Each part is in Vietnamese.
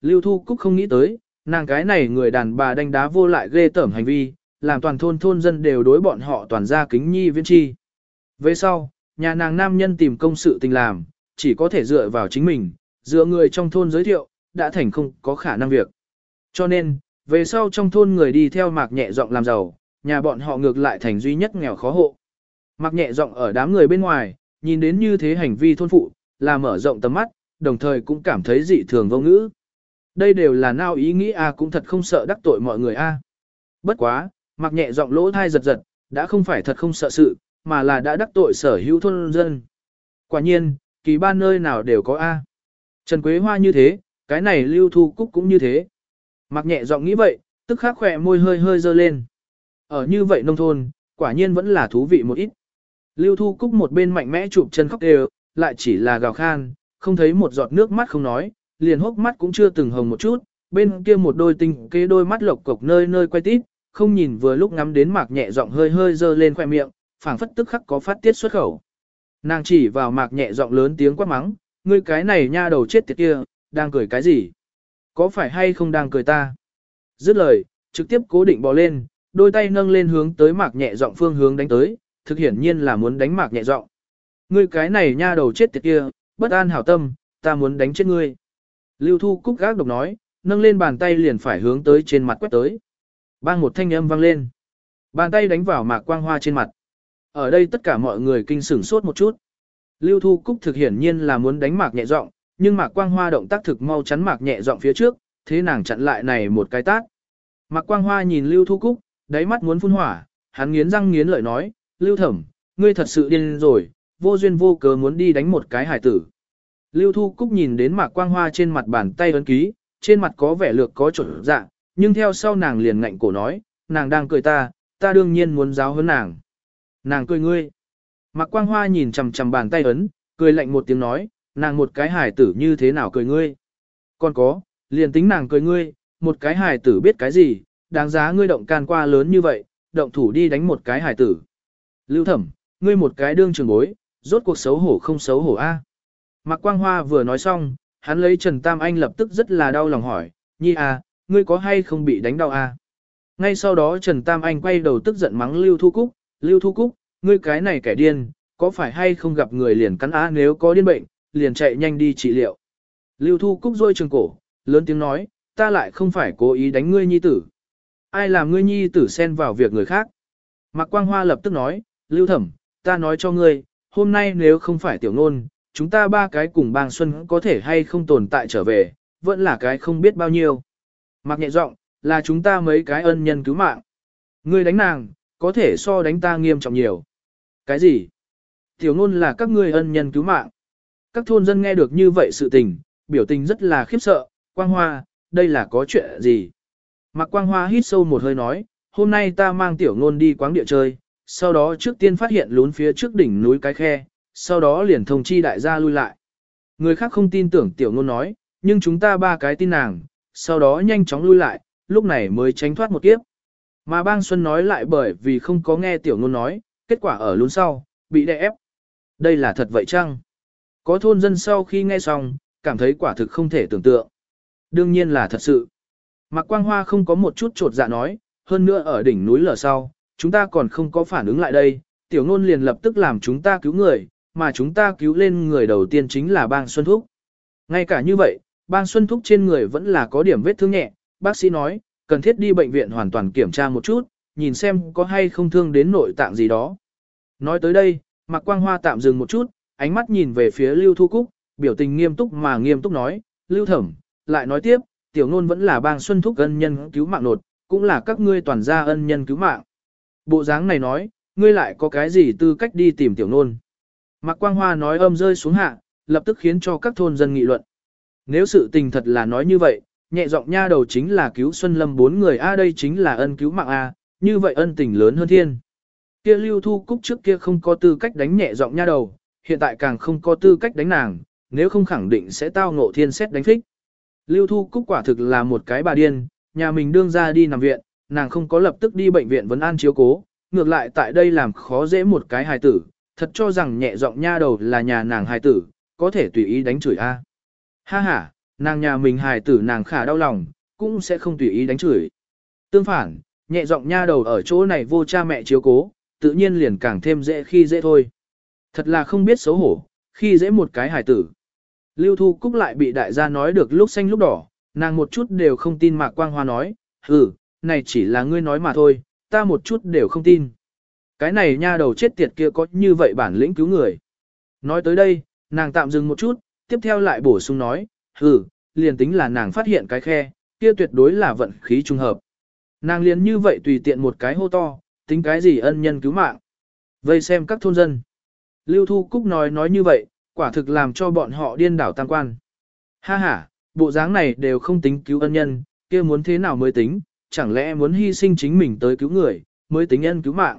Lưu Thu Cúc không nghĩ tới, nàng cái này người đàn bà đánh đá vô lại ghê tởm hành vi, làm toàn thôn thôn dân đều đối bọn họ toàn ra kính nhi viên chi. Về sau, nhà nàng nam nhân tìm công sự tình làm, chỉ có thể dựa vào chính mình, dựa người trong thôn giới thiệu, đã thành không có khả năng việc. Cho nên, về sau trong thôn người đi theo mạc nhẹ giọng làm giàu, nhà bọn họ ngược lại thành duy nhất nghèo khó hộ. Mạc nhẹ giọng ở đám người bên ngoài, nhìn đến như thế hành vi thôn phụ, là mở rộng tầm mắt, đồng thời cũng cảm thấy dị thường vô ngữ. Đây đều là nao ý nghĩ a cũng thật không sợ đắc tội mọi người a. Bất quá, mặc nhẹ giọng lỗ thai giật giật, đã không phải thật không sợ sự, mà là đã đắc tội sở hữu thôn dân. Quả nhiên, kỳ ban nơi nào đều có a. Trần Quế Hoa như thế, cái này Lưu Thu Cúc cũng như thế. Mặc nhẹ giọng nghĩ vậy, tức khắc khỏe môi hơi hơi dơ lên. Ở như vậy nông thôn, quả nhiên vẫn là thú vị một ít. Lưu Thu Cúc một bên mạnh mẽ chụp chân khóc đều, lại chỉ là gào khan, không thấy một giọt nước mắt không nói, liền hốc mắt cũng chưa từng hồng một chút, bên kia một đôi tinh kế đôi mắt lộc cục nơi nơi quay tít, không nhìn vừa lúc ngắm đến mạc nhẹ giọng hơi hơi dơ lên khoe miệng, phảng phất tức khắc có phát tiết xuất khẩu. Nàng chỉ vào mạc nhẹ giọng lớn tiếng quát mắng, ngươi cái này nha đầu chết tiệt kia, đang cười cái gì? Có phải hay không đang cười ta? Dứt lời, trực tiếp cố định bò lên, đôi tay nâng lên hướng tới mạc nhẹ giọng phương hướng đánh tới, thực hiển nhiên là muốn đánh mạc nhẹ giọng. Ngươi cái này nha đầu chết tiệt kia, bất an hảo tâm, ta muốn đánh chết ngươi. Lưu Thu Cúc gác độc nói, nâng lên bàn tay liền phải hướng tới trên mặt quét tới. Bang một thanh âm vang lên. Bàn tay đánh vào mạc quang hoa trên mặt. Ở đây tất cả mọi người kinh sửng sốt một chút. Lưu Thu Cúc thực hiển nhiên là muốn đánh mạc nhẹ giọng, nhưng mạc quang hoa động tác thực mau chắn mạc nhẹ giọng phía trước, thế nàng chặn lại này một cái tát. Mạc quang hoa nhìn Lưu Thu Cúc, đáy mắt muốn phun hỏa, hắn nghiến răng nghiến lợi nói, Lưu Thẩm, ngươi thật sự điên rồi, vô duyên vô cớ muốn đi đánh một cái hải tử. Lưu Thu Cúc nhìn đến mạc quang hoa trên mặt bàn tay ấn ký, trên mặt có vẻ lược có trộn dạ, nhưng theo sau nàng liền ngạnh cổ nói, nàng đang cười ta, ta đương nhiên muốn giáo hơn nàng. Nàng cười ngươi. Mạc quang hoa nhìn chằm chằm bàn tay ấn, cười lạnh một tiếng nói, nàng một cái hài tử như thế nào cười ngươi. Còn có, liền tính nàng cười ngươi, một cái hài tử biết cái gì, đáng giá ngươi động can qua lớn như vậy, động thủ đi đánh một cái hài tử. Lưu thẩm, ngươi một cái đương trường bối, rốt cuộc xấu hổ không xấu hổ a. Mạc Quang Hoa vừa nói xong, hắn lấy Trần Tam Anh lập tức rất là đau lòng hỏi, Nhi à, ngươi có hay không bị đánh đau à? Ngay sau đó Trần Tam Anh quay đầu tức giận mắng Lưu Thu Cúc, Lưu Thu Cúc, ngươi cái này kẻ điên, có phải hay không gặp người liền cắn á nếu có điên bệnh, liền chạy nhanh đi trị liệu. Lưu Thu Cúc rôi trường cổ, lớn tiếng nói, ta lại không phải cố ý đánh ngươi nhi tử. Ai làm ngươi nhi tử xen vào việc người khác? Mạc Quang Hoa lập tức nói, Lưu Thẩm, ta nói cho ngươi, hôm nay nếu không phải tiểu nôn, chúng ta ba cái cùng bang xuân có thể hay không tồn tại trở về, vẫn là cái không biết bao nhiêu. Mặc nhẹ giọng, là chúng ta mấy cái ân nhân cứu mạng. Ngươi đánh nàng, có thể so đánh ta nghiêm trọng nhiều. Cái gì? Tiểu ngôn là các ngươi ân nhân cứu mạng. Các thôn dân nghe được như vậy sự tình, biểu tình rất là khiếp sợ. Quang Hoa, đây là có chuyện gì? Mạc Quang Hoa hít sâu một hơi nói, hôm nay ta mang tiểu ngôn đi quáng địa chơi, sau đó trước tiên phát hiện lún phía trước đỉnh núi cái khe, sau đó liền thông chi đại gia lui lại. Người khác không tin tưởng tiểu ngôn nói, nhưng chúng ta ba cái tin nàng, sau đó nhanh chóng lui lại, lúc này mới tránh thoát một kiếp. Mà bang Xuân nói lại bởi vì không có nghe tiểu ngôn nói, kết quả ở lún sau, bị đè ép. Đây là thật vậy chăng? Có thôn dân sau khi nghe xong, cảm thấy quả thực không thể tưởng tượng. Đương nhiên là thật sự. Mạc Quang Hoa không có một chút trột dạ nói, hơn nữa ở đỉnh núi lở sau, chúng ta còn không có phản ứng lại đây, tiểu ngôn liền lập tức làm chúng ta cứu người, mà chúng ta cứu lên người đầu tiên chính là bang Xuân Thúc. Ngay cả như vậy, bang Xuân Thúc trên người vẫn là có điểm vết thương nhẹ, bác sĩ nói, cần thiết đi bệnh viện hoàn toàn kiểm tra một chút, nhìn xem có hay không thương đến nội tạng gì đó. Nói tới đây, Mạc Quang Hoa tạm dừng một chút, ánh mắt nhìn về phía Lưu Thu Cúc, biểu tình nghiêm túc mà nghiêm túc nói, Lưu Thẩm, lại nói tiếp, tiểu ngôn vẫn là bang Xuân Thúc ân nhân cứu mạng nột, cũng là các ngươi toàn gia ân nhân cứu mạng. Bộ dáng này nói, ngươi lại có cái gì tư cách đi tìm tiểu ngôn. Mạc Quang Hoa nói âm rơi xuống hạ, lập tức khiến cho các thôn dân nghị luận. Nếu sự tình thật là nói như vậy, nhẹ giọng nha đầu chính là cứu Xuân Lâm bốn người a đây chính là ân cứu mạng a, như vậy ân tình lớn hơn thiên. Kia Lưu Thu Cúc trước kia không có tư cách đánh nhẹ giọng nha đầu, hiện tại càng không có tư cách đánh nàng, nếu không khẳng định sẽ tao ngộ thiên xét đánh thích. Lưu Thu Cúc quả thực là một cái bà điên, nhà mình đương ra đi nằm viện, nàng không có lập tức đi bệnh viện vấn an chiếu cố, ngược lại tại đây làm khó dễ một cái hài tử, thật cho rằng nhẹ giọng nha đầu là nhà nàng hài tử, có thể tùy ý đánh chửi a. Ha ha, nàng nhà mình hài tử nàng khả đau lòng, cũng sẽ không tùy ý đánh chửi. Tương phản, nhẹ giọng nha đầu ở chỗ này vô cha mẹ chiếu cố, tự nhiên liền càng thêm dễ khi dễ thôi. Thật là không biết xấu hổ, khi dễ một cái hài tử. Lưu Thu Cúc lại bị đại gia nói được lúc xanh lúc đỏ, nàng một chút đều không tin Mạc Quang Hoa nói, ừ, này chỉ là ngươi nói mà thôi, ta một chút đều không tin. Cái này nha đầu chết tiệt kia có như vậy bản lĩnh cứu người. Nói tới đây, nàng tạm dừng một chút, tiếp theo lại bổ sung nói, hừ liền tính là nàng phát hiện cái khe, kia tuyệt đối là vận khí trùng hợp. Nàng liền như vậy tùy tiện một cái hô to, tính cái gì ân nhân cứu mạng. Vây xem các thôn dân. Lưu Thu Cúc nói nói như vậy, quả thực làm cho bọn họ điên đảo tăng quan. Ha ha, bộ dáng này đều không tính cứu ân nhân, kia muốn thế nào mới tính, chẳng lẽ muốn hy sinh chính mình tới cứu người, mới tính ân cứu mạng.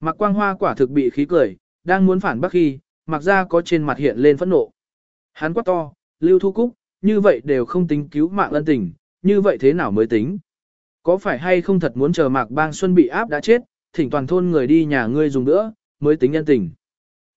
Mạc Quang Hoa quả thực bị khí cười, đang muốn phản bác khi, Mạc Gia có trên mặt hiện lên phẫn nộ. Hắn quát to, Lưu Thu Cúc, như vậy đều không tính cứu mạng ân tình, như vậy thế nào mới tính? Có phải hay không thật muốn chờ Mạc Bang Xuân bị áp đã chết, thỉnh toàn thôn người đi nhà ngươi dùng nữa, mới tính nhân tình.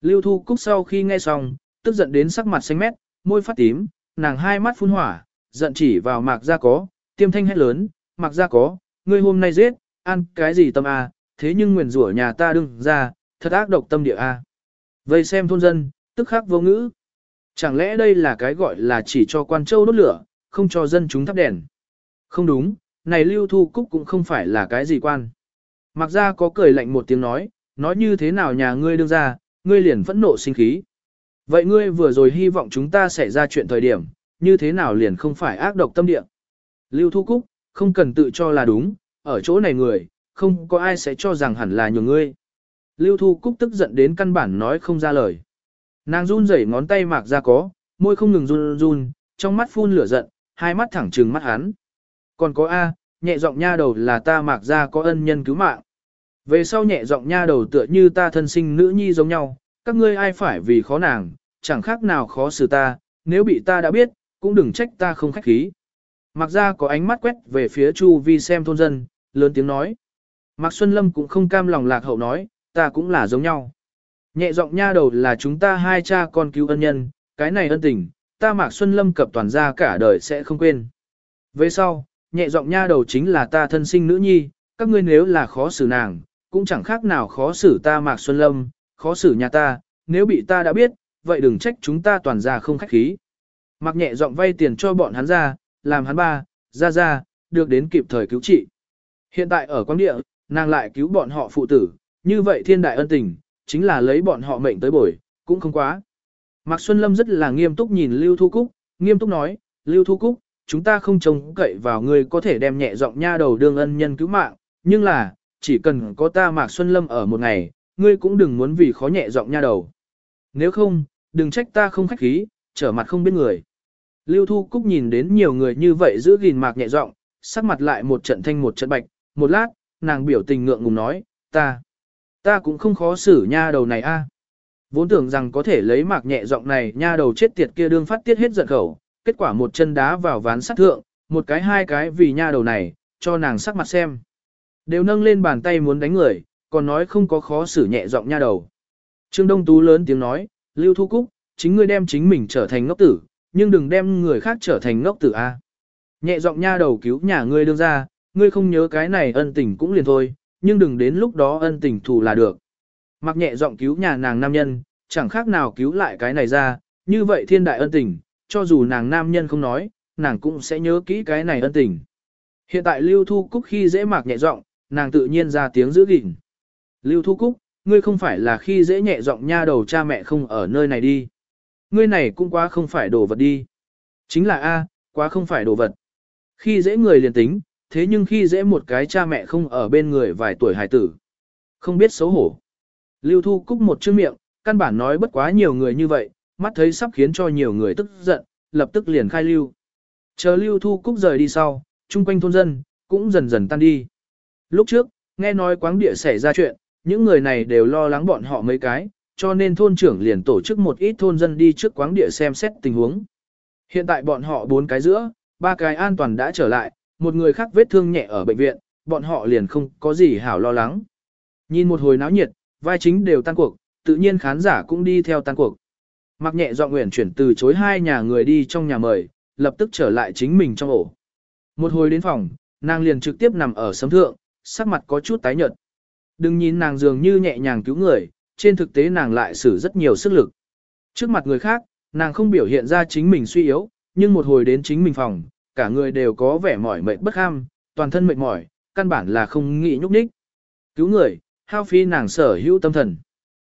Lưu Thu Cúc sau khi nghe xong, tức giận đến sắc mặt xanh mét, môi phát tím, nàng hai mắt phun hỏa, giận chỉ vào Mạc Gia có, tiêm thanh hét lớn, Mạc Gia có, ngươi hôm nay giết, ăn cái gì tâm à? Thế nhưng nguyền rủa nhà ta đừng ra, thật ác độc tâm địa a. Vây xem thôn dân, tức khắc vô ngữ. Chẳng lẽ đây là cái gọi là chỉ cho quan châu đốt lửa, không cho dân chúng thắp đèn? Không đúng, này Lưu Thu Cúc cũng không phải là cái gì quan. Mặc ra có cười lạnh một tiếng nói, nói như thế nào nhà ngươi đương ra, ngươi liền phẫn nộ sinh khí. Vậy ngươi vừa rồi hy vọng chúng ta sẽ ra chuyện thời điểm, như thế nào liền không phải ác độc tâm địa. Lưu Thu Cúc, không cần tự cho là đúng, ở chỗ này người, không có ai sẽ cho rằng hẳn là nhiều ngươi. Lưu Thu Cúc tức giận đến căn bản nói không ra lời. Nàng run rẩy ngón tay mạc ra có, môi không ngừng run run, trong mắt phun lửa giận, hai mắt thẳng trừng mắt hắn. Còn có A, nhẹ giọng nha đầu là ta mạc ra có ân nhân cứu mạng. Về sau nhẹ giọng nha đầu tựa như ta thân sinh nữ nhi giống nhau, các ngươi ai phải vì khó nàng, chẳng khác nào khó xử ta, nếu bị ta đã biết, cũng đừng trách ta không khách khí. Mạc ra có ánh mắt quét về phía chu vi xem thôn dân, lớn tiếng nói. Mạc Xuân Lâm cũng không cam lòng lạc hậu nói, ta cũng là giống nhau. Nhẹ giọng nha đầu là chúng ta hai cha con cứu ân nhân, cái này ân tình, ta Mạc Xuân Lâm cập toàn ra cả đời sẽ không quên. Về sau, nhẹ giọng nha đầu chính là ta thân sinh nữ nhi, các ngươi nếu là khó xử nàng, cũng chẳng khác nào khó xử ta Mạc Xuân Lâm, khó xử nhà ta, nếu bị ta đã biết, vậy đừng trách chúng ta toàn ra không khách khí. Mạc nhẹ giọng vay tiền cho bọn hắn ra, làm hắn ba, ra ra, được đến kịp thời cứu trị. Hiện tại ở quang địa, nàng lại cứu bọn họ phụ tử, như vậy thiên đại ân tình, chính là lấy bọn họ mệnh tới bồi, cũng không quá. Mạc Xuân Lâm rất là nghiêm túc nhìn Lưu Thu Cúc, nghiêm túc nói, Lưu Thu Cúc, chúng ta không trông cậy vào người có thể đem nhẹ giọng nha đầu đương ân nhân cứu mạng, nhưng là, chỉ cần có ta Mạc Xuân Lâm ở một ngày, ngươi cũng đừng muốn vì khó nhẹ giọng nha đầu. Nếu không, đừng trách ta không khách khí, trở mặt không biết người. Lưu Thu Cúc nhìn đến nhiều người như vậy giữ gìn Mạc nhẹ giọng, sắc mặt lại một trận thanh một trận bạch, một lát, nàng biểu tình ngượng ngùng nói, ta, ta cũng không khó xử nha đầu này a. Vốn tưởng rằng có thể lấy mạc nhẹ giọng này nha đầu chết tiệt kia đương phát tiết hết giận khẩu, kết quả một chân đá vào ván sắt thượng, một cái hai cái vì nha đầu này, cho nàng sắc mặt xem. Đều nâng lên bàn tay muốn đánh người, còn nói không có khó xử nhẹ giọng nha đầu. Trương Đông Tú lớn tiếng nói, Lưu Thu Cúc, chính ngươi đem chính mình trở thành ngốc tử, nhưng đừng đem người khác trở thành ngốc tử a. Nhẹ giọng nha đầu cứu nhà ngươi đương ra, ngươi không nhớ cái này ân tình cũng liền thôi, nhưng đừng đến lúc đó ân tình thù là được. Mặc nhẹ giọng cứu nhà nàng nam nhân, chẳng khác nào cứu lại cái này ra, như vậy thiên đại ân tình, cho dù nàng nam nhân không nói, nàng cũng sẽ nhớ kỹ cái này ân tình. Hiện tại Lưu Thu Cúc khi dễ mạc nhẹ giọng, nàng tự nhiên ra tiếng giữ gìn. Lưu Thu Cúc, ngươi không phải là khi dễ nhẹ giọng nha đầu cha mẹ không ở nơi này đi. Ngươi này cũng quá không phải đồ vật đi. Chính là A, quá không phải đồ vật. Khi dễ người liền tính, thế nhưng khi dễ một cái cha mẹ không ở bên người vài tuổi hải tử. Không biết xấu hổ. Lưu Thu Cúc một chữ miệng, căn bản nói bất quá nhiều người như vậy, mắt thấy sắp khiến cho nhiều người tức giận, lập tức liền khai lưu. Chờ Lưu Thu Cúc rời đi sau, chung quanh thôn dân, cũng dần dần tan đi. Lúc trước, nghe nói quáng địa xảy ra chuyện, những người này đều lo lắng bọn họ mấy cái, cho nên thôn trưởng liền tổ chức một ít thôn dân đi trước quáng địa xem xét tình huống. Hiện tại bọn họ bốn cái giữa, ba cái an toàn đã trở lại, một người khác vết thương nhẹ ở bệnh viện, bọn họ liền không có gì hảo lo lắng. Nhìn một hồi náo nhiệt, vai chính đều tan cuộc, tự nhiên khán giả cũng đi theo tan cuộc. Mặc nhẹ dọn nguyện chuyển từ chối hai nhà người đi trong nhà mời, lập tức trở lại chính mình trong ổ. Một hồi đến phòng, nàng liền trực tiếp nằm ở sấm thượng, sắc mặt có chút tái nhợt. Đừng nhìn nàng dường như nhẹ nhàng cứu người, trên thực tế nàng lại sử rất nhiều sức lực. Trước mặt người khác, nàng không biểu hiện ra chính mình suy yếu, nhưng một hồi đến chính mình phòng, cả người đều có vẻ mỏi mệt bất ham, toàn thân mệt mỏi, căn bản là không nghĩ nhúc nhích. Cứu người, hao phí nàng sở hữu tâm thần.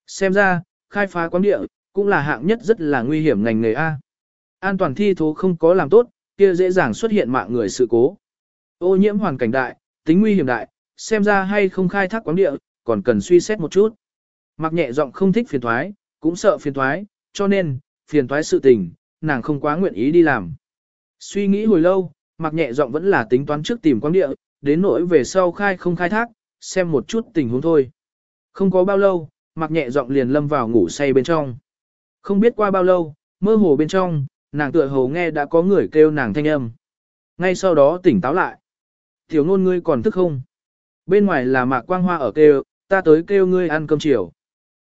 Xem ra, khai phá quán địa, cũng là hạng nhất rất là nguy hiểm ngành nghề A. An toàn thi thố không có làm tốt, kia dễ dàng xuất hiện mạng người sự cố. Ô nhiễm hoàn cảnh đại, tính nguy hiểm đại, xem ra hay không khai thác quán địa, còn cần suy xét một chút. Mặc nhẹ giọng không thích phiền thoái, cũng sợ phiền thoái, cho nên, phiền thoái sự tình, nàng không quá nguyện ý đi làm. Suy nghĩ hồi lâu, mặc nhẹ giọng vẫn là tính toán trước tìm quang địa, đến nỗi về sau khai không khai thác, xem một chút tình huống thôi. Không có bao lâu, mặc nhẹ giọng liền lâm vào ngủ say bên trong. Không biết qua bao lâu, mơ hồ bên trong, nàng tựa hồ nghe đã có người kêu nàng thanh âm. Ngay sau đó tỉnh táo lại. Tiểu ngôn ngươi còn thức không? Bên ngoài là mạc quang hoa ở kêu, ta tới kêu ngươi ăn cơm chiều.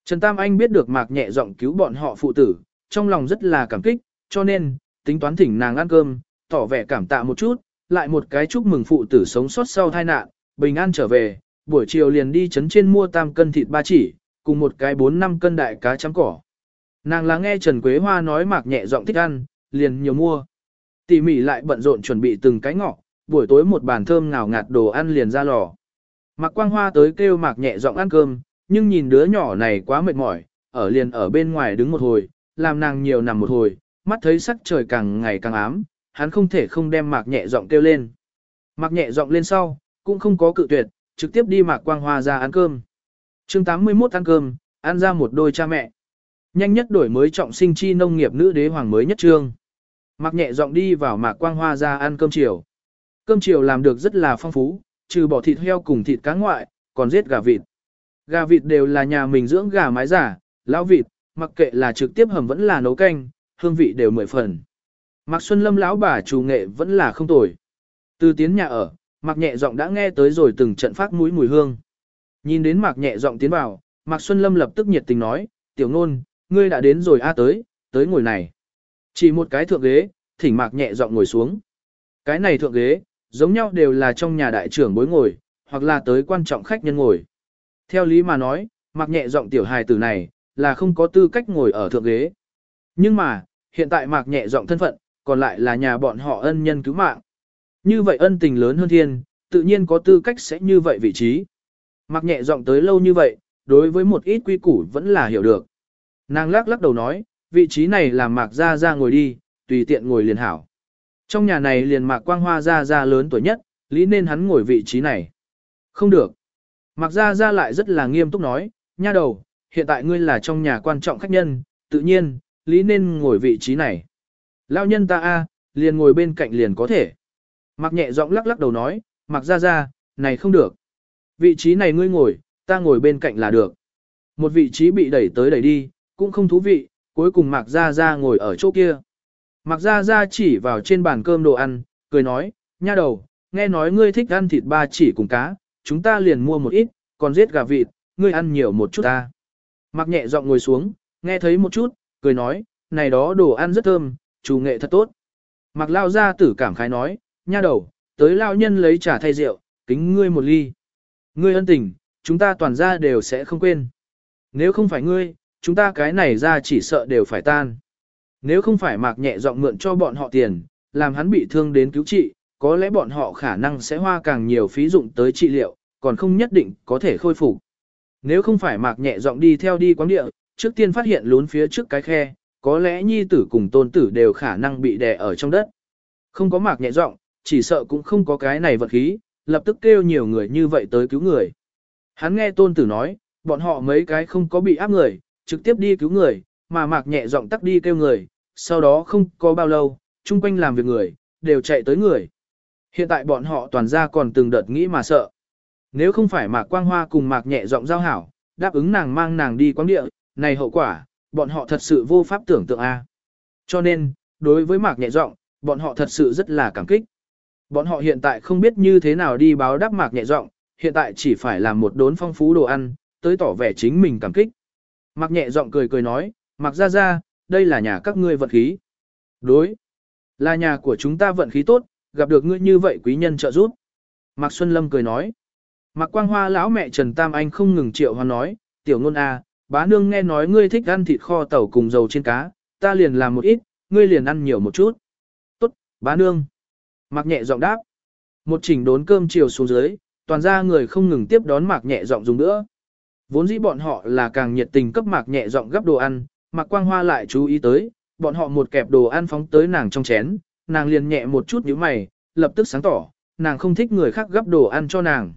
Trần Tam Anh biết được mạc nhẹ giọng cứu bọn họ phụ tử, trong lòng rất là cảm kích, cho nên, tính toán thỉnh nàng ăn cơm, tỏ vẻ cảm tạ một chút, lại một cái chúc mừng phụ tử sống sót sau tai nạn, bình an trở về, buổi chiều liền đi chấn trên mua tam cân thịt ba chỉ, cùng một cái bốn năm cân đại cá chấm cỏ. Nàng là nghe Trần Quế Hoa nói mạc nhẹ giọng thích ăn, liền nhiều mua. Tỉ mỉ lại bận rộn chuẩn bị từng cái ngọ, buổi tối một bàn thơm ngào ngạt đồ ăn liền ra lò. Mạc Quang Hoa tới kêu mạc nhẹ giọng ăn cơm, nhưng nhìn đứa nhỏ này quá mệt mỏi, ở liền ở bên ngoài đứng một hồi, làm nàng nhiều nằm một hồi, mắt thấy sắc trời càng ngày càng ám, hắn không thể không đem mạc nhẹ giọng kêu lên. Mạc nhẹ giọng lên sau, cũng không có cự tuyệt, trực tiếp đi mạc quang hoa ra ăn cơm. chương 81 ăn cơm, ăn ra một đôi cha mẹ. Nhanh nhất đổi mới trọng sinh chi nông nghiệp nữ đế hoàng mới nhất trương. Mạc nhẹ giọng đi vào mạc quang hoa ra ăn cơm chiều. Cơm chiều làm được rất là phong phú, trừ bỏ thịt heo cùng thịt cá ngoại, còn giết gà vịt. Gà vịt đều là nhà mình dưỡng gà mái giả, lão vịt, mặc kệ là trực tiếp hầm vẫn là nấu canh, hương vị đều mười phần. Mạc Xuân Lâm lão bà chủ nghệ vẫn là không tồi. Từ tiến nhà ở, Mạc nhẹ giọng đã nghe tới rồi từng trận phát mũi mùi hương. Nhìn đến Mạc nhẹ giọng tiến vào, Mạc Xuân Lâm lập tức nhiệt tình nói, tiểu nôn, ngươi đã đến rồi a tới, tới ngồi này. Chỉ một cái thượng ghế, thỉnh Mạc nhẹ giọng ngồi xuống. Cái này thượng ghế, giống nhau đều là trong nhà đại trưởng bối ngồi, hoặc là tới quan trọng khách nhân ngồi. Theo lý mà nói, Mạc nhẹ giọng tiểu hài tử này, là không có tư cách ngồi ở thượng ghế. Nhưng mà, hiện tại Mạc nhẹ giọng thân phận, còn lại là nhà bọn họ ân nhân cứu mạng. Như vậy ân tình lớn hơn thiên, tự nhiên có tư cách sẽ như vậy vị trí. Mặc nhẹ giọng tới lâu như vậy, đối với một ít quy củ vẫn là hiểu được. Nàng lắc lắc đầu nói, vị trí này là mạc ra ra ngồi đi, tùy tiện ngồi liền hảo. Trong nhà này liền mạc quang hoa ra ra lớn tuổi nhất, lý nên hắn ngồi vị trí này. Không được. Mạc ra ra lại rất là nghiêm túc nói, nha đầu, hiện tại ngươi là trong nhà quan trọng khách nhân, tự nhiên, lý nên ngồi vị trí này. Lao nhân ta a, liền ngồi bên cạnh liền có thể. Mặc nhẹ giọng lắc lắc đầu nói, mặc ra ra, này không được. Vị trí này ngươi ngồi, ta ngồi bên cạnh là được. Một vị trí bị đẩy tới đẩy đi, cũng không thú vị, cuối cùng mặc ra ra ngồi ở chỗ kia. Mặc ra ra chỉ vào trên bàn cơm đồ ăn, cười nói, nha đầu, nghe nói ngươi thích ăn thịt ba chỉ cùng cá, chúng ta liền mua một ít, còn giết gà vịt, ngươi ăn nhiều một chút ta. Mặc nhẹ giọng ngồi xuống, nghe thấy một chút, cười nói, này đó đồ ăn rất thơm, chủ nghệ thật tốt. Mặc lao ra tử cảm khái nói, nha đầu, tới lao nhân lấy trà thay rượu, kính ngươi một ly. Ngươi ân tình, chúng ta toàn ra đều sẽ không quên. Nếu không phải ngươi, chúng ta cái này ra chỉ sợ đều phải tan. Nếu không phải mạc nhẹ giọng mượn cho bọn họ tiền, làm hắn bị thương đến cứu trị, có lẽ bọn họ khả năng sẽ hoa càng nhiều phí dụng tới trị liệu, còn không nhất định có thể khôi phục. Nếu không phải mạc nhẹ giọng đi theo đi quán địa, trước tiên phát hiện lún phía trước cái khe, có lẽ nhi tử cùng tôn tử đều khả năng bị đè ở trong đất. Không có mạc nhẹ giọng, chỉ sợ cũng không có cái này vật khí, lập tức kêu nhiều người như vậy tới cứu người. Hắn nghe tôn tử nói, bọn họ mấy cái không có bị áp người, trực tiếp đi cứu người, mà mạc nhẹ giọng tắt đi kêu người, sau đó không có bao lâu, chung quanh làm việc người, đều chạy tới người. Hiện tại bọn họ toàn ra còn từng đợt nghĩ mà sợ. Nếu không phải mạc quang hoa cùng mạc nhẹ giọng giao hảo, đáp ứng nàng mang nàng đi quán địa, này hậu quả, bọn họ thật sự vô pháp tưởng tượng a. Cho nên, đối với mạc nhẹ giọng, bọn họ thật sự rất là cảm kích. Bọn họ hiện tại không biết như thế nào đi báo đáp mạc nhẹ giọng, hiện tại chỉ phải làm một đốn phong phú đồ ăn, tới tỏ vẻ chính mình cảm kích. Mạc nhẹ giọng cười cười nói, Mạc ra ra, đây là nhà các ngươi vận khí. Đối. Là nhà của chúng ta vận khí tốt, gặp được ngươi như vậy quý nhân trợ giúp. Mạc Xuân Lâm cười nói. Mạc Quang Hoa lão mẹ Trần Tam Anh không ngừng triệu hoa nói, tiểu ngôn à, bá nương nghe nói ngươi thích ăn thịt kho tàu cùng dầu trên cá, ta liền làm một ít, ngươi liền ăn nhiều một chút. Tốt, bá nương. Mạc nhẹ giọng đáp. Một chỉnh đốn cơm chiều xuống dưới, toàn ra người không ngừng tiếp đón Mạc nhẹ giọng dùng nữa. Vốn dĩ bọn họ là càng nhiệt tình cấp Mạc nhẹ giọng gấp đồ ăn, Mạc Quang Hoa lại chú ý tới, bọn họ một kẹp đồ ăn phóng tới nàng trong chén, nàng liền nhẹ một chút nhíu mày, lập tức sáng tỏ, nàng không thích người khác gấp đồ ăn cho nàng.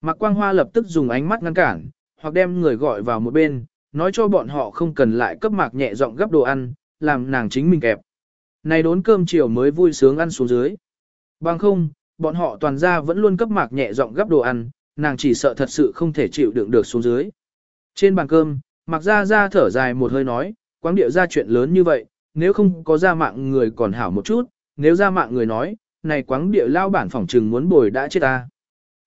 Mạc Quang Hoa lập tức dùng ánh mắt ngăn cản, hoặc đem người gọi vào một bên, nói cho bọn họ không cần lại cấp Mạc nhẹ giọng gấp đồ ăn, làm nàng chính mình kẹp. Này đốn cơm chiều mới vui sướng ăn xuống dưới. Bằng không, bọn họ toàn ra vẫn luôn cấp Mạc nhẹ giọng gấp đồ ăn, nàng chỉ sợ thật sự không thể chịu đựng được xuống dưới. Trên bàn cơm, Mạc Gia Gia thở dài một hơi nói, quáng điệu ra chuyện lớn như vậy, nếu không có ra mạng người còn hảo một chút, nếu ra mạng người nói, này quáng địa lao bản phỏng trừng muốn bồi đã chết ta.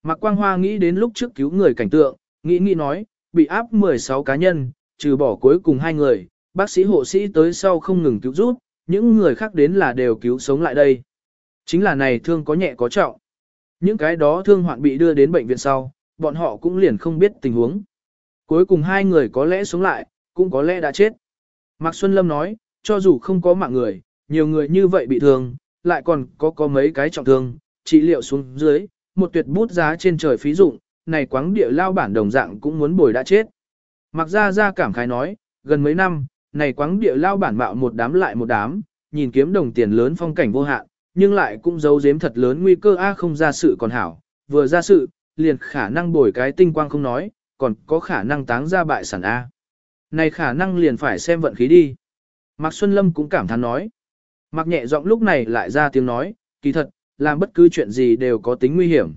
Mạc Quang Hoa nghĩ đến lúc trước cứu người cảnh tượng, nghĩ nghĩ nói, bị áp 16 cá nhân, trừ bỏ cuối cùng hai người, bác sĩ hộ sĩ tới sau không ngừng cứu giúp, những người khác đến là đều cứu sống lại đây. Chính là này thương có nhẹ có trọng. Những cái đó thương hoạn bị đưa đến bệnh viện sau, bọn họ cũng liền không biết tình huống. Cuối cùng hai người có lẽ sống lại, cũng có lẽ đã chết. Mạc Xuân Lâm nói, cho dù không có mạng người, nhiều người như vậy bị thương, lại còn có có mấy cái trọng thương, trị liệu xuống dưới, một tuyệt bút giá trên trời phí dụng, này quáng địa lao bản đồng dạng cũng muốn bồi đã chết. Mặc Gia Gia cảm khái nói, gần mấy năm, này quáng địa lao bản mạo một đám lại một đám, nhìn kiếm đồng tiền lớn phong cảnh vô hạn, nhưng lại cũng giấu giếm thật lớn nguy cơ A không ra sự còn hảo, vừa ra sự, liền khả năng bồi cái tinh quang không nói, còn có khả năng táng ra bại sản A. Này khả năng liền phải xem vận khí đi. Mạc Xuân Lâm cũng cảm thán nói. Mạc nhẹ giọng lúc này lại ra tiếng nói, kỳ thật, làm bất cứ chuyện gì đều có tính nguy hiểm.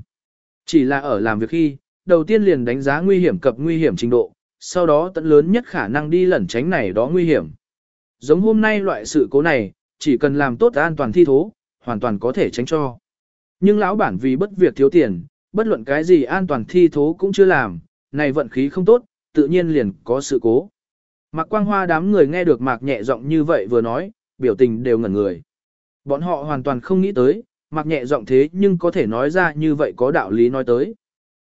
Chỉ là ở làm việc khi, đầu tiên liền đánh giá nguy hiểm cập nguy hiểm trình độ, sau đó tận lớn nhất khả năng đi lẩn tránh này đó nguy hiểm. Giống hôm nay loại sự cố này, chỉ cần làm tốt an toàn thi thố, hoàn toàn có thể tránh cho. Nhưng lão bản vì bất việc thiếu tiền, bất luận cái gì an toàn thi thố cũng chưa làm, này vận khí không tốt, tự nhiên liền có sự cố. Mạc Quang Hoa đám người nghe được Mạc nhẹ giọng như vậy vừa nói, biểu tình đều ngẩn người. Bọn họ hoàn toàn không nghĩ tới, Mạc nhẹ giọng thế nhưng có thể nói ra như vậy có đạo lý nói tới.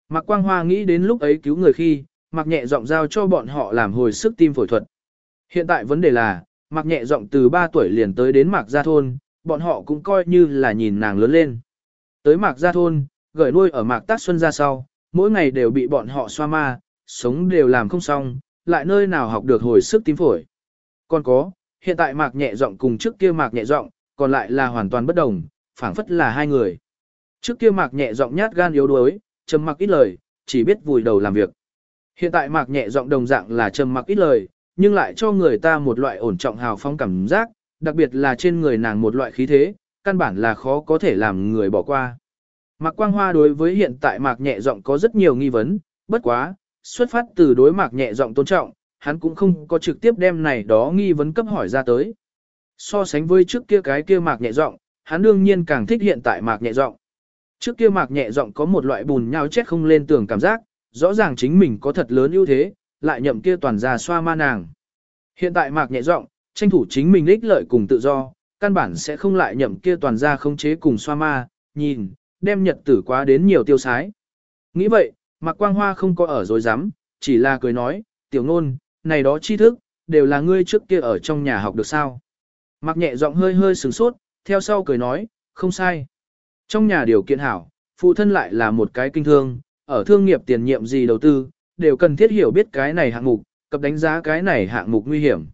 Mạc Quang Hoa nghĩ đến lúc ấy cứu người khi, Mạc nhẹ giọng giao cho bọn họ làm hồi sức tim phổi thuật. Hiện tại vấn đề là, Mạc nhẹ giọng từ 3 tuổi liền tới đến Mạc Gia Thôn, bọn họ cũng coi như là nhìn nàng lớn lên. Tới Mạc Gia Thôn, gửi nuôi ở Mạc Tác Xuân ra sau, mỗi ngày đều bị bọn họ xoa ma, sống đều làm không xong, lại nơi nào học được hồi sức tim phổi. Còn có, hiện tại Mạc nhẹ giọng cùng trước kia Mạc nhẹ giọng, còn lại là hoàn toàn bất đồng, phảng phất là hai người. Trước kia Mạc nhẹ giọng nhát gan yếu đuối, trầm mặc ít lời, chỉ biết vùi đầu làm việc. Hiện tại Mạc nhẹ giọng đồng dạng là trầm mặc ít lời, nhưng lại cho người ta một loại ổn trọng hào phong cảm giác, đặc biệt là trên người nàng một loại khí thế, căn bản là khó có thể làm người bỏ qua. Mạc Quang Hoa đối với hiện tại Mạc nhẹ giọng có rất nhiều nghi vấn, bất quá, xuất phát từ đối Mạc nhẹ giọng tôn trọng, hắn cũng không có trực tiếp đem này đó nghi vấn cấp hỏi ra tới. So sánh với trước kia cái kia Mạc nhẹ giọng, hắn đương nhiên càng thích hiện tại Mạc nhẹ giọng. Trước kia Mạc nhẹ giọng có một loại bùn nhau chết không lên tường cảm giác, rõ ràng chính mình có thật lớn ưu thế, lại nhậm kia toàn ra xoa ma nàng. Hiện tại Mạc nhẹ giọng, tranh thủ chính mình ích lợi cùng tự do, căn bản sẽ không lại nhậm kia toàn ra không chế cùng xoa ma, nhìn, đem nhật tử quá đến nhiều tiêu sái. Nghĩ vậy, Mạc Quang Hoa không có ở dối rắm chỉ là cười nói, tiểu ngôn, này đó tri thức, đều là ngươi trước kia ở trong nhà học được sao. Mạc nhẹ giọng hơi hơi sừng sốt, theo sau cười nói, không sai. Trong nhà điều kiện hảo, phụ thân lại là một cái kinh thương, ở thương nghiệp tiền nhiệm gì đầu tư, đều cần thiết hiểu biết cái này hạng mục, cập đánh giá cái này hạng mục nguy hiểm.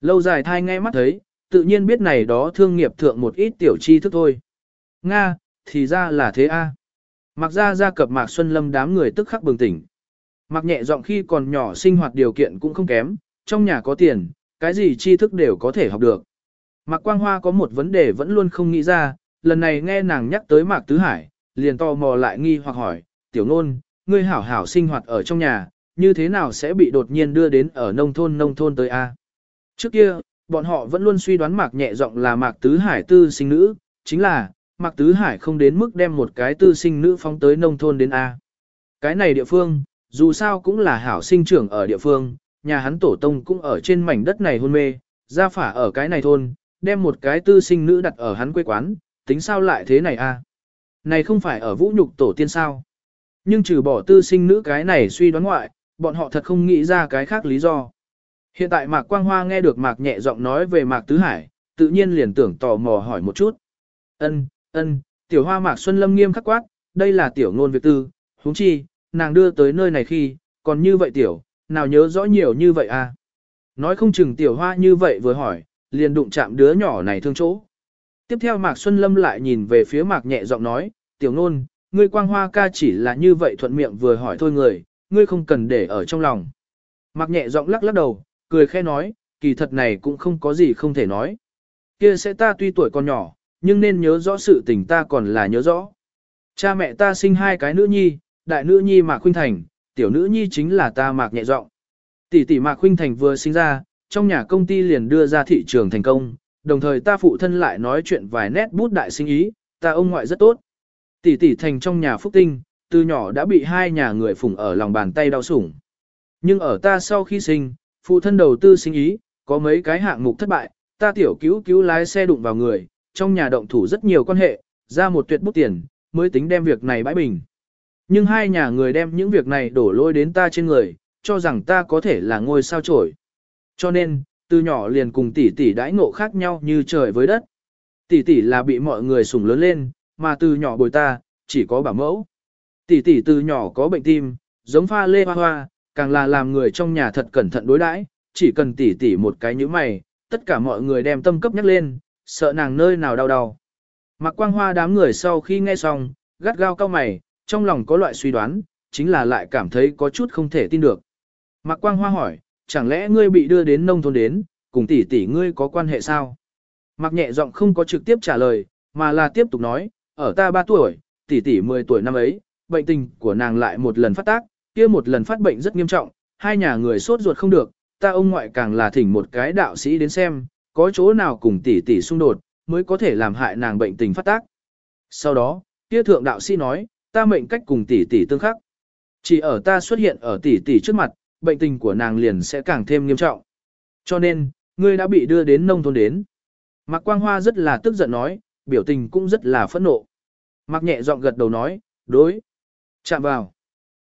Lâu dài thai ngay mắt thấy, tự nhiên biết này đó thương nghiệp thượng một ít tiểu chi thức thôi. Nga, thì ra là thế a. Mặc ra ra cập Mạc Xuân Lâm đám người tức khắc bừng tỉnh. Mặc nhẹ giọng khi còn nhỏ sinh hoạt điều kiện cũng không kém, trong nhà có tiền, cái gì tri thức đều có thể học được. Mạc Quang Hoa có một vấn đề vẫn luôn không nghĩ ra, lần này nghe nàng nhắc tới Mạc Tứ Hải, liền tò mò lại nghi hoặc hỏi, tiểu nôn, ngươi hảo hảo sinh hoạt ở trong nhà, như thế nào sẽ bị đột nhiên đưa đến ở nông thôn nông thôn tới A. Trước kia, bọn họ vẫn luôn suy đoán Mạc nhẹ giọng là Mạc Tứ Hải tư sinh nữ, chính là, Mạc Tứ Hải không đến mức đem một cái tư sinh nữ phóng tới nông thôn đến A. Cái này địa phương, dù sao cũng là hảo sinh trưởng ở địa phương, nhà hắn tổ tông cũng ở trên mảnh đất này hôn mê, gia phả ở cái này thôn, đem một cái tư sinh nữ đặt ở hắn quê quán, tính sao lại thế này a? Này không phải ở vũ nhục tổ tiên sao? Nhưng trừ bỏ tư sinh nữ cái này suy đoán ngoại, bọn họ thật không nghĩ ra cái khác lý do. Hiện tại Mạc Quang Hoa nghe được Mạc nhẹ giọng nói về Mạc Tứ Hải, tự nhiên liền tưởng tò mò hỏi một chút. Ân, ân, tiểu hoa Mạc Xuân Lâm nghiêm khắc quát, đây là tiểu ngôn việc tư, huống chi, nàng đưa tới nơi này khi, còn như vậy tiểu, nào nhớ rõ nhiều như vậy à? Nói không chừng tiểu hoa như vậy vừa hỏi, liền đụng chạm đứa nhỏ này thương chỗ. Tiếp theo Mạc Xuân Lâm lại nhìn về phía Mạc nhẹ giọng nói, tiểu Nôn ngươi quang hoa ca chỉ là như vậy thuận miệng vừa hỏi thôi người, ngươi không cần để ở trong lòng. Mạc nhẹ giọng lắc lắc đầu, cười khẽ nói, kỳ thật này cũng không có gì không thể nói. Kia sẽ ta tuy tuổi còn nhỏ, nhưng nên nhớ rõ sự tình ta còn là nhớ rõ. Cha mẹ ta sinh hai cái nữ nhi, đại nữ nhi Mạc Khuynh Thành, tiểu nữ nhi chính là ta Mạc nhẹ giọng. Tỷ tỷ Mạc Khuynh Thành vừa sinh ra, trong nhà công ty liền đưa ra thị trường thành công, đồng thời ta phụ thân lại nói chuyện vài nét bút đại sinh ý, ta ông ngoại rất tốt. Tỷ tỷ Thành trong nhà phúc tinh, từ nhỏ đã bị hai nhà người phụng ở lòng bàn tay đau sủng. Nhưng ở ta sau khi sinh, phụ thân đầu tư sinh ý, có mấy cái hạng mục thất bại, ta tiểu cứu cứu lái xe đụng vào người, trong nhà động thủ rất nhiều quan hệ, ra một tuyệt bút tiền, mới tính đem việc này bãi bình. Nhưng hai nhà người đem những việc này đổ lôi đến ta trên người, cho rằng ta có thể là ngôi sao trổi. Cho nên, từ nhỏ liền cùng tỷ tỷ đãi ngộ khác nhau như trời với đất. Tỷ tỷ là bị mọi người sủng lớn lên, mà từ nhỏ bồi ta, chỉ có bảo mẫu. Tỷ tỷ từ nhỏ có bệnh tim, giống pha lê hoa hoa, càng là làm người trong nhà thật cẩn thận đối đãi, chỉ cần tỷ tỷ một cái nhíu mày, tất cả mọi người đem tâm cấp nhắc lên, sợ nàng nơi nào đau đau. Mặc quang hoa đám người sau khi nghe xong, gắt gao cao mày, trong lòng có loại suy đoán, chính là lại cảm thấy có chút không thể tin được. Mạc Quang Hoa hỏi, chẳng lẽ ngươi bị đưa đến nông thôn đến, cùng tỷ tỷ ngươi có quan hệ sao? Mạc nhẹ giọng không có trực tiếp trả lời, mà là tiếp tục nói, ở ta 3 tuổi, tỷ tỷ 10 tuổi năm ấy, bệnh tình của nàng lại một lần phát tác, kia một lần phát bệnh rất nghiêm trọng, hai nhà người sốt ruột không được, ta ông ngoại càng là thỉnh một cái đạo sĩ đến xem, có chỗ nào cùng tỷ tỷ xung đột, mới có thể làm hại nàng bệnh tình phát tác. Sau đó, kia thượng đạo sĩ nói, ta mệnh cách cùng tỷ tỷ tương khắc. Chỉ ở ta xuất hiện ở tỷ tỷ trước mặt, bệnh tình của nàng liền sẽ càng thêm nghiêm trọng. Cho nên, ngươi đã bị đưa đến nông thôn đến. Mạc Quang Hoa rất là tức giận nói, biểu tình cũng rất là phẫn nộ. Mạc nhẹ giọng gật đầu nói, đối. Chạm vào.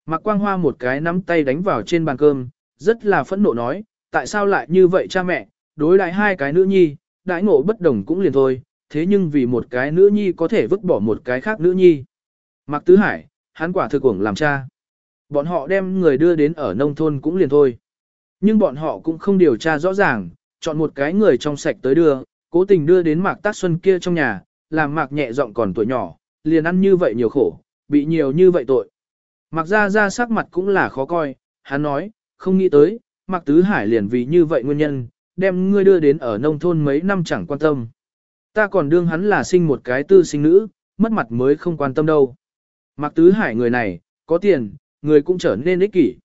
Mạc Quang Hoa một cái nắm tay đánh vào trên bàn cơm, rất là phẫn nộ nói, tại sao lại như vậy cha mẹ, đối lại hai cái nữ nhi, đãi ngộ bất đồng cũng liền thôi, thế nhưng vì một cái nữ nhi có thể vứt bỏ một cái khác nữ nhi. Mạc Tứ Hải, hắn quả thực cuồng làm cha. Bọn họ đem người đưa đến ở nông thôn cũng liền thôi. Nhưng bọn họ cũng không điều tra rõ ràng, chọn một cái người trong sạch tới đưa, cố tình đưa đến Mạc Tác Xuân kia trong nhà, làm Mạc nhẹ giọng còn tuổi nhỏ, liền ăn như vậy nhiều khổ, bị nhiều như vậy tội. Mạc ra ra sắc mặt cũng là khó coi, hắn nói, không nghĩ tới, Mạc Tứ Hải liền vì như vậy nguyên nhân, đem ngươi đưa đến ở nông thôn mấy năm chẳng quan tâm. Ta còn đương hắn là sinh một cái tư sinh nữ, mất mặt mới không quan tâm đâu. Mạc Tứ Hải người này, có tiền, người cũng trở nên ích kỷ.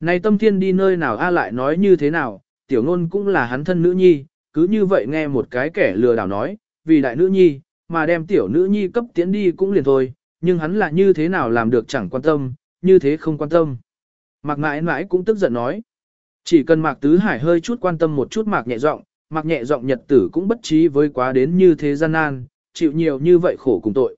Này tâm thiên đi nơi nào a lại nói như thế nào, tiểu ngôn cũng là hắn thân nữ nhi, cứ như vậy nghe một cái kẻ lừa đảo nói, vì đại nữ nhi, mà đem tiểu nữ nhi cấp tiến đi cũng liền thôi, nhưng hắn là như thế nào làm được chẳng quan tâm, như thế không quan tâm. Mạc mãi mãi cũng tức giận nói, chỉ cần Mạc Tứ Hải hơi chút quan tâm một chút Mạc nhẹ giọng, Mạc nhẹ giọng nhật tử cũng bất trí với quá đến như thế gian nan, chịu nhiều như vậy khổ cùng tội.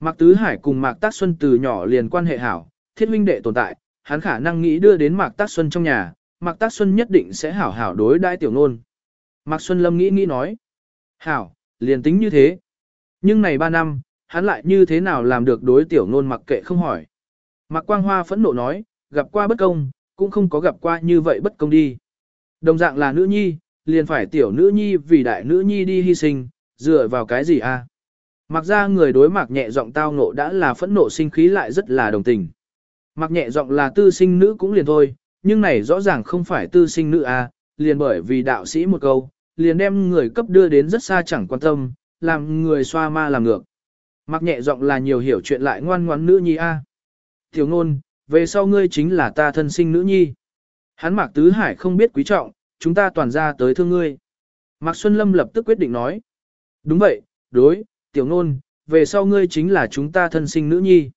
Mạc Tứ Hải cùng Mạc Tác Xuân từ nhỏ liền quan hệ hảo, thiết huynh đệ tồn tại, hắn khả năng nghĩ đưa đến Mạc Tác Xuân trong nhà, Mạc Tác Xuân nhất định sẽ hảo hảo đối đãi tiểu nôn. Mạc Xuân Lâm nghĩ nghĩ nói, hảo, liền tính như thế. Nhưng này ba năm, hắn lại như thế nào làm được đối tiểu nôn mặc kệ không hỏi. Mạc Quang Hoa phẫn nộ nói, gặp qua bất công, cũng không có gặp qua như vậy bất công đi. Đồng dạng là nữ nhi, liền phải tiểu nữ nhi vì đại nữ nhi đi hy sinh, dựa vào cái gì a? Mặc ra người đối mạc nhẹ giọng tao ngộ đã là phẫn nộ sinh khí lại rất là đồng tình. Mặc nhẹ giọng là tư sinh nữ cũng liền thôi, nhưng này rõ ràng không phải tư sinh nữ à? liền bởi vì đạo sĩ một câu, liền đem người cấp đưa đến rất xa chẳng quan tâm, làm người xoa ma làm ngược. Mặc nhẹ giọng là nhiều hiểu chuyện lại ngoan ngoãn nữ nhi a. Tiểu ngôn, về sau ngươi chính là ta thân sinh nữ nhi. Hắn Mạc Tứ Hải không biết quý trọng, chúng ta toàn ra tới thương ngươi. Mạc Xuân Lâm lập tức quyết định nói. Đúng vậy, đối, tiểu ngôn, về sau ngươi chính là chúng ta thân sinh nữ nhi.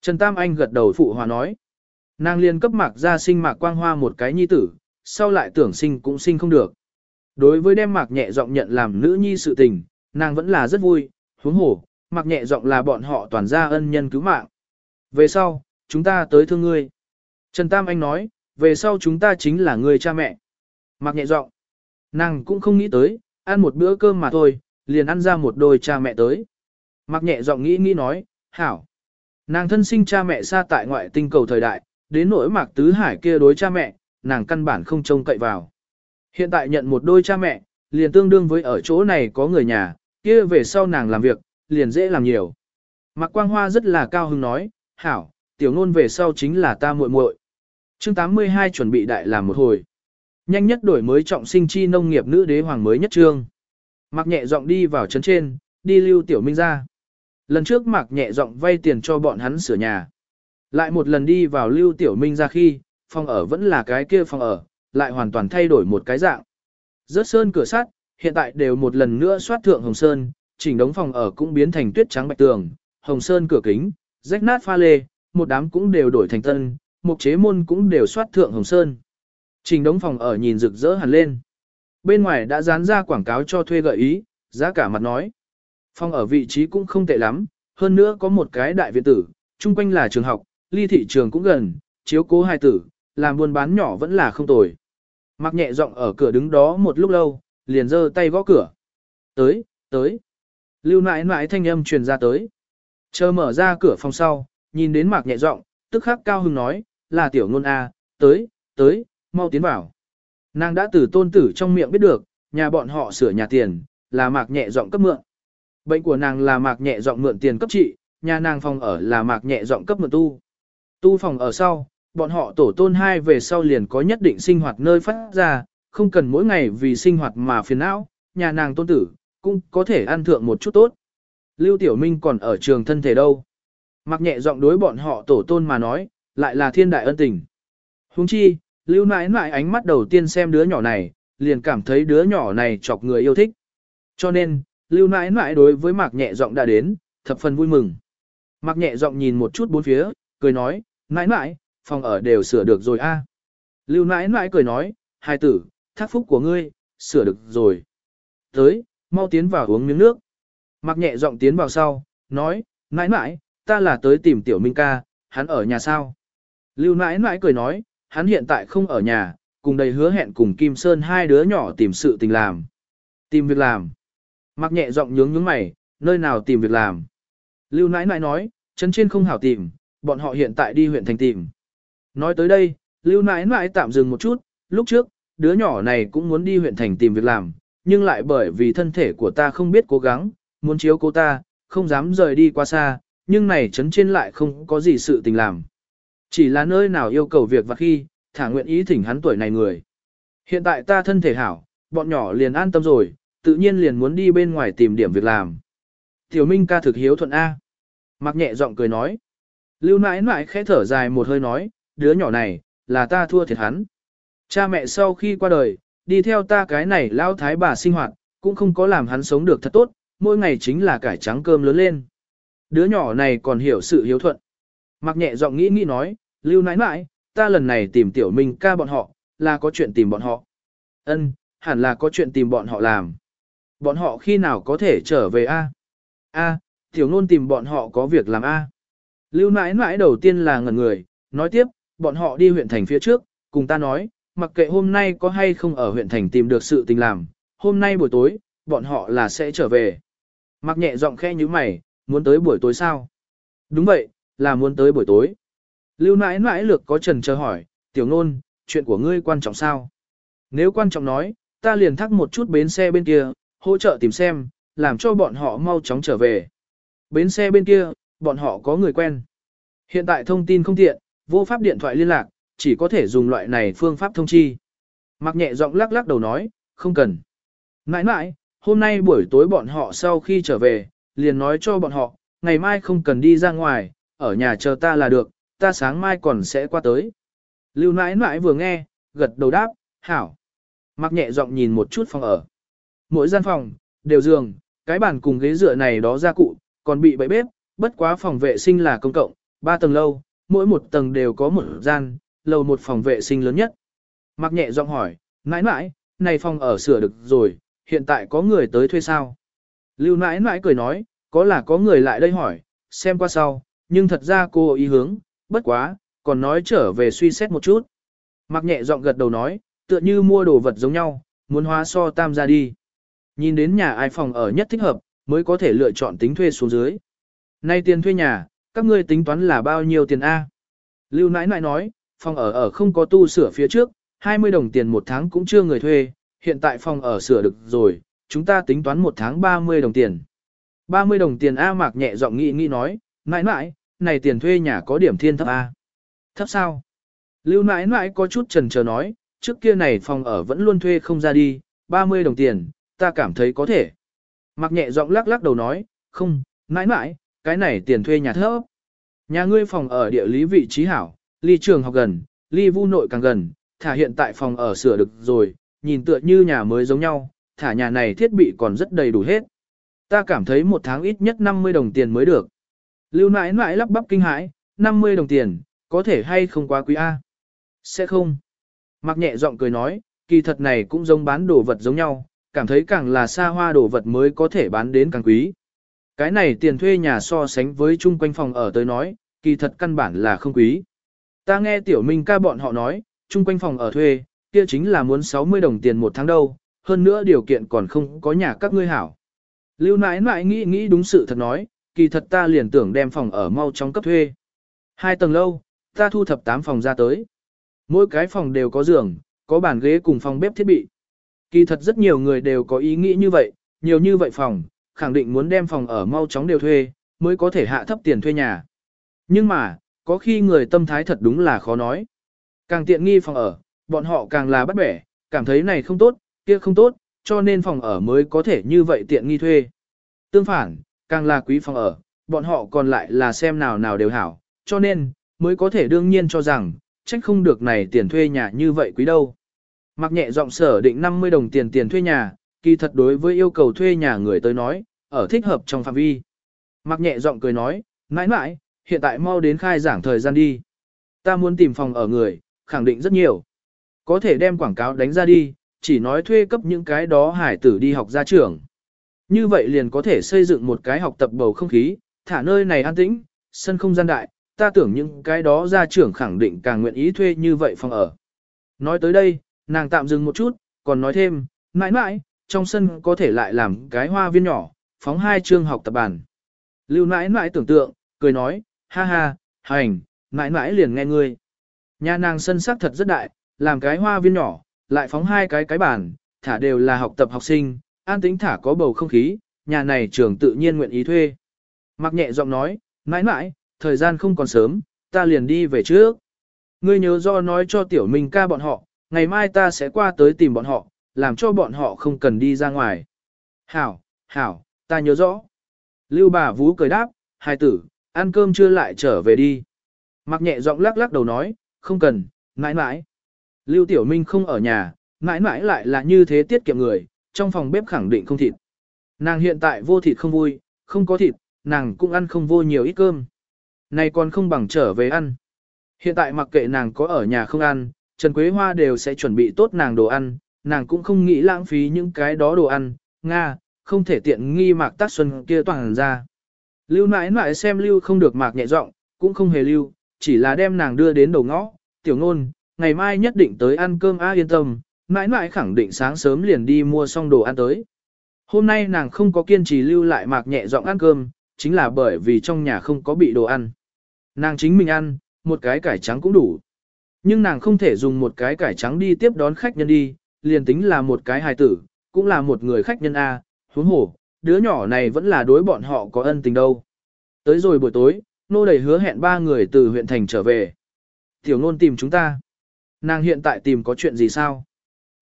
Trần Tam Anh gật đầu phụ hòa nói. Nàng liền cấp mạc ra sinh mạc quang hoa một cái nhi tử, sau lại tưởng sinh cũng sinh không được. Đối với đem mạc nhẹ giọng nhận làm nữ nhi sự tình, nàng vẫn là rất vui, huống hổ, mạc nhẹ giọng là bọn họ toàn gia ân nhân cứu mạng. Về sau, chúng ta tới thương ngươi. Trần Tam Anh nói, về sau chúng ta chính là người cha mẹ. Mạc nhẹ giọng, nàng cũng không nghĩ tới, ăn một bữa cơm mà thôi, liền ăn ra một đôi cha mẹ tới. Mạc nhẹ giọng nghĩ nghĩ nói, hảo. Nàng thân sinh cha mẹ xa tại ngoại tinh cầu thời đại, đến nỗi mạc tứ hải kia đối cha mẹ, nàng căn bản không trông cậy vào. Hiện tại nhận một đôi cha mẹ, liền tương đương với ở chỗ này có người nhà, kia về sau nàng làm việc, liền dễ làm nhiều. Mạc Quang Hoa rất là cao hứng nói, hảo, tiểu ngôn về sau chính là ta muội muội. Chương 82 chuẩn bị đại làm một hồi. Nhanh nhất đổi mới trọng sinh chi nông nghiệp nữ đế hoàng mới nhất trương. Mạc nhẹ giọng đi vào trấn trên, đi lưu tiểu minh ra. Lần trước Mạc nhẹ giọng vay tiền cho bọn hắn sửa nhà. Lại một lần đi vào lưu tiểu minh ra khi, phòng ở vẫn là cái kia phòng ở, lại hoàn toàn thay đổi một cái dạng. Rớt sơn cửa sắt, hiện tại đều một lần nữa soát thượng hồng sơn, chỉnh đống phòng ở cũng biến thành tuyết trắng bạch tường, hồng sơn cửa kính, rách nát pha lê, một đám cũng đều đổi thành tân, mục chế môn cũng đều soát thượng hồng sơn. Trình đống phòng ở nhìn rực rỡ hẳn lên. Bên ngoài đã dán ra quảng cáo cho thuê gợi ý, giá cả mặt nói. Phòng ở vị trí cũng không tệ lắm, hơn nữa có một cái đại viện tử, chung quanh là trường học, ly thị trường cũng gần, chiếu cố hai tử, làm buôn bán nhỏ vẫn là không tồi. Mặc nhẹ giọng ở cửa đứng đó một lúc lâu, liền giơ tay gõ cửa. Tới, tới. Lưu nãi nãi thanh âm truyền ra tới. Chờ mở ra cửa phòng sau, nhìn đến mạc nhẹ giọng, tức khắc cao hưng nói, là tiểu ngôn A, tới, tới, mau tiến vào. Nàng đã từ tôn tử trong miệng biết được, nhà bọn họ sửa nhà tiền, là mạc nhẹ giọng cấp mượn. Bệnh của nàng là mạc nhẹ giọng mượn tiền cấp trị, nhà nàng phòng ở là mạc nhẹ giọng cấp mượn tu. Tu phòng ở sau, bọn họ tổ tôn hai về sau liền có nhất định sinh hoạt nơi phát ra, không cần mỗi ngày vì sinh hoạt mà phiền não, nhà nàng tôn tử, cũng có thể ăn thượng một chút tốt. Lưu Tiểu Minh còn ở trường thân thể đâu. Mặc nhẹ giọng đối bọn họ tổ tôn mà nói, lại là thiên đại ân tình. Huống chi, Lưu nãi nãi ánh mắt đầu tiên xem đứa nhỏ này, liền cảm thấy đứa nhỏ này chọc người yêu thích. Cho nên, Lưu nãi nãi đối với Mạc nhẹ giọng đã đến, thập phần vui mừng. Mạc nhẹ giọng nhìn một chút bốn phía, cười nói, nãi nãi, phòng ở đều sửa được rồi a. Lưu nãi nãi cười nói, hai tử, thác phúc của ngươi, sửa được rồi. Tới, mau tiến vào uống miếng nước. Mặc nhẹ giọng tiến vào sau, nói, nãi nãi, ta là tới tìm tiểu minh ca, hắn ở nhà sao? Lưu nãi nãi cười nói, hắn hiện tại không ở nhà, cùng đầy hứa hẹn cùng Kim Sơn hai đứa nhỏ tìm sự tình làm. Tìm việc làm. Mặc nhẹ giọng nhướng nhướng mày, nơi nào tìm việc làm. Lưu nãi nãi nói, chân trên không hảo tìm, bọn họ hiện tại đi huyện thành tìm. Nói tới đây, Lưu nãi nãi tạm dừng một chút, lúc trước, đứa nhỏ này cũng muốn đi huyện thành tìm việc làm, nhưng lại bởi vì thân thể của ta không biết cố gắng, muốn chiếu cô ta, không dám rời đi quá xa, nhưng này chấn trên lại không có gì sự tình làm. Chỉ là nơi nào yêu cầu việc và khi, thả nguyện ý thỉnh hắn tuổi này người. Hiện tại ta thân thể hảo, bọn nhỏ liền an tâm rồi, tự nhiên liền muốn đi bên ngoài tìm điểm việc làm. Tiểu Minh ca thực hiếu thuận A. Mặc nhẹ giọng cười nói. Lưu nãi nãi khẽ thở dài một hơi nói, đứa nhỏ này, là ta thua thiệt hắn. Cha mẹ sau khi qua đời, đi theo ta cái này lao thái bà sinh hoạt, cũng không có làm hắn sống được thật tốt, mỗi ngày chính là cải trắng cơm lớn lên. Đứa nhỏ này còn hiểu sự hiếu thuận. Mặc nhẹ giọng nghĩ nghĩ nói, lưu nãi nãi, ta lần này tìm tiểu minh ca bọn họ, là có chuyện tìm bọn họ. Ân, hẳn là có chuyện tìm bọn họ làm. Bọn họ khi nào có thể trở về A? A, tiểu nôn tìm bọn họ có việc làm A. Lưu nãi nãi đầu tiên là ngẩn người, nói tiếp, bọn họ đi huyện thành phía trước, cùng ta nói, mặc kệ hôm nay có hay không ở huyện thành tìm được sự tình làm, hôm nay buổi tối, bọn họ là sẽ trở về. Mặc nhẹ giọng khe như mày, muốn tới buổi tối sao? Đúng vậy, là muốn tới buổi tối. Lưu nãi nãi lược có trần chờ hỏi, tiểu nôn, chuyện của ngươi quan trọng sao? Nếu quan trọng nói, ta liền thắc một chút bến xe bên kia, hỗ trợ tìm xem, làm cho bọn họ mau chóng trở về. Bến xe bên kia, bọn họ có người quen. Hiện tại thông tin không tiện, vô pháp điện thoại liên lạc, chỉ có thể dùng loại này phương pháp thông chi. Mặc nhẹ giọng lắc lắc đầu nói, không cần. Nãi nãi, hôm nay buổi tối bọn họ sau khi trở về, liền nói cho bọn họ, ngày mai không cần đi ra ngoài, ở nhà chờ ta là được, ta sáng mai còn sẽ qua tới. Lưu nãi nãi vừa nghe, gật đầu đáp, hảo. Mặc nhẹ giọng nhìn một chút phòng ở. Mỗi gian phòng, đều giường, cái bàn cùng ghế dựa này đó ra cụ, còn bị bẫy bếp, bất quá phòng vệ sinh là công cộng, ba tầng lâu, mỗi một tầng đều có một gian, lầu một phòng vệ sinh lớn nhất. Mặc nhẹ giọng hỏi, mãi mãi, này phòng ở sửa được rồi, hiện tại có người tới thuê sao? Lưu nãi nãi cười nói, có là có người lại đây hỏi, xem qua sau, nhưng thật ra cô ý hướng, bất quá, còn nói trở về suy xét một chút. Mặc nhẹ giọng gật đầu nói, tựa như mua đồ vật giống nhau, muốn hóa so tam ra đi. Nhìn đến nhà ai phòng ở nhất thích hợp, mới có thể lựa chọn tính thuê xuống dưới. Nay tiền thuê nhà, các ngươi tính toán là bao nhiêu tiền A? Lưu nãi nãi nói, phòng ở ở không có tu sửa phía trước, 20 đồng tiền một tháng cũng chưa người thuê, hiện tại phòng ở sửa được rồi, chúng ta tính toán một tháng 30 đồng tiền. 30 đồng tiền A mạc nhẹ giọng nghĩ nghĩ nói, nãi nãi, này tiền thuê nhà có điểm thiên thấp A. Thấp sao? Lưu nãi nãi có chút trần chờ nói, trước kia này phòng ở vẫn luôn thuê không ra đi, 30 đồng tiền, ta cảm thấy có thể. mặc nhẹ giọng lắc lắc đầu nói, không, nãi nãi, cái này tiền thuê nhà thấp. Nhà ngươi phòng ở địa lý vị trí hảo, ly trường học gần, ly vu nội càng gần, thả hiện tại phòng ở sửa được rồi, nhìn tựa như nhà mới giống nhau, thả nhà này thiết bị còn rất đầy đủ hết. Ta cảm thấy một tháng ít nhất 50 đồng tiền mới được. Lưu nãi nãi lắp bắp kinh hãi, 50 đồng tiền, có thể hay không quá quý A? Sẽ không. Mặc nhẹ giọng cười nói, kỳ thật này cũng giống bán đồ vật giống nhau, cảm thấy càng là xa hoa đồ vật mới có thể bán đến càng quý. Cái này tiền thuê nhà so sánh với chung quanh phòng ở tới nói, kỳ thật căn bản là không quý. Ta nghe tiểu minh ca bọn họ nói, chung quanh phòng ở thuê, kia chính là muốn 60 đồng tiền một tháng đâu, hơn nữa điều kiện còn không có nhà các ngươi hảo. Lưu nãi nãi nghĩ nghĩ đúng sự thật nói, kỳ thật ta liền tưởng đem phòng ở mau trong cấp thuê. Hai tầng lâu, ta thu thập 8 phòng ra tới. Mỗi cái phòng đều có giường, có bàn ghế cùng phòng bếp thiết bị. Kỳ thật rất nhiều người đều có ý nghĩ như vậy, nhiều như vậy phòng, khẳng định muốn đem phòng ở mau chóng đều thuê, mới có thể hạ thấp tiền thuê nhà. Nhưng mà, có khi người tâm thái thật đúng là khó nói. Càng tiện nghi phòng ở, bọn họ càng là bắt bẻ, cảm thấy này không tốt, kia không tốt, cho nên phòng ở mới có thể như vậy tiện nghi thuê. Tương phản, càng là quý phòng ở, bọn họ còn lại là xem nào nào đều hảo, cho nên, mới có thể đương nhiên cho rằng, trách không được này tiền thuê nhà như vậy quý đâu. Mặc nhẹ giọng sở định 50 đồng tiền tiền thuê nhà, kỳ thật đối với yêu cầu thuê nhà người tới nói, ở thích hợp trong phạm vi. Mặc nhẹ giọng cười nói, mãi mãi, hiện tại mau đến khai giảng thời gian đi. Ta muốn tìm phòng ở người, khẳng định rất nhiều. Có thể đem quảng cáo đánh ra đi, chỉ nói thuê cấp những cái đó hải tử đi học ra trường. Như vậy liền có thể xây dựng một cái học tập bầu không khí, thả nơi này an tĩnh, sân không gian đại, ta tưởng những cái đó ra trưởng khẳng định càng nguyện ý thuê như vậy phòng ở. Nói tới đây, nàng tạm dừng một chút, còn nói thêm, mãi mãi, trong sân có thể lại làm cái hoa viên nhỏ, phóng hai chương học tập bản. Lưu mãi mãi tưởng tượng, cười nói, ha ha, hành, mãi mãi liền nghe ngươi. Nhà nàng sân sắc thật rất đại, làm cái hoa viên nhỏ, lại phóng hai cái cái bản, thả đều là học tập học sinh, an tính thả có bầu không khí, nhà này trường tự nhiên nguyện ý thuê. Mặc nhẹ giọng nói, mãi mãi, thời gian không còn sớm, ta liền đi về trước. Ngươi nhớ do nói cho tiểu minh ca bọn họ, ngày mai ta sẽ qua tới tìm bọn họ, làm cho bọn họ không cần đi ra ngoài. Hảo, hảo, ta nhớ rõ. Lưu bà vú cười đáp, hai tử, ăn cơm chưa lại trở về đi. Mặc nhẹ giọng lắc lắc đầu nói, không cần, mãi mãi. Lưu Tiểu Minh không ở nhà, mãi mãi lại là như thế tiết kiệm người, trong phòng bếp khẳng định không thịt. Nàng hiện tại vô thịt không vui, không có thịt, nàng cũng ăn không vô nhiều ít cơm. Này còn không bằng trở về ăn. Hiện tại mặc kệ nàng có ở nhà không ăn, Trần Quế Hoa đều sẽ chuẩn bị tốt nàng đồ ăn, nàng cũng không nghĩ lãng phí những cái đó đồ ăn, Nga, không thể tiện nghi mạc tác xuân kia toàn ra. Lưu nãi nãi xem lưu không được mạc nhẹ giọng, cũng không hề lưu, chỉ là đem nàng đưa đến đầu ngõ, tiểu ngôn, ngày mai nhất định tới ăn cơm a yên tâm, nãi nãi khẳng định sáng sớm liền đi mua xong đồ ăn tới. Hôm nay nàng không có kiên trì lưu lại mạc nhẹ giọng ăn cơm, chính là bởi vì trong nhà không có bị đồ ăn. Nàng chính mình ăn, một cái cải trắng cũng đủ. Nhưng nàng không thể dùng một cái cải trắng đi tiếp đón khách nhân đi, liền tính là một cái hài tử, cũng là một người khách nhân A, huống hổ, đứa nhỏ này vẫn là đối bọn họ có ân tình đâu. Tới rồi buổi tối, nô đầy hứa hẹn ba người từ huyện thành trở về. Tiểu nôn tìm chúng ta. Nàng hiện tại tìm có chuyện gì sao?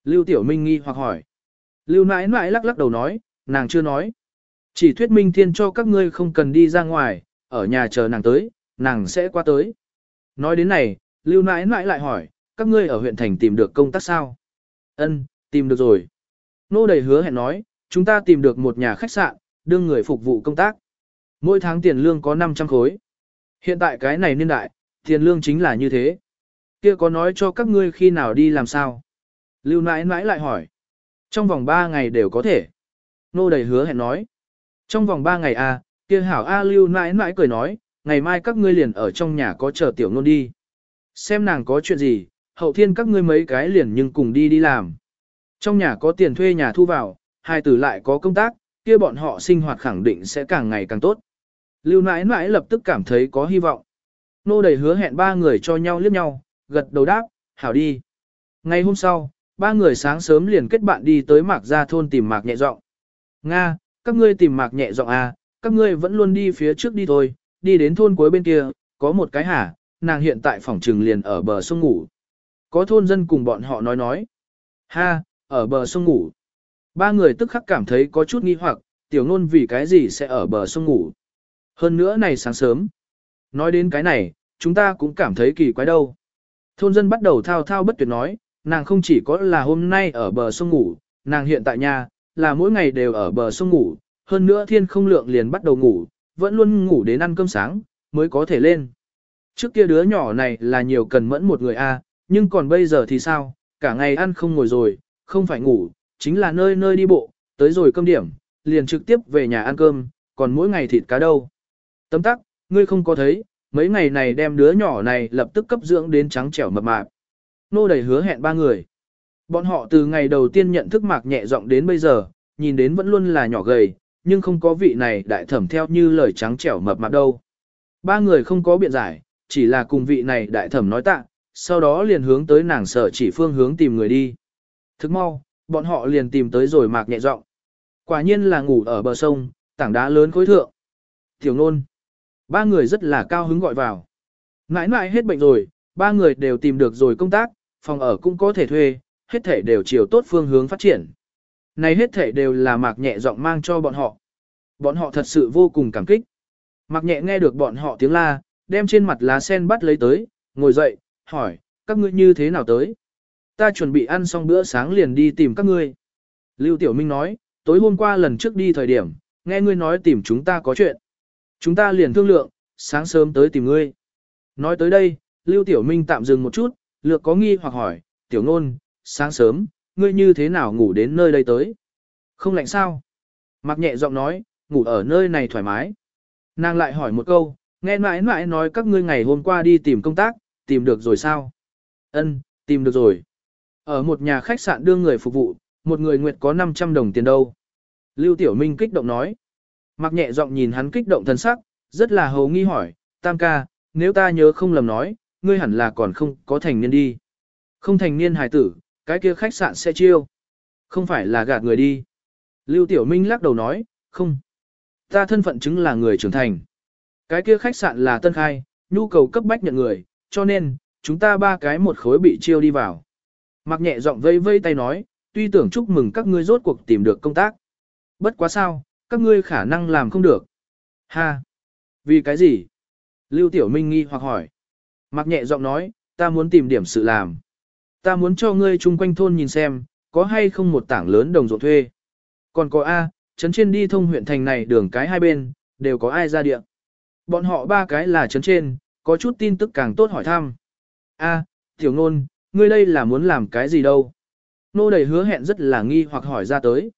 Lưu Tiểu Minh nghi hoặc hỏi. Lưu nãi nãi lắc lắc đầu nói, nàng chưa nói. Chỉ thuyết minh thiên cho các ngươi không cần đi ra ngoài, ở nhà chờ nàng tới, nàng sẽ qua tới. Nói đến này, Lưu nãi nãi lại hỏi, các ngươi ở huyện thành tìm được công tác sao? Ân, tìm được rồi. Nô đầy hứa hẹn nói, chúng ta tìm được một nhà khách sạn, đương người phục vụ công tác. Mỗi tháng tiền lương có 500 khối. Hiện tại cái này niên đại, tiền lương chính là như thế. Kia có nói cho các ngươi khi nào đi làm sao? Lưu nãi nãi lại hỏi. Trong vòng 3 ngày đều có thể. Nô đầy hứa hẹn nói. Trong vòng 3 ngày à, kia hảo A lưu nãi nãi cười nói, ngày mai các ngươi liền ở trong nhà có chờ tiểu nôn đi. Xem nàng có chuyện gì, hậu thiên các ngươi mấy cái liền nhưng cùng đi đi làm. Trong nhà có tiền thuê nhà thu vào, hai tử lại có công tác, kia bọn họ sinh hoạt khẳng định sẽ càng ngày càng tốt. Lưu nãi nãi lập tức cảm thấy có hy vọng. Nô đầy hứa hẹn ba người cho nhau liếc nhau, gật đầu đáp, hảo đi. Ngày hôm sau, ba người sáng sớm liền kết bạn đi tới mạc gia thôn tìm mạc nhẹ giọng. Nga, các ngươi tìm mạc nhẹ giọng à, các ngươi vẫn luôn đi phía trước đi thôi, đi đến thôn cuối bên kia, có một cái hả, nàng hiện tại phòng trừng liền ở bờ sông ngủ. Có thôn dân cùng bọn họ nói nói. Ha, ở bờ sông ngủ. Ba người tức khắc cảm thấy có chút nghi hoặc, tiểu ngôn vì cái gì sẽ ở bờ sông ngủ. Hơn nữa này sáng sớm. Nói đến cái này, chúng ta cũng cảm thấy kỳ quái đâu. Thôn dân bắt đầu thao thao bất tuyệt nói, nàng không chỉ có là hôm nay ở bờ sông ngủ, nàng hiện tại nhà, là mỗi ngày đều ở bờ sông ngủ, hơn nữa thiên không lượng liền bắt đầu ngủ, vẫn luôn ngủ đến ăn cơm sáng, mới có thể lên. Trước kia đứa nhỏ này là nhiều cần mẫn một người a, nhưng còn bây giờ thì sao, cả ngày ăn không ngồi rồi, không phải ngủ, chính là nơi nơi đi bộ, tới rồi cơm điểm, liền trực tiếp về nhà ăn cơm, còn mỗi ngày thịt cá đâu. Tấm tắc, ngươi không có thấy, mấy ngày này đem đứa nhỏ này lập tức cấp dưỡng đến trắng trẻo mập mạp. Nô đầy hứa hẹn ba người. Bọn họ từ ngày đầu tiên nhận thức mạc nhẹ giọng đến bây giờ, nhìn đến vẫn luôn là nhỏ gầy, nhưng không có vị này đại thẩm theo như lời trắng trẻo mập mạp đâu. Ba người không có biện giải, chỉ là cùng vị này đại thẩm nói tạ, sau đó liền hướng tới nàng sở chỉ phương hướng tìm người đi. Thức mau, bọn họ liền tìm tới rồi mạc nhẹ giọng. Quả nhiên là ngủ ở bờ sông, tảng đá lớn khối thượng. Tiểu nôn. Ba người rất là cao hứng gọi vào. Nãi nãi hết bệnh rồi, ba người đều tìm được rồi công tác, phòng ở cũng có thể thuê, hết thể đều chiều tốt phương hướng phát triển. Này hết thể đều là mạc nhẹ giọng mang cho bọn họ. Bọn họ thật sự vô cùng cảm kích. Mạc nhẹ nghe được bọn họ tiếng la, đem trên mặt lá sen bắt lấy tới, ngồi dậy, hỏi, các ngươi như thế nào tới? Ta chuẩn bị ăn xong bữa sáng liền đi tìm các ngươi. Lưu Tiểu Minh nói, tối hôm qua lần trước đi thời điểm, nghe ngươi nói tìm chúng ta có chuyện. Chúng ta liền thương lượng, sáng sớm tới tìm ngươi. Nói tới đây, Lưu Tiểu Minh tạm dừng một chút, lược có nghi hoặc hỏi, Tiểu Nôn, sáng sớm, ngươi như thế nào ngủ đến nơi đây tới? Không lạnh sao? Mặc nhẹ giọng nói, ngủ ở nơi này thoải mái. Nàng lại hỏi một câu, nghe mãi mãi nói các ngươi ngày hôm qua đi tìm công tác, tìm được rồi sao? Ân, tìm được rồi. Ở một nhà khách sạn đưa người phục vụ, một người nguyệt có 500 đồng tiền đâu. Lưu Tiểu Minh kích động nói. Mặc nhẹ giọng nhìn hắn kích động thân sắc, rất là hầu nghi hỏi, Tam ca, nếu ta nhớ không lầm nói, ngươi hẳn là còn không có thành niên đi. Không thành niên hài tử, cái kia khách sạn sẽ chiêu. Không phải là gạt người đi. Lưu Tiểu Minh lắc đầu nói, không. Ta thân phận chứng là người trưởng thành. Cái kia khách sạn là tân khai, nhu cầu cấp bách nhận người, cho nên, chúng ta ba cái một khối bị chiêu đi vào. Mặc nhẹ giọng vây vây tay nói, tuy tưởng chúc mừng các ngươi rốt cuộc tìm được công tác. Bất quá sao, các ngươi khả năng làm không được. Ha! Vì cái gì? Lưu Tiểu Minh nghi hoặc hỏi. Mặc nhẹ giọng nói, ta muốn tìm điểm sự làm. Ta muốn cho ngươi chung quanh thôn nhìn xem, có hay không một tảng lớn đồng ruộng thuê. Còn có A, trấn trên đi thông huyện thành này đường cái hai bên, đều có ai ra địa. Bọn họ ba cái là chấn trên, có chút tin tức càng tốt hỏi thăm. A, tiểu nôn, ngươi đây là muốn làm cái gì đâu? Nô đầy hứa hẹn rất là nghi hoặc hỏi ra tới.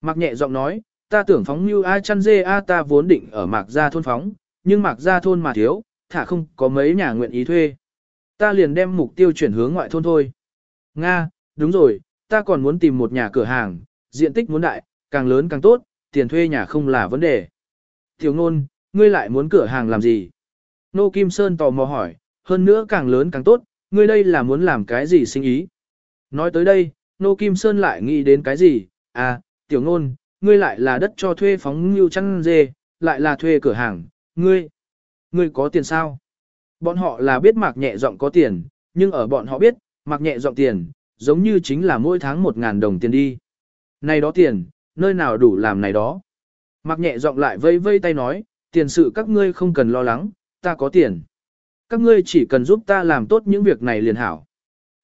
Mạc nhẹ giọng nói, ta tưởng phóng như ai chăn dê a ta vốn định ở mạc gia thôn phóng, nhưng mạc gia thôn mà thiếu, thả không có mấy nhà nguyện ý thuê. Ta liền đem mục tiêu chuyển hướng ngoại thôn thôi. Nga, đúng rồi, ta còn muốn tìm một nhà cửa hàng, diện tích muốn đại, càng lớn càng tốt, tiền thuê nhà không là vấn đề. Tiểu ngôn, ngươi lại muốn cửa hàng làm gì? Nô Kim Sơn tò mò hỏi, hơn nữa càng lớn càng tốt, ngươi đây là muốn làm cái gì sinh ý? Nói tới đây, Nô Kim Sơn lại nghĩ đến cái gì? À, tiểu ngôn, ngươi lại là đất cho thuê phóng như chăn dê, lại là thuê cửa hàng, ngươi, ngươi có tiền sao? Bọn họ là biết mạc nhẹ giọng có tiền, nhưng ở bọn họ biết, mạc nhẹ giọng tiền, giống như chính là mỗi tháng một ngàn đồng tiền đi. Này đó tiền, nơi nào đủ làm này đó? Mạc nhẹ giọng lại vây vây tay nói, tiền sự các ngươi không cần lo lắng, ta có tiền. Các ngươi chỉ cần giúp ta làm tốt những việc này liền hảo.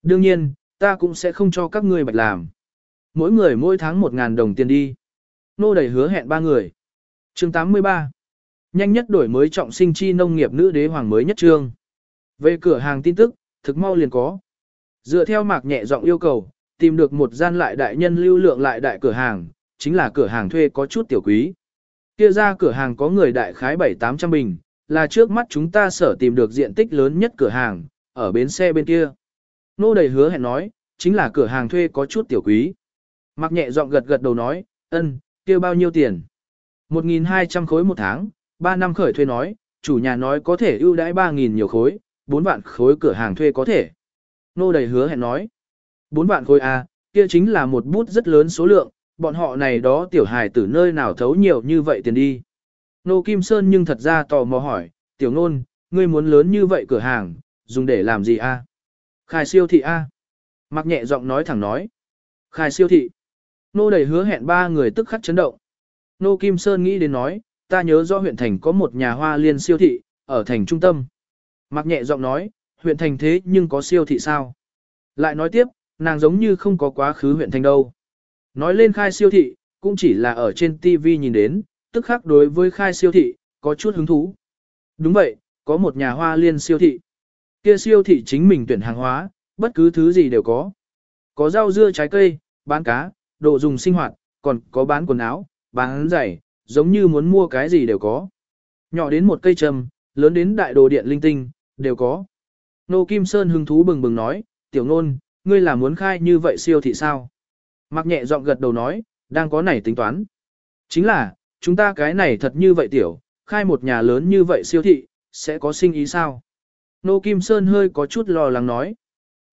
Đương nhiên, ta cũng sẽ không cho các ngươi bạch làm. Mỗi người mỗi tháng một ngàn đồng tiền đi. Nô đầy hứa hẹn ba người. chương 83. Nhanh nhất đổi mới trọng sinh chi nông nghiệp nữ đế hoàng mới nhất trương. Về cửa hàng tin tức, thực mau liền có. Dựa theo mạc nhẹ giọng yêu cầu, tìm được một gian lại đại nhân lưu lượng lại đại cửa hàng, chính là cửa hàng thuê có chút tiểu quý. Kia ra cửa hàng có người đại khái 7-800 bình, là trước mắt chúng ta sở tìm được diện tích lớn nhất cửa hàng, ở bến xe bên kia. Nô đầy hứa hẹn nói, chính là cửa hàng thuê có chút tiểu quý. Mặc nhẹ giọng gật gật đầu nói, ân, kia bao nhiêu tiền? 1.200 khối một tháng, 3 năm khởi thuê nói, chủ nhà nói có thể ưu đãi 3.000 nhiều khối, 4 vạn khối cửa hàng thuê có thể. Nô đầy hứa hẹn nói, 4 vạn khối A, kia chính là một bút rất lớn số lượng, bọn họ này đó tiểu hài từ nơi nào thấu nhiều như vậy tiền đi. Nô Kim Sơn nhưng thật ra tò mò hỏi, tiểu nôn, ngươi muốn lớn như vậy cửa hàng, dùng để làm gì a? Khai siêu thị a? Mặc nhẹ giọng nói thẳng nói. Khai siêu thị. Nô đầy hứa hẹn ba người tức khắc chấn động. Nô Kim Sơn nghĩ đến nói, ta nhớ do huyện thành có một nhà hoa liên siêu thị, ở thành trung tâm. Mặc nhẹ giọng nói, huyện thành thế nhưng có siêu thị sao? Lại nói tiếp, nàng giống như không có quá khứ huyện thành đâu. Nói lên khai siêu thị, cũng chỉ là ở trên TV nhìn đến, tức khắc đối với khai siêu thị, có chút hứng thú. Đúng vậy, có một nhà hoa liên siêu thị. Kia siêu thị chính mình tuyển hàng hóa, bất cứ thứ gì đều có. Có rau dưa trái cây, bán cá, đồ dùng sinh hoạt, còn có bán quần áo, bán giày, giống như muốn mua cái gì đều có. Nhỏ đến một cây trầm, lớn đến đại đồ điện linh tinh, đều có. Nô Kim Sơn hứng thú bừng bừng nói, tiểu nôn, ngươi là muốn khai như vậy siêu thị sao? Mặc nhẹ giọng gật đầu nói, đang có này tính toán. Chính là, chúng ta cái này thật như vậy tiểu, khai một nhà lớn như vậy siêu thị, sẽ có sinh ý sao? Nô Kim Sơn hơi có chút lo lắng nói.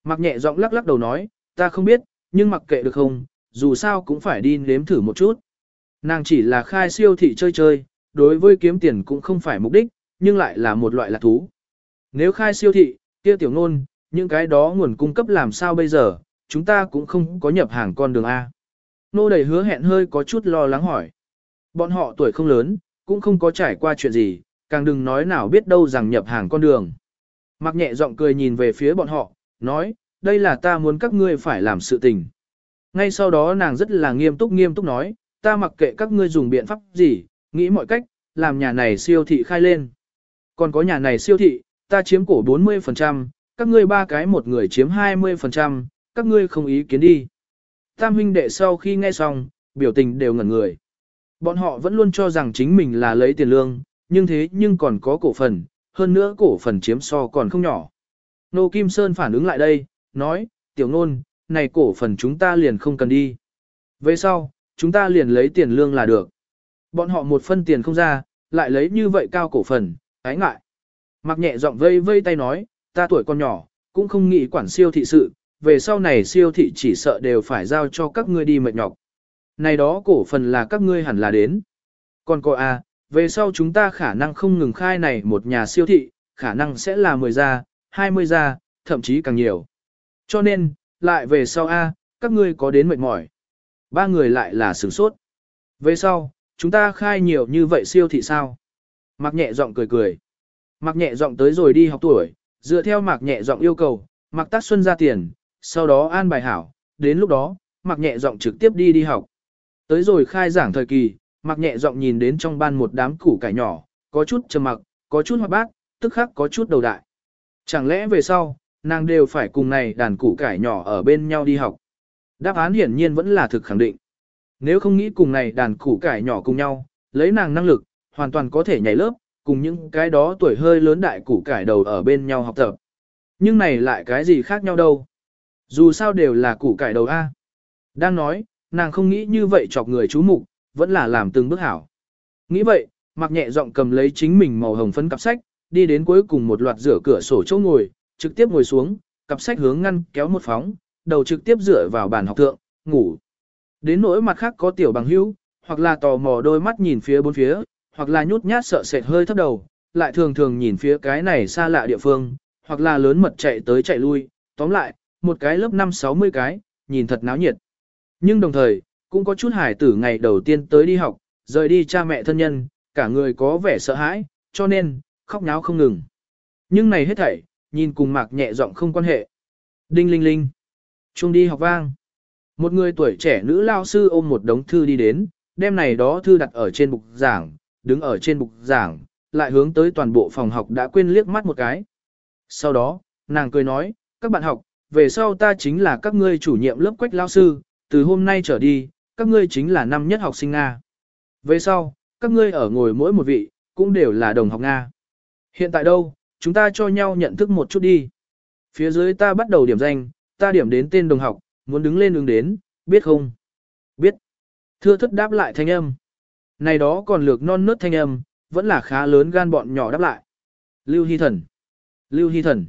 Mặc nhẹ giọng lắc lắc đầu nói, ta không biết, nhưng mặc kệ được không, dù sao cũng phải đi nếm thử một chút. Nàng chỉ là khai siêu thị chơi chơi, đối với kiếm tiền cũng không phải mục đích, nhưng lại là một loại lạc thú. Nếu khai siêu thị, kia tiểu nôn, những cái đó nguồn cung cấp làm sao bây giờ, chúng ta cũng không có nhập hàng con đường A. Nô đầy hứa hẹn hơi có chút lo lắng hỏi. Bọn họ tuổi không lớn, cũng không có trải qua chuyện gì, càng đừng nói nào biết đâu rằng nhập hàng con đường. Mặc nhẹ giọng cười nhìn về phía bọn họ, nói, đây là ta muốn các ngươi phải làm sự tình. Ngay sau đó nàng rất là nghiêm túc nghiêm túc nói, ta mặc kệ các ngươi dùng biện pháp gì, nghĩ mọi cách, làm nhà này siêu thị khai lên. Còn có nhà này siêu thị, ta chiếm cổ 40%, các ngươi ba cái một người chiếm 20%, các ngươi không ý kiến đi. Tam huynh đệ sau khi nghe xong, biểu tình đều ngẩn người. Bọn họ vẫn luôn cho rằng chính mình là lấy tiền lương, nhưng thế nhưng còn có cổ phần, hơn nữa cổ phần chiếm so còn không nhỏ. Nô Kim Sơn phản ứng lại đây, nói, tiểu nôn, này cổ phần chúng ta liền không cần đi. Về sau, chúng ta liền lấy tiền lương là được. Bọn họ một phân tiền không ra, lại lấy như vậy cao cổ phần, ái ngại. Mặc nhẹ giọng vây vây tay nói, ta tuổi còn nhỏ, cũng không nghĩ quản siêu thị sự, về sau này siêu thị chỉ sợ đều phải giao cho các ngươi đi mệt nhọc. Này đó cổ phần là các ngươi hẳn là đến. Còn cô A, à, về sau chúng ta khả năng không ngừng khai này một nhà siêu thị, khả năng sẽ là 10 gia, 20 gia, thậm chí càng nhiều. Cho nên, lại về sau A, các ngươi có đến mệt mỏi. Ba người lại là sửng sốt. Về sau, chúng ta khai nhiều như vậy siêu thị sao? Mạc nhẹ giọng cười cười. Mạc nhẹ giọng tới rồi đi học tuổi, dựa theo mạc nhẹ giọng yêu cầu, Mạc Tác Xuân ra tiền, sau đó an bài hảo, đến lúc đó, mặc nhẹ giọng trực tiếp đi đi học. Tới rồi khai giảng thời kỳ, mặc nhẹ giọng nhìn đến trong ban một đám củ cải nhỏ, có chút trầm mặc, có chút hoạt bát, tức khắc có chút đầu đại. Chẳng lẽ về sau, nàng đều phải cùng này đàn củ cải nhỏ ở bên nhau đi học? Đáp án hiển nhiên vẫn là thực khẳng định. Nếu không nghĩ cùng này đàn củ cải nhỏ cùng nhau, lấy nàng năng lực, hoàn toàn có thể nhảy lớp, cùng những cái đó tuổi hơi lớn đại củ cải đầu ở bên nhau học tập. Nhưng này lại cái gì khác nhau đâu. Dù sao đều là củ cải đầu A. Đang nói, nàng không nghĩ như vậy chọc người chú mục, vẫn là làm từng bước hảo. Nghĩ vậy, mặc nhẹ giọng cầm lấy chính mình màu hồng phấn cặp sách, đi đến cuối cùng một loạt rửa cửa sổ chỗ ngồi, trực tiếp ngồi xuống, cặp sách hướng ngăn kéo một phóng, đầu trực tiếp dựa vào bàn học thượng, ngủ. Đến nỗi mặt khác có tiểu bằng hữu, hoặc là tò mò đôi mắt nhìn phía bốn phía, hoặc là nhút nhát sợ sệt hơi thấp đầu, lại thường thường nhìn phía cái này xa lạ địa phương, hoặc là lớn mật chạy tới chạy lui, tóm lại, một cái lớp 5-60 cái, nhìn thật náo nhiệt. Nhưng đồng thời, cũng có chút hải tử ngày đầu tiên tới đi học, rời đi cha mẹ thân nhân, cả người có vẻ sợ hãi, cho nên, khóc náo không ngừng. Nhưng này hết thảy, nhìn cùng mạc nhẹ giọng không quan hệ. Đinh linh linh. Trung đi học vang. Một người tuổi trẻ nữ lao sư ôm một đống thư đi đến, đem này đó thư đặt ở trên bục giảng, đứng ở trên bục giảng, lại hướng tới toàn bộ phòng học đã quên liếc mắt một cái. Sau đó, nàng cười nói, các bạn học, về sau ta chính là các ngươi chủ nhiệm lớp quách lao sư, từ hôm nay trở đi, các ngươi chính là năm nhất học sinh Nga. Về sau, các ngươi ở ngồi mỗi một vị, cũng đều là đồng học Nga. Hiện tại đâu, chúng ta cho nhau nhận thức một chút đi. Phía dưới ta bắt đầu điểm danh, ta điểm đến tên đồng học, muốn đứng lên đứng đến, biết không? Biết. Thưa thất đáp lại thanh âm. Này đó còn lược non nớt thanh âm, vẫn là khá lớn gan bọn nhỏ đáp lại. Lưu Hy Thần. Lưu Hy Thần.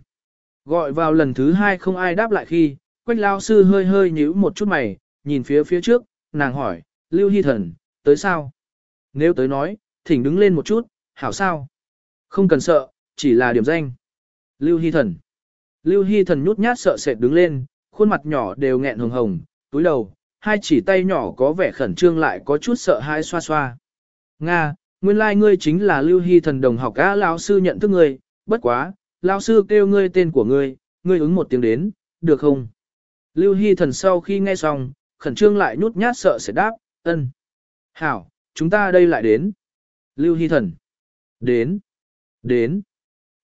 Gọi vào lần thứ hai không ai đáp lại khi, Quách Lao Sư hơi hơi nhíu một chút mày, nhìn phía phía trước, nàng hỏi, Lưu Hy Thần, tới sao? Nếu tới nói, thỉnh đứng lên một chút, hảo sao? Không cần sợ, chỉ là điểm danh. Lưu Hy Thần. Lưu Hy Thần nhút nhát sợ sệt đứng lên, khuôn mặt nhỏ đều nghẹn hồng hồng, túi đầu, hai chỉ tay nhỏ có vẻ khẩn trương lại có chút sợ hãi xoa xoa. Nga, nguyên lai like ngươi chính là Lưu Hy Thần đồng học á lão sư nhận thức ngươi, bất quá, lão sư kêu ngươi tên của ngươi, ngươi ứng một tiếng đến, được không? Lưu Hy Thần sau khi nghe xong, khẩn trương lại nhút nhát sợ sẽ đáp, ân. Hảo, chúng ta đây lại đến. Lưu Hy Thần. Đến. Đến.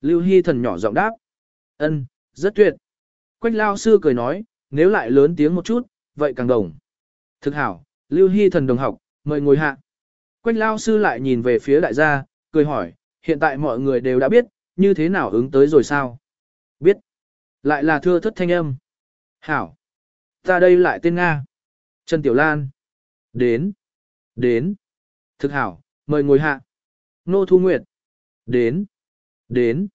Lưu Hy Thần nhỏ giọng đáp. Ân, rất tuyệt. Quách Lao Sư cười nói, nếu lại lớn tiếng một chút, vậy càng đồng. Thực hảo, Lưu Hy Thần đồng học, mời ngồi hạ. Quách Lao Sư lại nhìn về phía đại gia, cười hỏi, hiện tại mọi người đều đã biết, như thế nào ứng tới rồi sao? Biết. Lại là thưa thất thanh âm. Hảo. Ta đây lại tên Nga. Trần Tiểu Lan. Đến. Đến. Thực hảo, mời ngồi hạ. Nô Thu Nguyệt. Đến. Đến.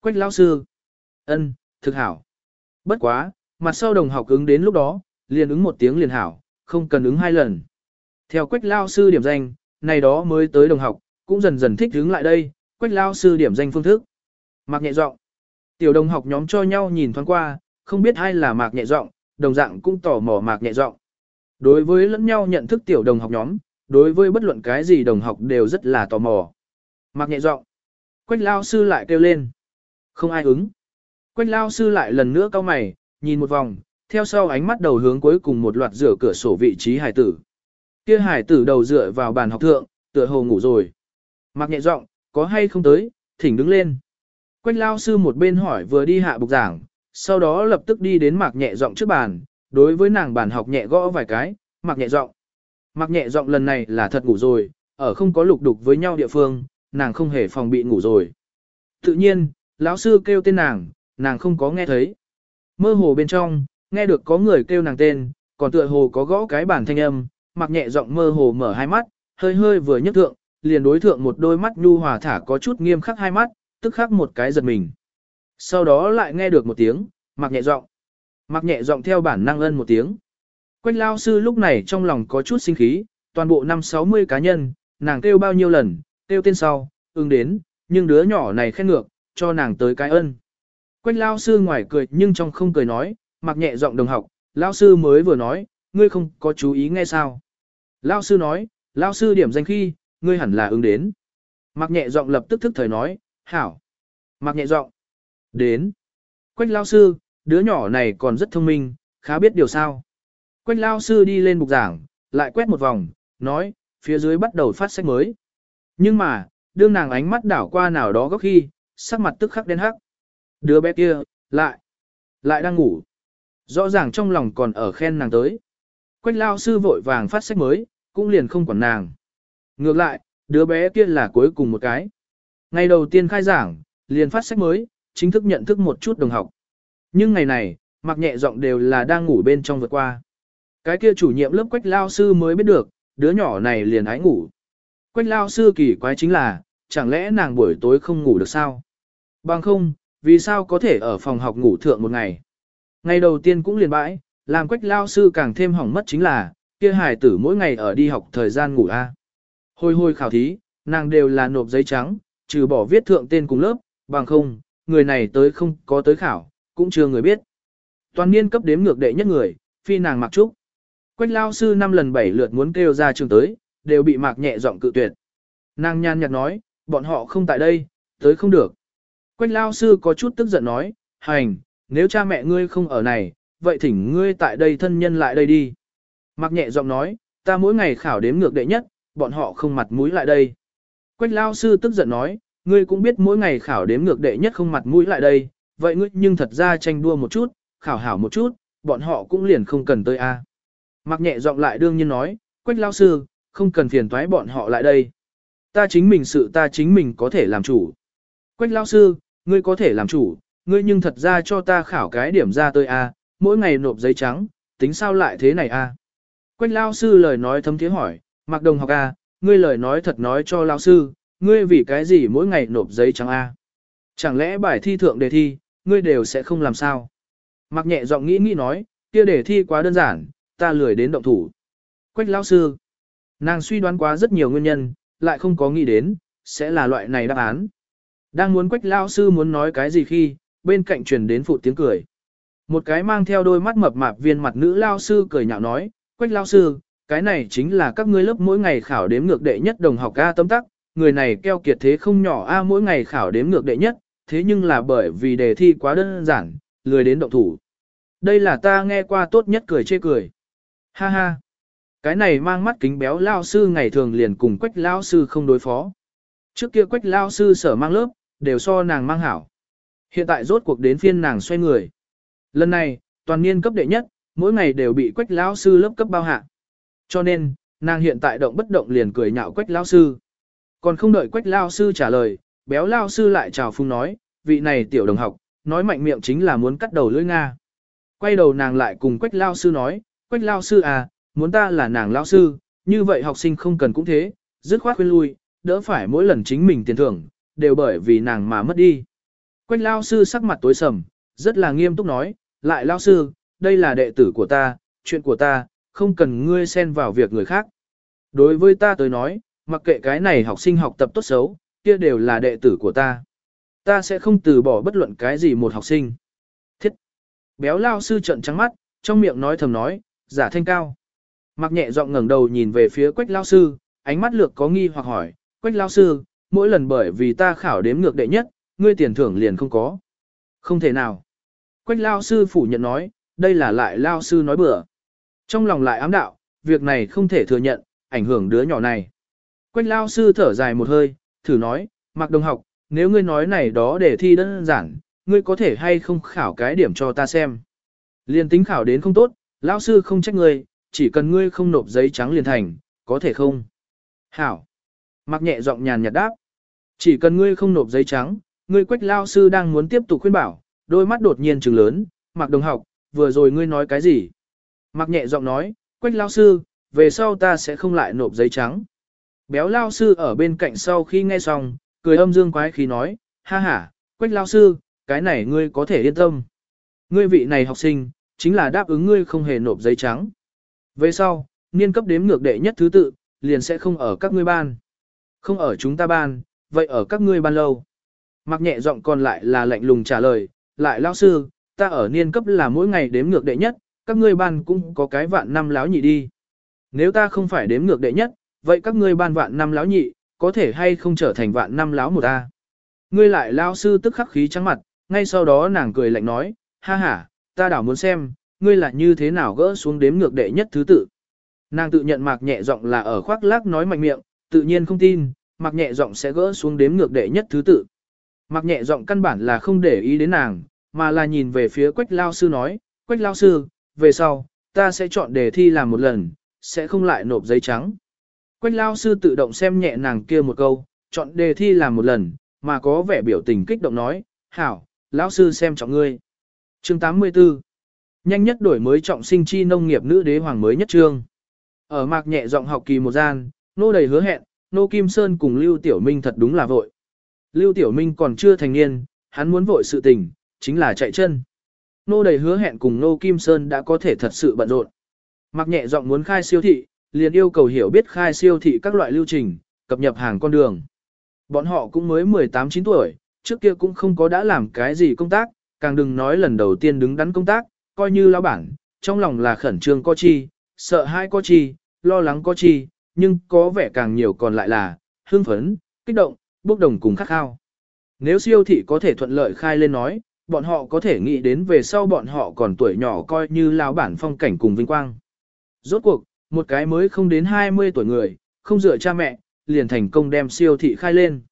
Quách lão sư. Ân, thực hảo. Bất quá, mặt sau đồng học ứng đến lúc đó, liền ứng một tiếng liền hảo, không cần ứng hai lần. Theo quách lao sư điểm danh, này đó mới tới đồng học, cũng dần dần thích ứng lại đây, quách lao sư điểm danh phương thức. Mạc nhẹ giọng. Tiểu đồng học nhóm cho nhau nhìn thoáng qua, không biết ai là mạc nhẹ giọng, đồng dạng cũng tỏ mò mạc nhẹ giọng. Đối với lẫn nhau nhận thức tiểu đồng học nhóm, đối với bất luận cái gì đồng học đều rất là tò mò. Mạc nhẹ giọng. Quách lao sư lại kêu lên. Không ai ứng. Quách lao sư lại lần nữa cau mày, nhìn một vòng, theo sau ánh mắt đầu hướng cuối cùng một loạt rửa cửa sổ vị trí hải tử. Kia hải tử đầu dựa vào bàn học thượng, tựa hồ ngủ rồi. Mặc nhẹ giọng, có hay không tới, thỉnh đứng lên. Quách lao sư một bên hỏi vừa đi hạ bục giảng, sau đó lập tức đi đến mạc nhẹ giọng trước bàn, đối với nàng bàn học nhẹ gõ vài cái, mạc nhẹ giọng. Mạc nhẹ giọng lần này là thật ngủ rồi, ở không có lục đục với nhau địa phương, nàng không hề phòng bị ngủ rồi. Tự nhiên, lão sư kêu tên nàng, nàng không có nghe thấy. Mơ hồ bên trong, nghe được có người kêu nàng tên, còn tựa hồ có gõ cái bản thanh âm, mặc nhẹ giọng mơ hồ mở hai mắt, hơi hơi vừa nhấc thượng, liền đối thượng một đôi mắt nhu hòa thả có chút nghiêm khắc hai mắt, tức khắc một cái giật mình. Sau đó lại nghe được một tiếng, mặc nhẹ giọng. Mặc nhẹ giọng theo bản năng ân một tiếng. Quách lao sư lúc này trong lòng có chút sinh khí, toàn bộ năm 60 cá nhân, nàng kêu bao nhiêu lần, kêu tên sau, ứng đến, nhưng đứa nhỏ này khen ngược, cho nàng tới cái ân. Quách lao sư ngoài cười nhưng trong không cười nói, mặc nhẹ giọng đồng học, lao sư mới vừa nói, ngươi không có chú ý nghe sao. Lao sư nói, lao sư điểm danh khi, ngươi hẳn là ứng đến. Mặc nhẹ giọng lập tức thức thời nói, hảo. Mặc nhẹ giọng, đến. Quách lao sư, đứa nhỏ này còn rất thông minh, khá biết điều sao. Quách lao sư đi lên bục giảng, lại quét một vòng, nói, phía dưới bắt đầu phát sách mới. Nhưng mà, đương nàng ánh mắt đảo qua nào đó góc khi, sắc mặt tức khắc đen hắc. Đứa bé kia, lại, lại đang ngủ. Rõ ràng trong lòng còn ở khen nàng tới. Quách lao sư vội vàng phát sách mới, cũng liền không quản nàng. Ngược lại, đứa bé kia là cuối cùng một cái. Ngày đầu tiên khai giảng, liền phát sách mới, chính thức nhận thức một chút đồng học. Nhưng ngày này, mặc nhẹ giọng đều là đang ngủ bên trong vượt qua. Cái kia chủ nhiệm lớp quách lao sư mới biết được, đứa nhỏ này liền ái ngủ. Quách lao sư kỳ quái chính là, chẳng lẽ nàng buổi tối không ngủ được sao? Bằng không, vì sao có thể ở phòng học ngủ thượng một ngày? Ngày đầu tiên cũng liền bãi, làm quách lao sư càng thêm hỏng mất chính là, kia hài tử mỗi ngày ở đi học thời gian ngủ a. Hồi hồi khảo thí, nàng đều là nộp giấy trắng, trừ bỏ viết thượng tên cùng lớp, bằng không, người này tới không có tới khảo, cũng chưa người biết. Toàn niên cấp đếm ngược đệ nhất người, phi nàng mặc trúc. Quách lao sư năm lần bảy lượt muốn kêu ra trường tới, đều bị mạc nhẹ giọng cự tuyệt. Nàng nhan nhạt nói, bọn họ không tại đây, tới không được. Quách lao sư có chút tức giận nói, hành, nếu cha mẹ ngươi không ở này, vậy thỉnh ngươi tại đây thân nhân lại đây đi. Mạc nhẹ giọng nói, ta mỗi ngày khảo đếm ngược đệ nhất, bọn họ không mặt mũi lại đây. Quách lao sư tức giận nói, ngươi cũng biết mỗi ngày khảo đếm ngược đệ nhất không mặt mũi lại đây, vậy ngươi nhưng thật ra tranh đua một chút, khảo hảo một chút, bọn họ cũng liền không cần tới a. Mặc nhẹ giọng lại đương nhiên nói, quách lao sư, không cần phiền toái bọn họ lại đây. Ta chính mình sự ta chính mình có thể làm chủ. Quách lao sư, ngươi có thể làm chủ, ngươi nhưng thật ra cho ta khảo cái điểm ra tới a, mỗi ngày nộp giấy trắng, tính sao lại thế này a? Quách lao sư lời nói thấm thiế hỏi, mặc đồng học a, ngươi lời nói thật nói cho lao sư, ngươi vì cái gì mỗi ngày nộp giấy trắng a? Chẳng lẽ bài thi thượng đề thi, ngươi đều sẽ không làm sao? Mặc nhẹ giọng nghĩ nghĩ nói, kia đề thi quá đơn giản, ta lười đến động thủ. Quách lão sư, nàng suy đoán quá rất nhiều nguyên nhân, lại không có nghĩ đến, sẽ là loại này đáp án. Đang muốn quách lão sư muốn nói cái gì khi, bên cạnh truyền đến phụ tiếng cười. Một cái mang theo đôi mắt mập mạp viên mặt nữ lao sư cười nhạo nói, quách lao sư, cái này chính là các ngươi lớp mỗi ngày khảo đếm ngược đệ nhất đồng học A tâm tắc, người này keo kiệt thế không nhỏ A mỗi ngày khảo đếm ngược đệ nhất, thế nhưng là bởi vì đề thi quá đơn giản, lười đến động thủ. Đây là ta nghe qua tốt nhất cười chê cười. Ha ha. Cái này mang mắt kính béo lao sư ngày thường liền cùng quách lao sư không đối phó. Trước kia quách lao sư sở mang lớp, đều so nàng mang hảo. Hiện tại rốt cuộc đến phiên nàng xoay người. Lần này, toàn niên cấp đệ nhất, mỗi ngày đều bị quách lão sư lớp cấp bao hạ. Cho nên, nàng hiện tại động bất động liền cười nhạo quách lão sư. Còn không đợi quách lão sư trả lời, béo lão sư lại chào phung nói, vị này tiểu đồng học, nói mạnh miệng chính là muốn cắt đầu lưỡi Nga. Quay đầu nàng lại cùng quách lão sư nói, quách lão sư à, muốn ta là nàng lão sư, như vậy học sinh không cần cũng thế, dứt khoát khuyên lui, đỡ phải mỗi lần chính mình tiền thưởng, đều bởi vì nàng mà mất đi. Quách lão sư sắc mặt tối sầm, rất là nghiêm túc nói, lại lao sư, đây là đệ tử của ta, chuyện của ta, không cần ngươi xen vào việc người khác. Đối với ta tới nói, mặc kệ cái này học sinh học tập tốt xấu, kia đều là đệ tử của ta. Ta sẽ không từ bỏ bất luận cái gì một học sinh. Thiết! Béo lao sư trận trắng mắt, trong miệng nói thầm nói, giả thanh cao. Mặc nhẹ giọng ngẩng đầu nhìn về phía quách lao sư, ánh mắt lược có nghi hoặc hỏi, quách lao sư, mỗi lần bởi vì ta khảo đếm ngược đệ nhất, ngươi tiền thưởng liền không có. Không thể nào. Quách lao sư phủ nhận nói, đây là lại lao sư nói bừa. Trong lòng lại ám đạo, việc này không thể thừa nhận, ảnh hưởng đứa nhỏ này. Quách lao sư thở dài một hơi, thử nói, mặc đồng học, nếu ngươi nói này đó để thi đơn giản, ngươi có thể hay không khảo cái điểm cho ta xem. Liên tính khảo đến không tốt, lao sư không trách ngươi, chỉ cần ngươi không nộp giấy trắng liền thành, có thể không? Hảo. Mặc nhẹ giọng nhàn nhạt đáp. Chỉ cần ngươi không nộp giấy trắng, ngươi quách lao sư đang muốn tiếp tục khuyên bảo, đôi mắt đột nhiên trừng lớn, Mặc Đồng học, vừa rồi ngươi nói cái gì? Mạc nhẹ giọng nói, Quách lao sư, về sau ta sẽ không lại nộp giấy trắng. Béo lao sư ở bên cạnh sau khi nghe xong, cười âm dương quái khí nói, ha ha, Quách lao sư, cái này ngươi có thể yên tâm. Ngươi vị này học sinh, chính là đáp ứng ngươi không hề nộp giấy trắng. Về sau, niên cấp đếm ngược đệ nhất thứ tự, liền sẽ không ở các ngươi ban. Không ở chúng ta ban, vậy ở các ngươi ban lâu. Mặc nhẹ giọng còn lại là lạnh lùng trả lời, lại lao sư, ta ở niên cấp là mỗi ngày đếm ngược đệ nhất, các ngươi ban cũng có cái vạn năm láo nhị đi. Nếu ta không phải đếm ngược đệ nhất, vậy các ngươi ban vạn năm láo nhị, có thể hay không trở thành vạn năm láo một ta. Ngươi lại lao sư tức khắc khí trắng mặt, ngay sau đó nàng cười lạnh nói, ha ha, ta đảo muốn xem, ngươi là như thế nào gỡ xuống đếm ngược đệ nhất thứ tự. Nàng tự nhận mạc nhẹ giọng là ở khoác lác nói mạnh miệng, tự nhiên không tin, mạc nhẹ giọng sẽ gỡ xuống đếm ngược đệ nhất thứ tự. Mặc nhẹ giọng căn bản là không để ý đến nàng, mà là nhìn về phía quách lao sư nói, quách lao sư, về sau, ta sẽ chọn đề thi làm một lần, sẽ không lại nộp giấy trắng. Quách lao sư tự động xem nhẹ nàng kia một câu, chọn đề thi làm một lần, mà có vẻ biểu tình kích động nói, hảo, lão sư xem trọng ngươi. Chương 84 Nhanh nhất đổi mới trọng sinh chi nông nghiệp nữ đế hoàng mới nhất trương. Ở mạc nhẹ giọng học kỳ một gian, nô đầy hứa hẹn, nô Kim Sơn cùng Lưu Tiểu Minh thật đúng là vội. Lưu Tiểu Minh còn chưa thành niên, hắn muốn vội sự tình, chính là chạy chân. Nô đầy hứa hẹn cùng Nô Kim Sơn đã có thể thật sự bận rộn. Mặc nhẹ giọng muốn khai siêu thị, liền yêu cầu hiểu biết khai siêu thị các loại lưu trình, cập nhập hàng con đường. Bọn họ cũng mới 18-9 tuổi, trước kia cũng không có đã làm cái gì công tác, càng đừng nói lần đầu tiên đứng đắn công tác, coi như lão bản, trong lòng là khẩn trương có chi, sợ hãi có chi, lo lắng có chi, nhưng có vẻ càng nhiều còn lại là hưng phấn, kích động, bốc đồng cùng khắc khao. Nếu siêu thị có thể thuận lợi khai lên nói, bọn họ có thể nghĩ đến về sau bọn họ còn tuổi nhỏ coi như lao bản phong cảnh cùng vinh quang. Rốt cuộc, một cái mới không đến 20 tuổi người, không dựa cha mẹ, liền thành công đem siêu thị khai lên.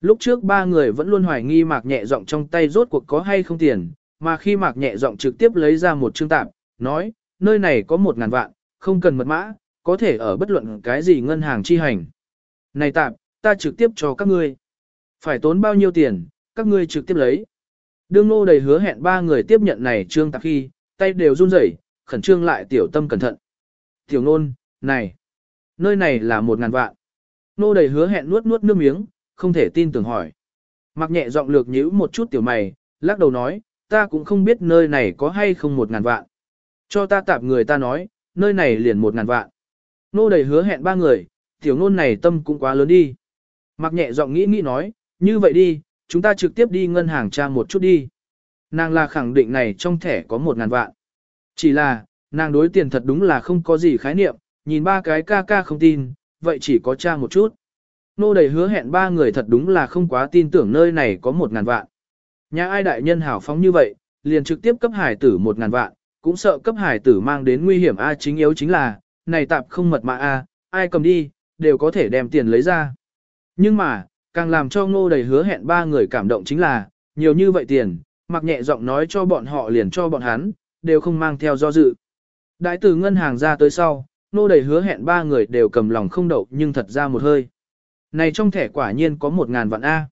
Lúc trước ba người vẫn luôn hoài nghi mạc nhẹ giọng trong tay rốt cuộc có hay không tiền, mà khi mạc nhẹ giọng trực tiếp lấy ra một chương tạp, nói, nơi này có một ngàn vạn, không cần mật mã, có thể ở bất luận cái gì ngân hàng chi hành. Này tạp, ta trực tiếp cho các ngươi. Phải tốn bao nhiêu tiền, các ngươi trực tiếp lấy. Đương nô đầy hứa hẹn ba người tiếp nhận này trương tạp khi, tay đều run rẩy, khẩn trương lại tiểu tâm cẩn thận. Tiểu nôn, này, nơi này là một ngàn vạn. Nô đầy hứa hẹn nuốt nuốt nước miếng, không thể tin tưởng hỏi. Mặc nhẹ giọng lược nhíu một chút tiểu mày, lắc đầu nói, ta cũng không biết nơi này có hay không một ngàn vạn. Cho ta tạp người ta nói, nơi này liền một ngàn vạn. Nô đầy hứa hẹn ba người, tiểu nôn này tâm cũng quá lớn đi. Mặc nhẹ giọng nghĩ nghĩ nói, như vậy đi, chúng ta trực tiếp đi ngân hàng tra một chút đi. Nàng là khẳng định này trong thẻ có một ngàn vạn. Chỉ là, nàng đối tiền thật đúng là không có gì khái niệm, nhìn ba cái ca ca không tin, vậy chỉ có tra một chút. Nô đầy hứa hẹn ba người thật đúng là không quá tin tưởng nơi này có một ngàn vạn. Nhà ai đại nhân hảo phóng như vậy, liền trực tiếp cấp hải tử một ngàn vạn, cũng sợ cấp hải tử mang đến nguy hiểm A chính yếu chính là, này tạp không mật mã A, ai cầm đi, đều có thể đem tiền lấy ra. Nhưng mà, càng làm cho ngô đầy hứa hẹn ba người cảm động chính là, nhiều như vậy tiền, mặc nhẹ giọng nói cho bọn họ liền cho bọn hắn, đều không mang theo do dự. Đại từ ngân hàng ra tới sau, nô đầy hứa hẹn ba người đều cầm lòng không đậu nhưng thật ra một hơi. Này trong thẻ quả nhiên có một ngàn vạn A.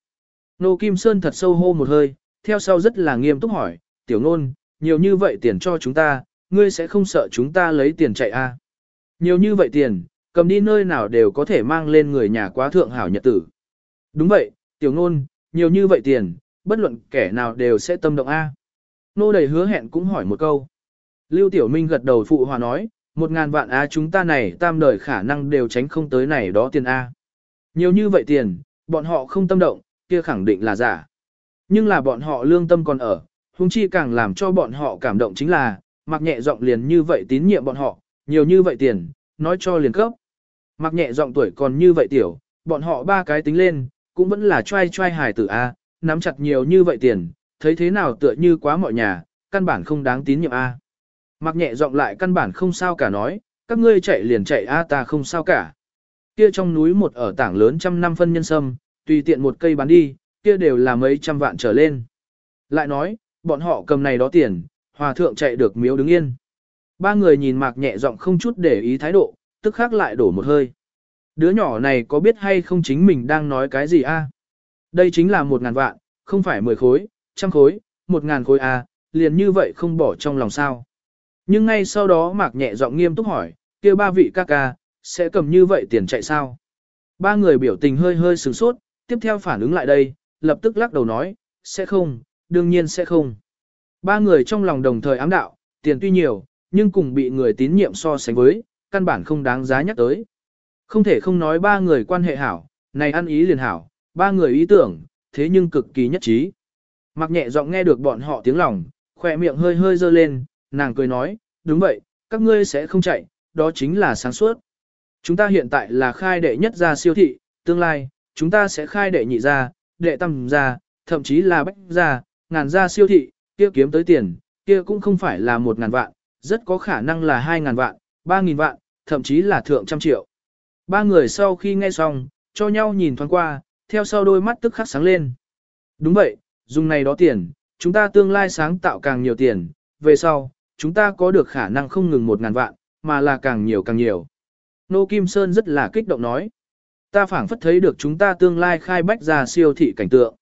Nô Kim Sơn thật sâu hô một hơi, theo sau rất là nghiêm túc hỏi, tiểu nôn, nhiều như vậy tiền cho chúng ta, ngươi sẽ không sợ chúng ta lấy tiền chạy A. Nhiều như vậy tiền, cầm đi nơi nào đều có thể mang lên người nhà quá thượng hảo nhật tử. Đúng vậy, tiểu nôn, nhiều như vậy tiền, bất luận kẻ nào đều sẽ tâm động A. Nô đầy hứa hẹn cũng hỏi một câu. Lưu Tiểu Minh gật đầu phụ hòa nói, một ngàn vạn A chúng ta này tam đời khả năng đều tránh không tới này đó tiền A. Nhiều như vậy tiền, bọn họ không tâm động, kia khẳng định là giả. Nhưng là bọn họ lương tâm còn ở, huống chi càng làm cho bọn họ cảm động chính là, mặc nhẹ giọng liền như vậy tín nhiệm bọn họ, nhiều như vậy tiền, nói cho liền cấp. Mặc nhẹ giọng tuổi còn như vậy tiểu, bọn họ ba cái tính lên, cũng vẫn là trai trai hài tử A, nắm chặt nhiều như vậy tiền, thấy thế nào tựa như quá mọi nhà, căn bản không đáng tín nhiệm A. Mặc nhẹ giọng lại căn bản không sao cả nói, các ngươi chạy liền chạy A ta không sao cả. Kia trong núi một ở tảng lớn trăm năm phân nhân sâm, tùy tiện một cây bán đi, kia đều là mấy trăm vạn trở lên. Lại nói, bọn họ cầm này đó tiền, hòa thượng chạy được miếu đứng yên. Ba người nhìn mạc nhẹ giọng không chút để ý thái độ, tức khắc lại đổ một hơi. Đứa nhỏ này có biết hay không chính mình đang nói cái gì a? Đây chính là một ngàn vạn, không phải mười khối, trăm khối, một ngàn khối a, liền như vậy không bỏ trong lòng sao. Nhưng ngay sau đó mạc nhẹ giọng nghiêm túc hỏi, kia ba vị ca ca, sẽ cầm như vậy tiền chạy sao? Ba người biểu tình hơi hơi sửng sốt, tiếp theo phản ứng lại đây, lập tức lắc đầu nói, sẽ không, đương nhiên sẽ không. Ba người trong lòng đồng thời ám đạo, tiền tuy nhiều, nhưng cùng bị người tín nhiệm so sánh với, căn bản không đáng giá nhắc tới. Không thể không nói ba người quan hệ hảo, này ăn ý liền hảo, ba người ý tưởng, thế nhưng cực kỳ nhất trí. Mặc nhẹ giọng nghe được bọn họ tiếng lòng, khỏe miệng hơi hơi dơ lên, nàng cười nói, đúng vậy, các ngươi sẽ không chạy, đó chính là sáng suốt. Chúng ta hiện tại là khai đệ nhất gia siêu thị, tương lai, chúng ta sẽ khai đệ nhị gia, đệ tam gia, thậm chí là bách gia, ngàn gia siêu thị, kia kiếm tới tiền, kia cũng không phải là một ngàn vạn, rất có khả năng là hai ngàn vạn, ba nghìn vạn, thậm chí là thượng trăm triệu. Ba người sau khi nghe xong, cho nhau nhìn thoáng qua, theo sau đôi mắt tức khắc sáng lên. Đúng vậy, dùng này đó tiền, chúng ta tương lai sáng tạo càng nhiều tiền, về sau, chúng ta có được khả năng không ngừng một ngàn vạn, mà là càng nhiều càng nhiều. Nô Kim Sơn rất là kích động nói. Ta phảng phất thấy được chúng ta tương lai khai bách ra siêu thị cảnh tượng.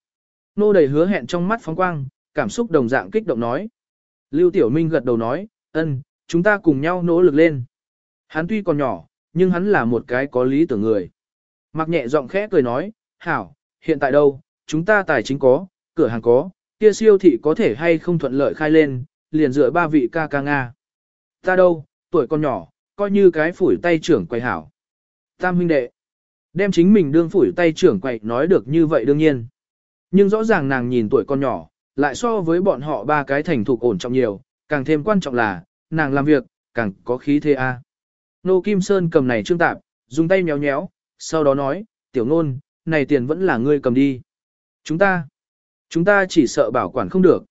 Nô đầy hứa hẹn trong mắt phóng quang, cảm xúc đồng dạng kích động nói. Lưu Tiểu Minh gật đầu nói, ân, chúng ta cùng nhau nỗ lực lên. Hắn tuy còn nhỏ, nhưng hắn là một cái có lý tưởng người. Mặc nhẹ giọng khẽ cười nói, hảo, hiện tại đâu, chúng ta tài chính có, cửa hàng có, kia siêu thị có thể hay không thuận lợi khai lên, liền dựa ba vị ca ca Nga. Ta đâu, tuổi con nhỏ, coi như cái phủi tay trưởng quay hảo. Tam huynh đệ, đem chính mình đương phủi tay trưởng quay nói được như vậy đương nhiên. Nhưng rõ ràng nàng nhìn tuổi con nhỏ, lại so với bọn họ ba cái thành thục ổn trọng nhiều, càng thêm quan trọng là, nàng làm việc, càng có khí thế a. Nô Kim Sơn cầm này trương tạp, dùng tay nhéo nhéo, sau đó nói, tiểu nôn, này tiền vẫn là ngươi cầm đi. Chúng ta, chúng ta chỉ sợ bảo quản không được.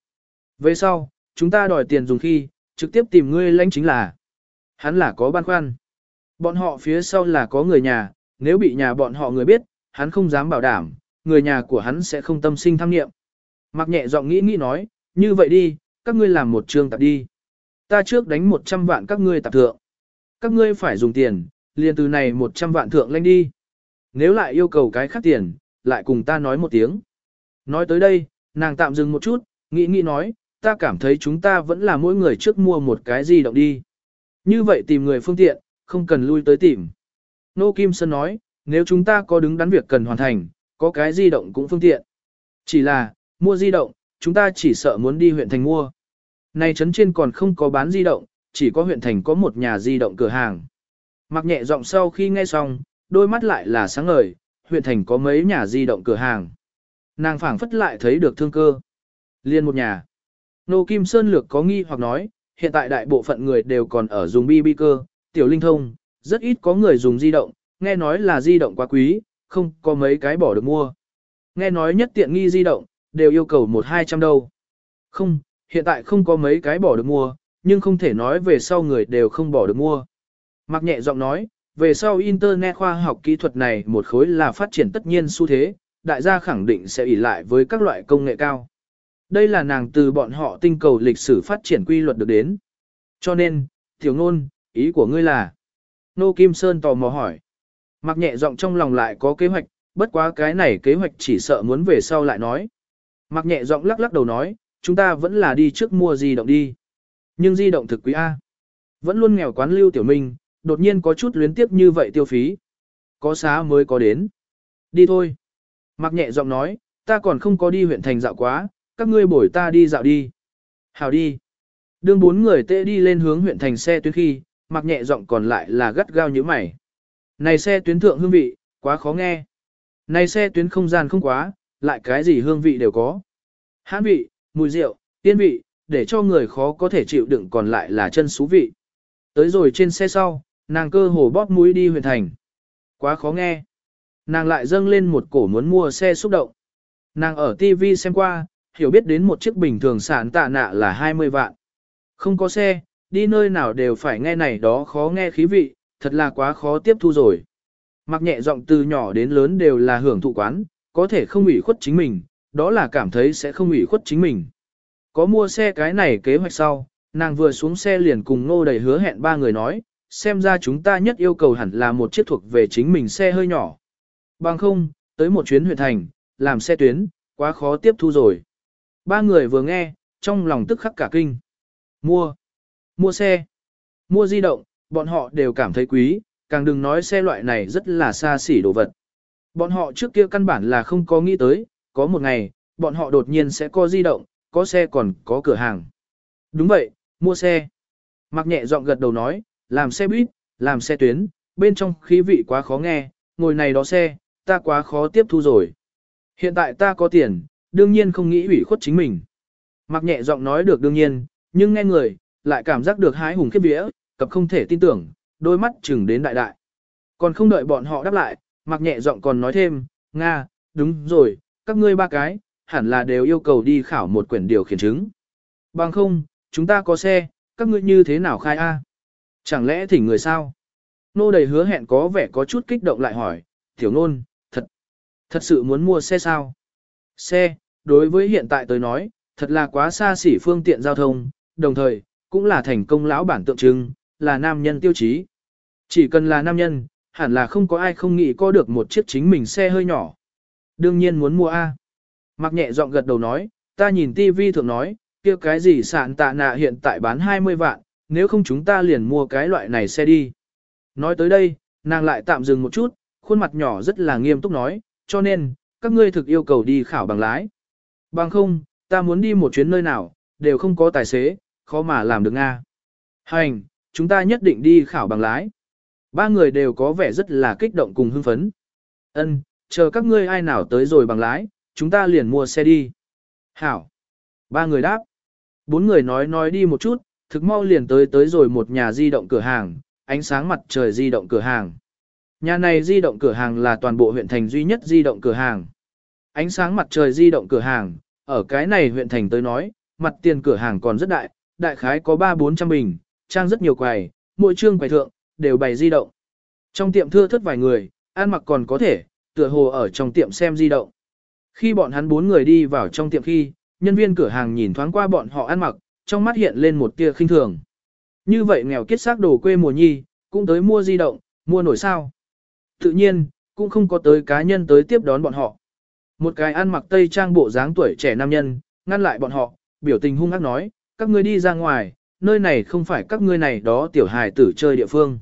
Về sau, chúng ta đòi tiền dùng khi, trực tiếp tìm ngươi lãnh chính là. Hắn là có băn khoăn. Bọn họ phía sau là có người nhà, nếu bị nhà bọn họ người biết, hắn không dám bảo đảm, người nhà của hắn sẽ không tâm sinh tham nghiệm. Mặc nhẹ giọng nghĩ nghĩ nói, như vậy đi, các ngươi làm một trương tạp đi. Ta trước đánh 100 vạn các ngươi tạp thượng. Các ngươi phải dùng tiền, liền từ này 100 vạn thượng lên đi. Nếu lại yêu cầu cái khác tiền, lại cùng ta nói một tiếng. Nói tới đây, nàng tạm dừng một chút, nghĩ nghĩ nói, ta cảm thấy chúng ta vẫn là mỗi người trước mua một cái gì động đi. Như vậy tìm người phương tiện, không cần lui tới tìm. Nô Kim Sơn nói, nếu chúng ta có đứng đắn việc cần hoàn thành, có cái di động cũng phương tiện. Chỉ là, mua di động, chúng ta chỉ sợ muốn đi huyện thành mua. Này trấn trên còn không có bán di động, chỉ có huyện thành có một nhà di động cửa hàng. Mặc nhẹ giọng sau khi nghe xong, đôi mắt lại là sáng ngời, huyện thành có mấy nhà di động cửa hàng. Nàng phảng phất lại thấy được thương cơ. Liên một nhà. Nô Kim Sơn Lược có nghi hoặc nói, hiện tại đại bộ phận người đều còn ở dùng BB cơ, tiểu linh thông, rất ít có người dùng di động, nghe nói là di động quá quý, không có mấy cái bỏ được mua. Nghe nói nhất tiện nghi di động, đều yêu cầu một hai trăm đâu. Không, hiện tại không có mấy cái bỏ được mua, nhưng không thể nói về sau người đều không bỏ được mua. Mặc nhẹ giọng nói, về sau Internet khoa học kỹ thuật này một khối là phát triển tất nhiên xu thế, đại gia khẳng định sẽ ỉ lại với các loại công nghệ cao. Đây là nàng từ bọn họ tinh cầu lịch sử phát triển quy luật được đến. Cho nên, tiểu ngôn, ý của ngươi là... Nô Kim Sơn tò mò hỏi. Mặc nhẹ giọng trong lòng lại có kế hoạch, bất quá cái này kế hoạch chỉ sợ muốn về sau lại nói. Mặc nhẹ giọng lắc lắc đầu nói, chúng ta vẫn là đi trước mua di động đi. Nhưng di động thực quý A. Vẫn luôn nghèo quán lưu tiểu minh, đột nhiên có chút luyến tiếp như vậy tiêu phí. Có xá mới có đến. Đi thôi. Mặc nhẹ giọng nói, ta còn không có đi huyện thành dạo quá, các ngươi bổi ta đi dạo đi. Hào đi. Đương bốn người tệ đi lên hướng huyện thành xe tuyến khi, mặc nhẹ giọng còn lại là gắt gao như mày. Này xe tuyến thượng hương vị, quá khó nghe. Này xe tuyến không gian không quá, lại cái gì hương vị đều có. hán vị, mùi rượu, tiên vị, để cho người khó có thể chịu đựng còn lại là chân xú vị. Tới rồi trên xe sau, nàng cơ hồ bóp mũi đi huyện thành. Quá khó nghe. Nàng lại dâng lên một cổ muốn mua xe xúc động. Nàng ở TV xem qua, hiểu biết đến một chiếc bình thường sản tạ nạ là 20 vạn. Không có xe, đi nơi nào đều phải nghe này đó khó nghe khí vị, thật là quá khó tiếp thu rồi. Mặc nhẹ giọng từ nhỏ đến lớn đều là hưởng thụ quán, có thể không ủy khuất chính mình, đó là cảm thấy sẽ không ủy khuất chính mình. Có mua xe cái này kế hoạch sau, nàng vừa xuống xe liền cùng nô đầy hứa hẹn ba người nói, xem ra chúng ta nhất yêu cầu hẳn là một chiếc thuộc về chính mình xe hơi nhỏ. Bằng không, tới một chuyến huyện thành, làm xe tuyến, quá khó tiếp thu rồi. Ba người vừa nghe, trong lòng tức khắc cả kinh. Mua, mua xe, mua di động, bọn họ đều cảm thấy quý, càng đừng nói xe loại này rất là xa xỉ đồ vật. Bọn họ trước kia căn bản là không có nghĩ tới, có một ngày, bọn họ đột nhiên sẽ có di động, có xe còn có cửa hàng. Đúng vậy, mua xe. Mặc nhẹ giọng gật đầu nói, làm xe buýt, làm xe tuyến, bên trong khí vị quá khó nghe, ngồi này đó xe, ta quá khó tiếp thu rồi. Hiện tại ta có tiền, đương nhiên không nghĩ ủy khuất chính mình. Mặc nhẹ giọng nói được đương nhiên, nhưng nghe người, lại cảm giác được hái hùng khiếp vía, cập không thể tin tưởng, đôi mắt chừng đến đại đại. Còn không đợi bọn họ đáp lại, mặc nhẹ giọng còn nói thêm, Nga, đúng rồi, các ngươi ba cái, hẳn là đều yêu cầu đi khảo một quyển điều khiển chứng. Bằng không, chúng ta có xe, các ngươi như thế nào khai A? Chẳng lẽ thỉnh người sao? Nô đầy hứa hẹn có vẻ có chút kích động lại hỏi, tiểu nôn, thật, thật sự muốn mua xe sao? Xe, đối với hiện tại tôi nói, thật là quá xa xỉ phương tiện giao thông, đồng thời, cũng là thành công lão bản tượng trưng, là nam nhân tiêu chí. Chỉ cần là nam nhân, hẳn là không có ai không nghĩ có được một chiếc chính mình xe hơi nhỏ. Đương nhiên muốn mua A. Mặc nhẹ giọng gật đầu nói, ta nhìn TV thường nói, kia cái gì sạn tạ nạ hiện tại bán 20 vạn, nếu không chúng ta liền mua cái loại này xe đi. Nói tới đây, nàng lại tạm dừng một chút, khuôn mặt nhỏ rất là nghiêm túc nói, cho nên, các ngươi thực yêu cầu đi khảo bằng lái. Bằng không, ta muốn đi một chuyến nơi nào, đều không có tài xế, khó mà làm được Nga. Hành, chúng ta nhất định đi khảo bằng lái. Ba người đều có vẻ rất là kích động cùng hưng phấn. Ân, chờ các ngươi ai nào tới rồi bằng lái, chúng ta liền mua xe đi. Hảo. Ba người đáp. Bốn người nói nói đi một chút, thực mau liền tới tới rồi một nhà di động cửa hàng, ánh sáng mặt trời di động cửa hàng. Nhà này di động cửa hàng là toàn bộ huyện thành duy nhất di động cửa hàng. Ánh sáng mặt trời di động cửa hàng, ở cái này huyện thành tới nói, mặt tiền cửa hàng còn rất đại, đại khái có 3-400 bình, trang rất nhiều quầy, mỗi trương quầy thượng, đều bày di động. Trong tiệm thưa thất vài người, ăn mặc còn có thể, tựa hồ ở trong tiệm xem di động. Khi bọn hắn bốn người đi vào trong tiệm khi, nhân viên cửa hàng nhìn thoáng qua bọn họ ăn mặc, trong mắt hiện lên một tia khinh thường. Như vậy nghèo kiết xác đồ quê mùa nhi, cũng tới mua di động, mua nổi sao. Tự nhiên, cũng không có tới cá nhân tới tiếp đón bọn họ. Một cái ăn mặc tây trang bộ dáng tuổi trẻ nam nhân, ngăn lại bọn họ, biểu tình hung ác nói, các ngươi đi ra ngoài, nơi này không phải các ngươi này đó tiểu hài tử chơi địa phương.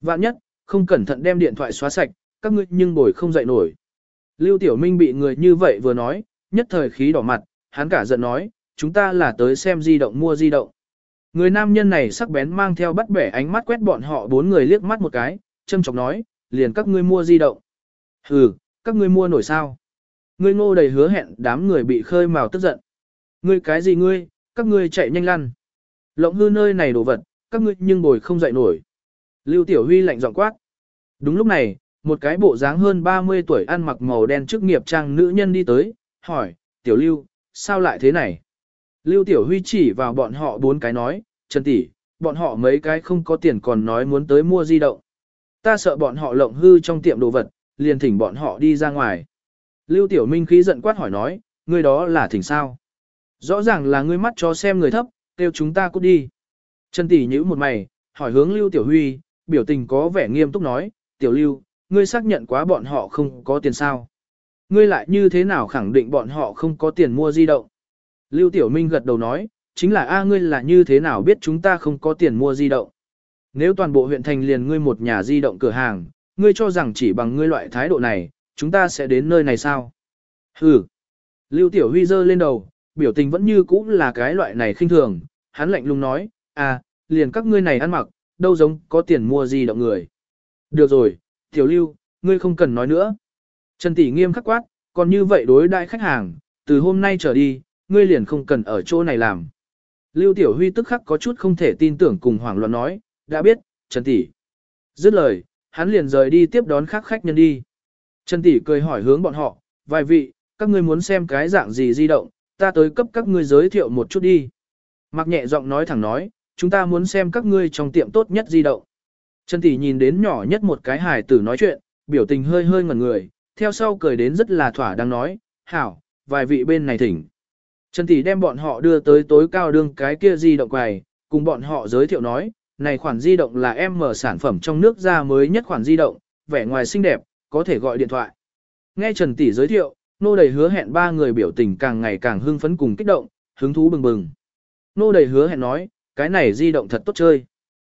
Vạn nhất, không cẩn thận đem điện thoại xóa sạch, các ngươi nhưng bồi không dậy nổi. Lưu Tiểu Minh bị người như vậy vừa nói, nhất thời khí đỏ mặt, hắn cả giận nói, chúng ta là tới xem di động mua di động. Người nam nhân này sắc bén mang theo bắt bẻ ánh mắt quét bọn họ bốn người liếc mắt một cái, châm chọc nói, liền các ngươi mua di động. Hừ, các ngươi mua nổi sao? Ngươi ngô đầy hứa hẹn đám người bị khơi mào tức giận. Ngươi cái gì ngươi, các ngươi chạy nhanh lăn. Lộng hư nơi này đồ vật, các ngươi nhưng bồi không dậy nổi. Lưu Tiểu Huy lạnh giọng quát. Đúng lúc này, một cái bộ dáng hơn 30 tuổi ăn mặc màu đen chức nghiệp trang nữ nhân đi tới, hỏi, Tiểu Lưu, sao lại thế này? Lưu Tiểu Huy chỉ vào bọn họ bốn cái nói, Trần tỷ, bọn họ mấy cái không có tiền còn nói muốn tới mua di động. Ta sợ bọn họ lộng hư trong tiệm đồ vật, liền thỉnh bọn họ đi ra ngoài. Lưu Tiểu Minh khí giận quát hỏi nói, ngươi đó là thỉnh sao? Rõ ràng là ngươi mắt cho xem người thấp, kêu chúng ta cút đi. Trần tỷ nhíu một mày, hỏi hướng Lưu Tiểu Huy, biểu tình có vẻ nghiêm túc nói, Tiểu Lưu, ngươi xác nhận quá bọn họ không có tiền sao? Ngươi lại như thế nào khẳng định bọn họ không có tiền mua di động? Lưu Tiểu Minh gật đầu nói, chính là A ngươi là như thế nào biết chúng ta không có tiền mua di động? Nếu toàn bộ huyện thành liền ngươi một nhà di động cửa hàng, ngươi cho rằng chỉ bằng ngươi loại thái độ này, chúng ta sẽ đến nơi này sao? Hừ. Lưu Tiểu Huy giơ lên đầu, biểu tình vẫn như cũ là cái loại này khinh thường, hắn lạnh lùng nói, à, liền các ngươi này ăn mặc, đâu giống có tiền mua di động người. Được rồi, Tiểu Lưu, ngươi không cần nói nữa. Trần Tỷ nghiêm khắc quát, còn như vậy đối đại khách hàng, từ hôm nay trở đi, ngươi liền không cần ở chỗ này làm. Lưu Tiểu Huy tức khắc có chút không thể tin tưởng cùng hoảng loạn nói, đã biết, Trần Tỷ. Dứt lời, hắn liền rời đi tiếp đón khác khách nhân đi. Trần Tỷ cười hỏi hướng bọn họ, vài vị, các ngươi muốn xem cái dạng gì di động, ta tới cấp các ngươi giới thiệu một chút đi. Mặc nhẹ giọng nói thẳng nói, chúng ta muốn xem các ngươi trong tiệm tốt nhất di động. Trần Tỷ nhìn đến nhỏ nhất một cái hài tử nói chuyện, biểu tình hơi hơi ngẩn người, theo sau cười đến rất là thỏa đang nói, hảo, vài vị bên này thỉnh. Trần Tỷ đem bọn họ đưa tới tối cao đương cái kia di động quầy, cùng bọn họ giới thiệu nói, này khoản di động là em mở sản phẩm trong nước ra mới nhất khoản di động, vẻ ngoài xinh đẹp, có thể gọi điện thoại. Nghe Trần Tỷ giới thiệu, nô đầy hứa hẹn ba người biểu tình càng ngày càng hưng phấn cùng kích động, hứng thú bừng bừng. Nô đầy hứa hẹn nói, cái này di động thật tốt chơi.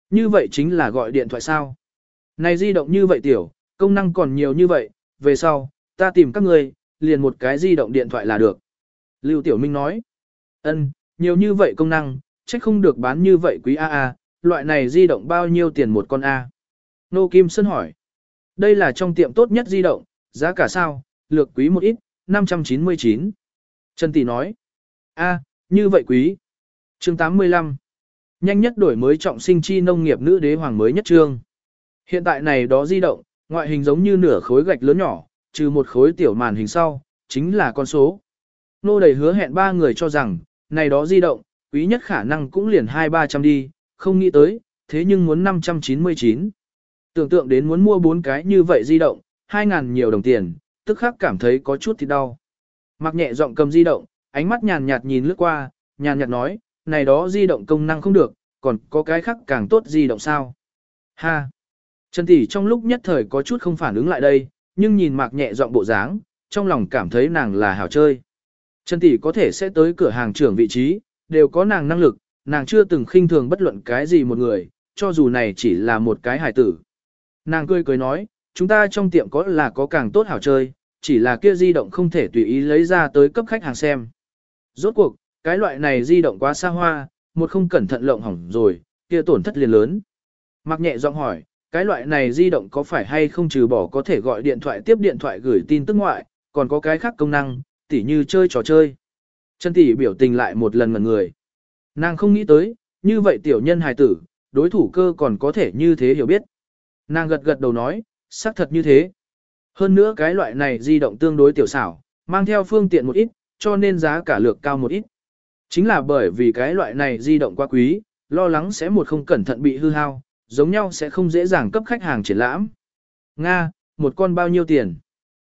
Như vậy chính là gọi điện thoại sao? Này di động như vậy tiểu, công năng còn nhiều như vậy, về sau, ta tìm các người, liền một cái di động điện thoại là được. Lưu Tiểu Minh nói, ân, nhiều như vậy công năng, chắc không được bán như vậy quý A A, loại này di động bao nhiêu tiền một con A. Nô Kim Sơn hỏi, đây là trong tiệm tốt nhất di động, giá cả sao, lược quý một ít, 599. Trần Tỷ nói, a, như vậy quý. chương 85. Nhanh nhất đổi mới trọng sinh chi nông nghiệp nữ đế hoàng mới nhất trương. Hiện tại này đó di động, ngoại hình giống như nửa khối gạch lớn nhỏ, trừ một khối tiểu màn hình sau, chính là con số. Nô đầy hứa hẹn ba người cho rằng, này đó di động, quý nhất khả năng cũng liền hai ba trăm đi, không nghĩ tới, thế nhưng muốn 599. Tưởng tượng đến muốn mua bốn cái như vậy di động, 2.000 nhiều đồng tiền, tức khắc cảm thấy có chút thì đau. Mặc nhẹ giọng cầm di động, ánh mắt nhàn nhạt nhìn lướt qua, nhàn nhạt nói, này đó di động công năng không được, còn có cái khác càng tốt di động sao. Ha! Trần Tỷ trong lúc nhất thời có chút không phản ứng lại đây, nhưng nhìn mạc nhẹ giọng bộ dáng, trong lòng cảm thấy nàng là hảo chơi. Trần Tỷ có thể sẽ tới cửa hàng trưởng vị trí, đều có nàng năng lực, nàng chưa từng khinh thường bất luận cái gì một người, cho dù này chỉ là một cái hài tử. Nàng cười cười nói, chúng ta trong tiệm có là có càng tốt hảo chơi, chỉ là kia di động không thể tùy ý lấy ra tới cấp khách hàng xem. Rốt cuộc, cái loại này di động quá xa hoa, một không cẩn thận lộng hỏng rồi, kia tổn thất liền lớn. Mặc nhẹ giọng hỏi, cái loại này di động có phải hay không trừ bỏ có thể gọi điện thoại tiếp điện thoại gửi tin tức ngoại, còn có cái khác công năng, tỉ như chơi trò chơi. Chân tỷ biểu tình lại một lần ngẩn người. Nàng không nghĩ tới, như vậy tiểu nhân hài tử, đối thủ cơ còn có thể như thế hiểu biết. Nàng gật gật đầu nói, xác thật như thế. Hơn nữa cái loại này di động tương đối tiểu xảo, mang theo phương tiện một ít, cho nên giá cả lược cao một ít. Chính là bởi vì cái loại này di động quá quý, lo lắng sẽ một không cẩn thận bị hư hao, giống nhau sẽ không dễ dàng cấp khách hàng triển lãm. Nga, một con bao nhiêu tiền?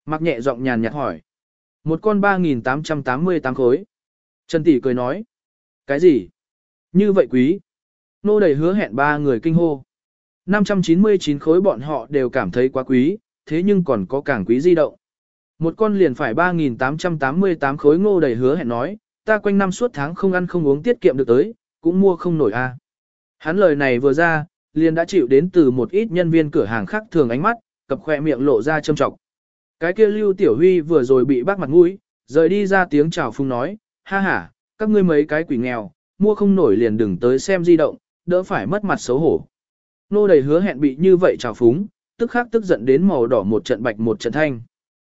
Mặc nhẹ giọng nhàn nhạt hỏi. Một con 3.888 khối. Trần Tỷ cười nói. Cái gì? Như vậy quý. Nô đầy hứa hẹn ba người kinh hô. 599 khối bọn họ đều cảm thấy quá quý, thế nhưng còn có càng quý di động. Một con liền phải 3.888 khối ngô đầy hứa hẹn nói, ta quanh năm suốt tháng không ăn không uống tiết kiệm được tới, cũng mua không nổi a. Hắn lời này vừa ra, liền đã chịu đến từ một ít nhân viên cửa hàng khác thường ánh mắt, cặp khoe miệng lộ ra châm trọng. Cái kia Lưu Tiểu Huy vừa rồi bị bác mặt mũi, rời đi ra tiếng chào phung nói, ha ha, các ngươi mấy cái quỷ nghèo, mua không nổi liền đừng tới xem di động, đỡ phải mất mặt xấu hổ. Nô đầy hứa hẹn bị như vậy chào phúng, tức khắc tức giận đến màu đỏ một trận bạch một trận thanh.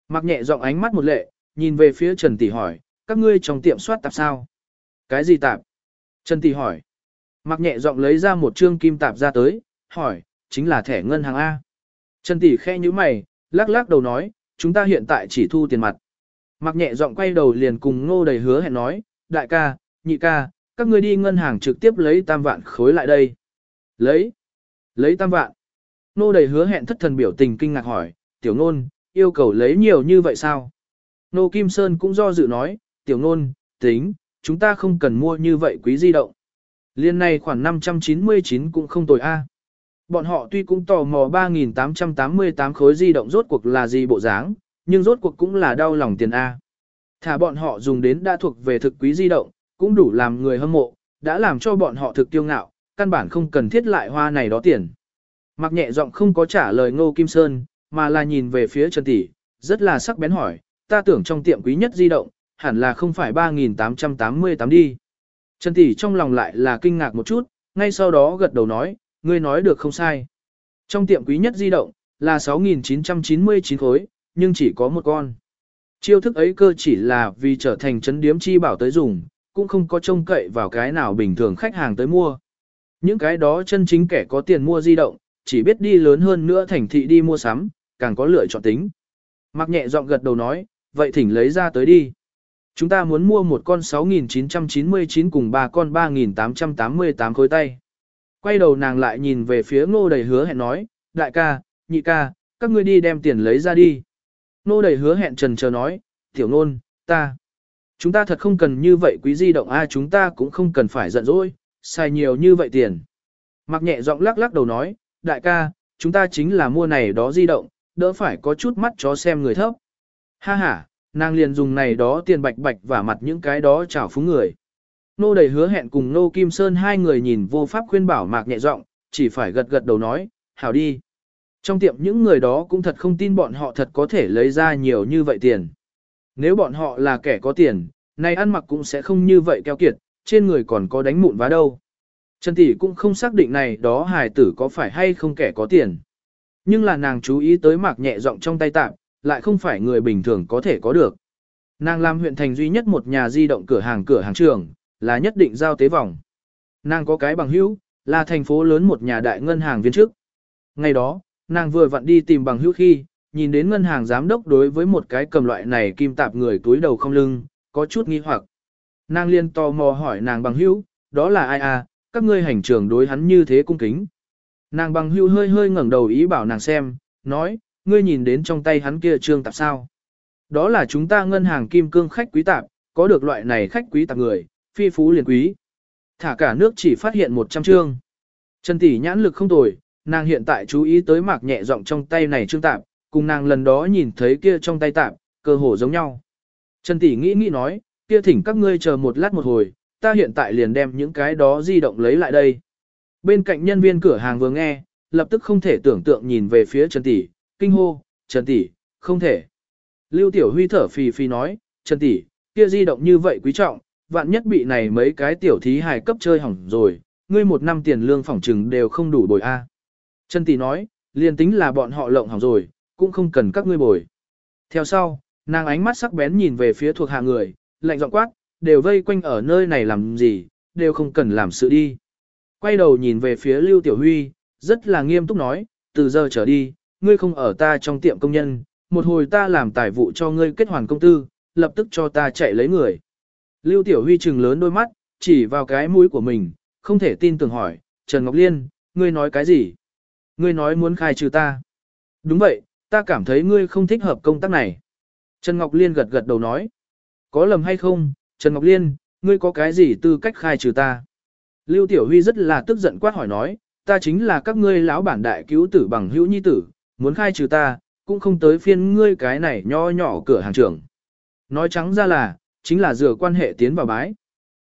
Mặc nhẹ giọng ánh mắt một lệ, nhìn về phía Trần Tỷ hỏi, các ngươi trong tiệm soát tạp sao? Cái gì tạp? Trần Tỷ hỏi. Mặc nhẹ giọng lấy ra một trương kim tạp ra tới, hỏi, chính là thẻ ngân hàng A. Trần Tỷ khe như mày, lắc lắc đầu nói, chúng ta hiện tại chỉ thu tiền mặt. Mặc nhẹ giọng quay đầu liền cùng ngô đầy hứa hẹn nói, đại ca, nhị ca, các ngươi đi ngân hàng trực tiếp lấy tam vạn khối lại đây. Lấy. Lấy tam vạn. Nô đầy hứa hẹn thất thần biểu tình kinh ngạc hỏi, tiểu ngôn, yêu cầu lấy nhiều như vậy sao? Nô Kim Sơn cũng do dự nói, tiểu ngôn, tính, chúng ta không cần mua như vậy quý di động. Liên này khoảng 599 cũng không tồi a. Bọn họ tuy cũng tò mò 3.888 khối di động rốt cuộc là gì bộ dáng, nhưng rốt cuộc cũng là đau lòng tiền A. Thả bọn họ dùng đến đã thuộc về thực quý di động, cũng đủ làm người hâm mộ, đã làm cho bọn họ thực tiêu ngạo, căn bản không cần thiết lại hoa này đó tiền. Mặc nhẹ giọng không có trả lời Ngô Kim Sơn, mà là nhìn về phía Trần Tỷ, rất là sắc bén hỏi, ta tưởng trong tiệm quý nhất di động, hẳn là không phải 3.888 đi. Trần Tỷ trong lòng lại là kinh ngạc một chút, ngay sau đó gật đầu nói, ngươi nói được không sai. Trong tiệm quý nhất di động, là 6.999 khối, nhưng chỉ có một con. Chiêu thức ấy cơ chỉ là vì trở thành chấn điếm chi bảo tới dùng, cũng không có trông cậy vào cái nào bình thường khách hàng tới mua. Những cái đó chân chính kẻ có tiền mua di động, chỉ biết đi lớn hơn nữa thành thị đi mua sắm, càng có lựa chọn tính. Mặc nhẹ giọng gật đầu nói, vậy thỉnh lấy ra tới đi. Chúng ta muốn mua một con 6.999 cùng ba con 3.888 khối tay. Quay đầu nàng lại nhìn về phía ngô đầy hứa hẹn nói, đại ca, nhị ca, các ngươi đi đem tiền lấy ra đi. Ngô đầy hứa hẹn trần chờ nói, tiểu ngôn, ta. Chúng ta thật không cần như vậy quý di động a chúng ta cũng không cần phải giận dỗi, xài nhiều như vậy tiền. Mặc nhẹ giọng lắc lắc đầu nói, đại ca, chúng ta chính là mua này đó di động, đỡ phải có chút mắt chó xem người thấp. Ha ha, nàng liền dùng này đó tiền bạch bạch và mặt những cái đó chảo phúng người. Nô đầy hứa hẹn cùng Nô Kim Sơn hai người nhìn vô pháp khuyên bảo mạc nhẹ giọng, chỉ phải gật gật đầu nói, hảo đi. Trong tiệm những người đó cũng thật không tin bọn họ thật có thể lấy ra nhiều như vậy tiền. Nếu bọn họ là kẻ có tiền, này ăn mặc cũng sẽ không như vậy keo kiệt, trên người còn có đánh mụn vá đâu. Trần Tỷ cũng không xác định này đó hài tử có phải hay không kẻ có tiền. Nhưng là nàng chú ý tới mạc nhẹ giọng trong tay tạm, lại không phải người bình thường có thể có được. Nàng làm huyện thành duy nhất một nhà di động cửa hàng cửa hàng trường, là nhất định giao tế vòng. Nàng có cái bằng hữu, là thành phố lớn một nhà đại ngân hàng viên chức. Ngày đó, nàng vừa vặn đi tìm bằng hữu khi, nhìn đến ngân hàng giám đốc đối với một cái cầm loại này kim tạp người túi đầu không lưng, có chút nghi hoặc. Nàng liên tò mò hỏi nàng bằng hữu, đó là ai à, các ngươi hành trưởng đối hắn như thế cung kính. Nàng bằng hữu hơi hơi ngẩng đầu ý bảo nàng xem, nói, ngươi nhìn đến trong tay hắn kia trương tạp sao. Đó là chúng ta ngân hàng kim cương khách quý tạp, có được loại này khách quý tạp người, phi phú liền quý. Thả cả nước chỉ phát hiện 100 trương. Trần tỷ nhãn lực không tồi, nàng hiện tại chú ý tới mạc nhẹ giọng trong tay này trương tạp, cùng nàng lần đó nhìn thấy kia trong tay tạp, cơ hồ giống nhau. Trần tỷ nghĩ nghĩ nói, kia thỉnh các ngươi chờ một lát một hồi, ta hiện tại liền đem những cái đó di động lấy lại đây. Bên cạnh nhân viên cửa hàng vừa nghe, lập tức không thể tưởng tượng nhìn về phía Trần tỷ, kinh hô, Trần tỷ, không thể. Lưu Tiểu Huy thở phì phì nói, Trần tỷ, kia di động như vậy quý trọng, vạn nhất bị này mấy cái tiểu thí hài cấp chơi hỏng rồi, ngươi một năm tiền lương phỏng trừng đều không đủ bồi a. Trần tỷ nói, liền tính là bọn họ lộng hỏng rồi, cũng không cần các ngươi bồi. Theo sau, nàng ánh mắt sắc bén nhìn về phía thuộc hạ người, lạnh giọng quát, đều vây quanh ở nơi này làm gì, đều không cần làm sự đi. Quay đầu nhìn về phía Lưu Tiểu Huy, rất là nghiêm túc nói, từ giờ trở đi, ngươi không ở ta trong tiệm công nhân, một hồi ta làm tài vụ cho ngươi kết hoàn công tư, lập tức cho ta chạy lấy người. Lưu Tiểu Huy trừng lớn đôi mắt, chỉ vào cái mũi của mình, không thể tin tưởng hỏi, Trần Ngọc Liên, ngươi nói cái gì? Ngươi nói muốn khai trừ ta. Đúng vậy, ta cảm thấy ngươi không thích hợp công tác này. Trần Ngọc Liên gật gật đầu nói, có lầm hay không, Trần Ngọc Liên, ngươi có cái gì tư cách khai trừ ta? Lưu Tiểu Huy rất là tức giận quát hỏi nói, ta chính là các ngươi lão bản đại cứu tử bằng hữu nhi tử, muốn khai trừ ta, cũng không tới phiên ngươi cái này nho nhỏ cửa hàng trưởng. Nói trắng ra là, chính là dựa quan hệ tiến vào bái.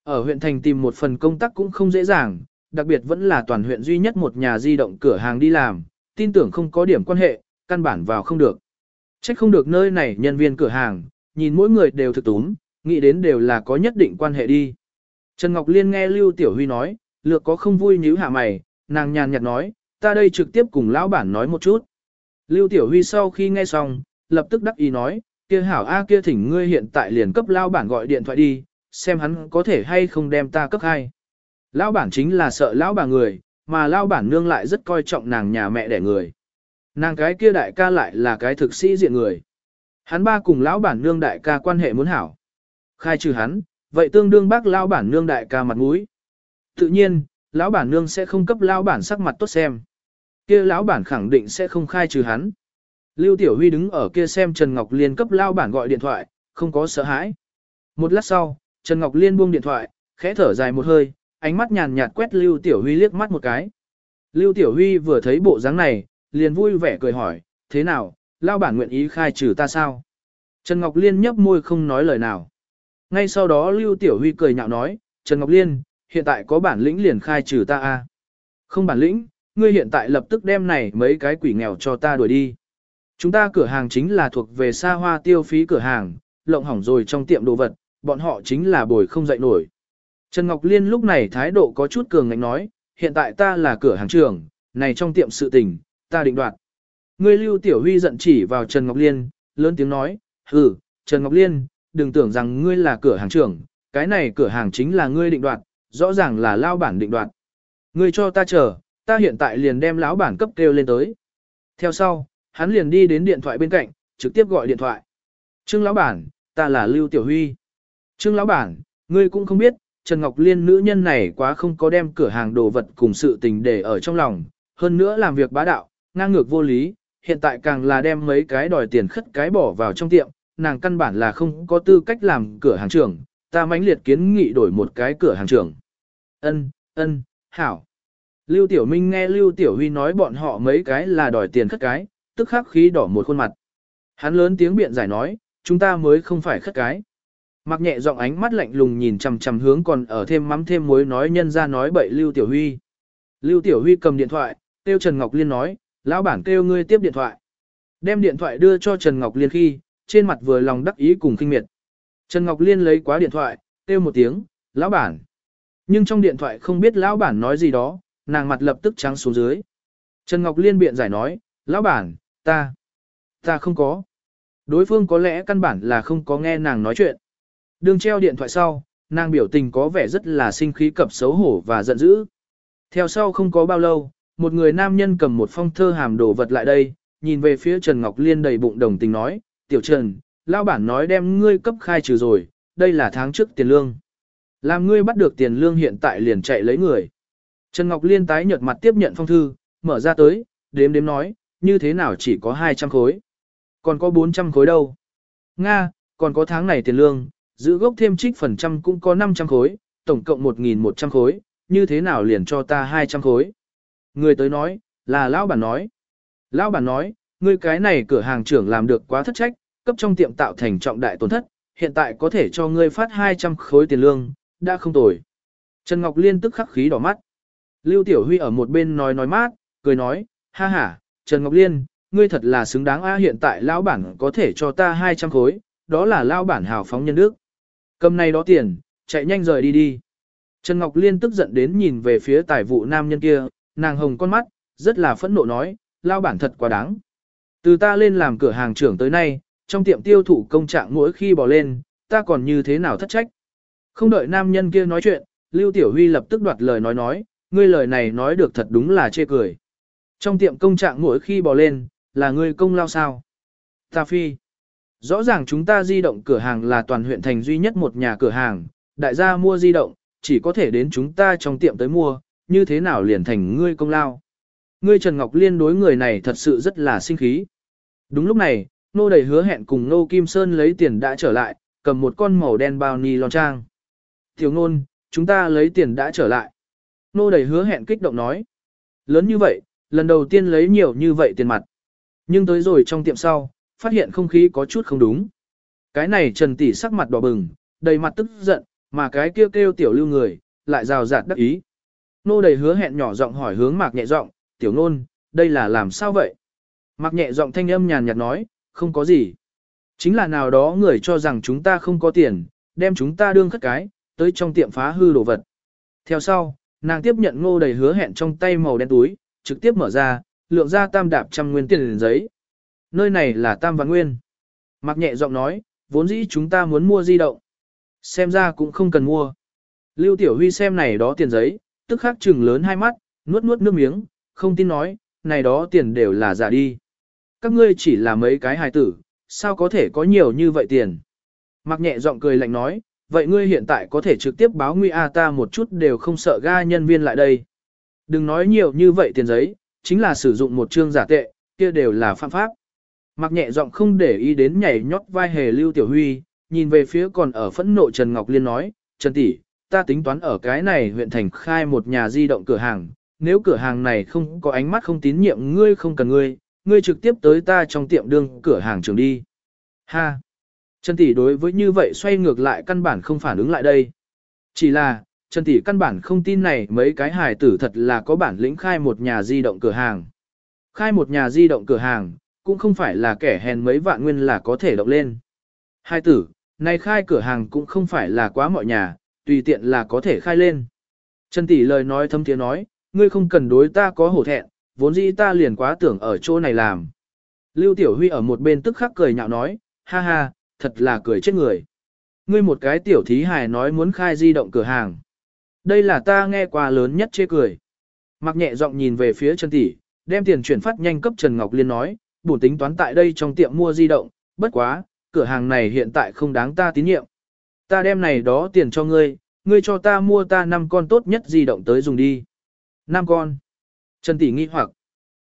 Ở huyện thành tìm một phần công tác cũng không dễ dàng, đặc biệt vẫn là toàn huyện duy nhất một nhà di động cửa hàng đi làm, tin tưởng không có điểm quan hệ, căn bản vào không được. Trách không được nơi này nhân viên cửa hàng, nhìn mỗi người đều thực túm, nghĩ đến đều là có nhất định quan hệ đi. Trần Ngọc Liên nghe Lưu Tiểu Huy nói, lược có không vui nhíu hạ mày, nàng nhàn nhạt nói, ta đây trực tiếp cùng lão bản nói một chút. Lưu Tiểu Huy sau khi nghe xong, lập tức đắc ý nói, kia hảo A kia thỉnh ngươi hiện tại liền cấp lão bản gọi điện thoại đi, xem hắn có thể hay không đem ta cấp hai. Lão bản chính là sợ lão bà người, mà lão bản nương lại rất coi trọng nàng nhà mẹ đẻ người. Nàng cái kia đại ca lại là cái thực sĩ diện người. Hắn ba cùng lão bản nương đại ca quan hệ muốn hảo. Khai trừ hắn, vậy tương đương bác lão bản nương đại ca mặt mũi. Tự nhiên, lão bản nương sẽ không cấp lão bản sắc mặt tốt xem. Kia lão bản khẳng định sẽ không khai trừ hắn. Lưu Tiểu Huy đứng ở kia xem Trần Ngọc Liên cấp lão bản gọi điện thoại, không có sợ hãi. Một lát sau, Trần Ngọc Liên buông điện thoại, khẽ thở dài một hơi, ánh mắt nhàn nhạt quét Lưu Tiểu Huy liếc mắt một cái. Lưu Tiểu Huy vừa thấy bộ dáng này, liền vui vẻ cười hỏi, thế nào, lao bản nguyện ý khai trừ ta sao? Trần Ngọc Liên nhấp môi không nói lời nào. Ngay sau đó Lưu Tiểu Huy cười nhạo nói, Trần Ngọc Liên, hiện tại có bản lĩnh liền khai trừ ta a. À? Không bản lĩnh, ngươi hiện tại lập tức đem này mấy cái quỷ nghèo cho ta đuổi đi. Chúng ta cửa hàng chính là thuộc về xa hoa tiêu phí cửa hàng, lộng hỏng rồi trong tiệm đồ vật, bọn họ chính là bồi không dậy nổi. Trần Ngọc Liên lúc này thái độ có chút cường ngạnh nói, hiện tại ta là cửa hàng trưởng, này trong tiệm sự tình, ta định đoạt. Ngươi Lưu Tiểu Huy giận chỉ vào Trần Ngọc Liên, lớn tiếng nói, hừ, Trần Ngọc Liên, đừng tưởng rằng ngươi là cửa hàng trưởng, cái này cửa hàng chính là ngươi định đoạt, rõ ràng là lao bản định đoạt. Ngươi cho ta chờ, ta hiện tại liền đem lão bản cấp kêu lên tới. Theo sau, hắn liền đi đến điện thoại bên cạnh, trực tiếp gọi điện thoại. Trương lão bản, ta là Lưu Tiểu Huy. Trương lão bản, ngươi cũng không biết, Trần Ngọc Liên nữ nhân này quá không có đem cửa hàng đồ vật cùng sự tình để ở trong lòng, hơn nữa làm việc bá đạo, ngang ngược vô lý, hiện tại càng là đem mấy cái đòi tiền khất cái bỏ vào trong tiệm, nàng căn bản là không có tư cách làm cửa hàng trưởng, ta mãnh liệt kiến nghị đổi một cái cửa hàng trưởng. Ân, ân, hảo. Lưu Tiểu Minh nghe Lưu Tiểu Huy nói bọn họ mấy cái là đòi tiền khất cái, tức khắc khí đỏ một khuôn mặt. Hắn lớn tiếng biện giải nói, chúng ta mới không phải khất cái. Mặc nhẹ giọng ánh mắt lạnh lùng nhìn chằm chằm hướng còn ở thêm mắm thêm muối nói nhân ra nói bậy Lưu Tiểu Huy. Lưu Tiểu Huy cầm điện thoại, kêu Trần Ngọc Liên nói, lão bản kêu ngươi tiếp điện thoại. Đem điện thoại đưa cho Trần Ngọc Liên khi, trên mặt vừa lòng đắc ý cùng kinh miệt. Trần Ngọc Liên lấy quá điện thoại, kêu một tiếng, lão bản. Nhưng trong điện thoại không biết lão bản nói gì đó, nàng mặt lập tức trắng xuống dưới. Trần Ngọc Liên biện giải nói, lão bản, ta, ta không có. Đối phương có lẽ căn bản là không có nghe nàng nói chuyện. Đường treo điện thoại sau, nàng biểu tình có vẻ rất là sinh khí cập xấu hổ và giận dữ. Theo sau không có bao lâu, một người nam nhân cầm một phong thơ hàm đồ vật lại đây, nhìn về phía Trần Ngọc Liên đầy bụng đồng tình nói, tiểu Trần, lão bản nói đem ngươi cấp khai trừ rồi, đây là tháng trước tiền lương. Làm ngươi bắt được tiền lương hiện tại liền chạy lấy người. Trần Ngọc Liên tái nhợt mặt tiếp nhận phong thư, mở ra tới, đếm đếm nói, như thế nào chỉ có 200 khối. Còn có 400 khối đâu. Nga, còn có tháng này tiền lương, giữ gốc thêm trích phần trăm cũng có 500 khối, tổng cộng 1.100 khối, như thế nào liền cho ta 200 khối. Người tới nói, là lão bản nói. Lão bản nói, ngươi cái này cửa hàng trưởng làm được quá thất trách, cấp trong tiệm tạo thành trọng đại tổn thất, hiện tại có thể cho ngươi phát 200 khối tiền lương, đã không tồi. Trần Ngọc Liên tức khắc khí đỏ mắt. Lưu Tiểu Huy ở một bên nói nói mát, cười nói, ha ha, Trần Ngọc Liên, ngươi thật là xứng đáng a hiện tại lão bản có thể cho ta 200 khối, đó là lão bản hào phóng nhân đức. Cầm này đó tiền, chạy nhanh rời đi đi. Trần Ngọc Liên tức giận đến nhìn về phía tài vụ nam nhân kia, nàng hồng con mắt, rất là phẫn nộ nói, lão bản thật quá đáng. Từ ta lên làm cửa hàng trưởng tới nay, trong tiệm tiêu thụ công trạng mỗi khi bỏ lên, ta còn như thế nào thất trách. Không đợi nam nhân kia nói chuyện, Lưu Tiểu Huy lập tức đoạt lời nói nói, ngươi lời này nói được thật đúng là chê cười. Trong tiệm công trạng mỗi khi bỏ lên, là ngươi công lao sao? Ta phi. Rõ ràng chúng ta di động cửa hàng là toàn huyện thành duy nhất một nhà cửa hàng, đại gia mua di động, chỉ có thể đến chúng ta trong tiệm tới mua, như thế nào liền thành ngươi công lao. Ngươi Trần Ngọc Liên đối người này thật sự rất là sinh khí. Đúng lúc này, nô đầy hứa hẹn cùng nô Kim Sơn lấy tiền đã trở lại, cầm một con màu đen bao ni lon trang. Tiểu nôn, chúng ta lấy tiền đã trở lại. Nô đầy hứa hẹn kích động nói. Lớn như vậy, lần đầu tiên lấy nhiều như vậy tiền mặt. Nhưng tới rồi trong tiệm sau, phát hiện không khí có chút không đúng. Cái này Trần Tỷ sắc mặt đỏ bừng, đầy mặt tức giận, mà cái kêu kêu tiểu lưu người, lại rào rạt đắc ý. Nô đầy hứa hẹn nhỏ giọng hỏi hướng mạc nhẹ giọng, tiểu nôn, đây là làm sao vậy? Mạc nhẹ giọng thanh âm nhàn nhạt nói, không có gì. Chính là nào đó người cho rằng chúng ta không có tiền, đem chúng ta đương khất cái, tới trong tiệm phá hư đồ vật. Theo sau, nàng tiếp nhận ngô đầy hứa hẹn trong tay màu đen túi, trực tiếp mở ra, lượng ra tam đạp trăm nguyên tiền giấy. Nơi này là tam vạn nguyên. Mạc nhẹ giọng nói, vốn dĩ chúng ta muốn mua di động. Xem ra cũng không cần mua. Lưu Tiểu Huy xem này đó tiền giấy, tức khắc trừng lớn hai mắt, nuốt nuốt nước miếng, không tin nói, này đó tiền đều là giả đi. Các ngươi chỉ là mấy cái hài tử, sao có thể có nhiều như vậy tiền. Mạc nhẹ giọng cười lạnh nói, vậy ngươi hiện tại có thể trực tiếp báo nguy a ta một chút đều không sợ ga nhân viên lại đây. Đừng nói nhiều như vậy tiền giấy, chính là sử dụng một chương giả tệ, kia đều là phạm pháp. mặc nhẹ giọng không để ý đến nhảy nhót vai hề Lưu Tiểu Huy, nhìn về phía còn ở phẫn nộ Trần Ngọc Liên nói, Trần tỷ, ta tính toán ở cái này huyện thành khai một nhà di động cửa hàng, nếu cửa hàng này không có ánh mắt không tín nhiệm ngươi không cần ngươi, ngươi trực tiếp tới ta trong tiệm đương cửa hàng trường đi. Ha! Trần tỷ đối với như vậy xoay ngược lại căn bản không phản ứng lại đây. Chỉ là, Trần tỷ căn bản không tin này mấy cái hài tử thật là có bản lĩnh khai một nhà di động cửa hàng. Khai một nhà di động cửa hàng, cũng không phải là kẻ hèn mấy vạn nguyên là có thể động lên. Hai tử, này khai cửa hàng cũng không phải là quá mọi nhà, tùy tiện là có thể khai lên. Trần tỷ lời nói thâm tiếng nói, ngươi không cần đối ta có hổ thẹn, vốn dĩ ta liền quá tưởng ở chỗ này làm. Lưu Tiểu Huy ở một bên tức khắc cười nhạo nói, ha ha, thật là cười chết người. Ngươi một cái tiểu thí hài nói muốn khai di động cửa hàng. Đây là ta nghe qua lớn nhất chê cười. Mặc nhẹ giọng nhìn về phía Trần Tỷ, đem tiền chuyển phát nhanh cấp Trần Ngọc Liên nói, bổn tính toán tại đây trong tiệm mua di động, bất quá, cửa hàng này hiện tại không đáng ta tín nhiệm. Ta đem này đó tiền cho ngươi, ngươi cho ta mua ta 5 con tốt nhất di động tới dùng đi. 5 con. Trần Tỷ nghi hoặc.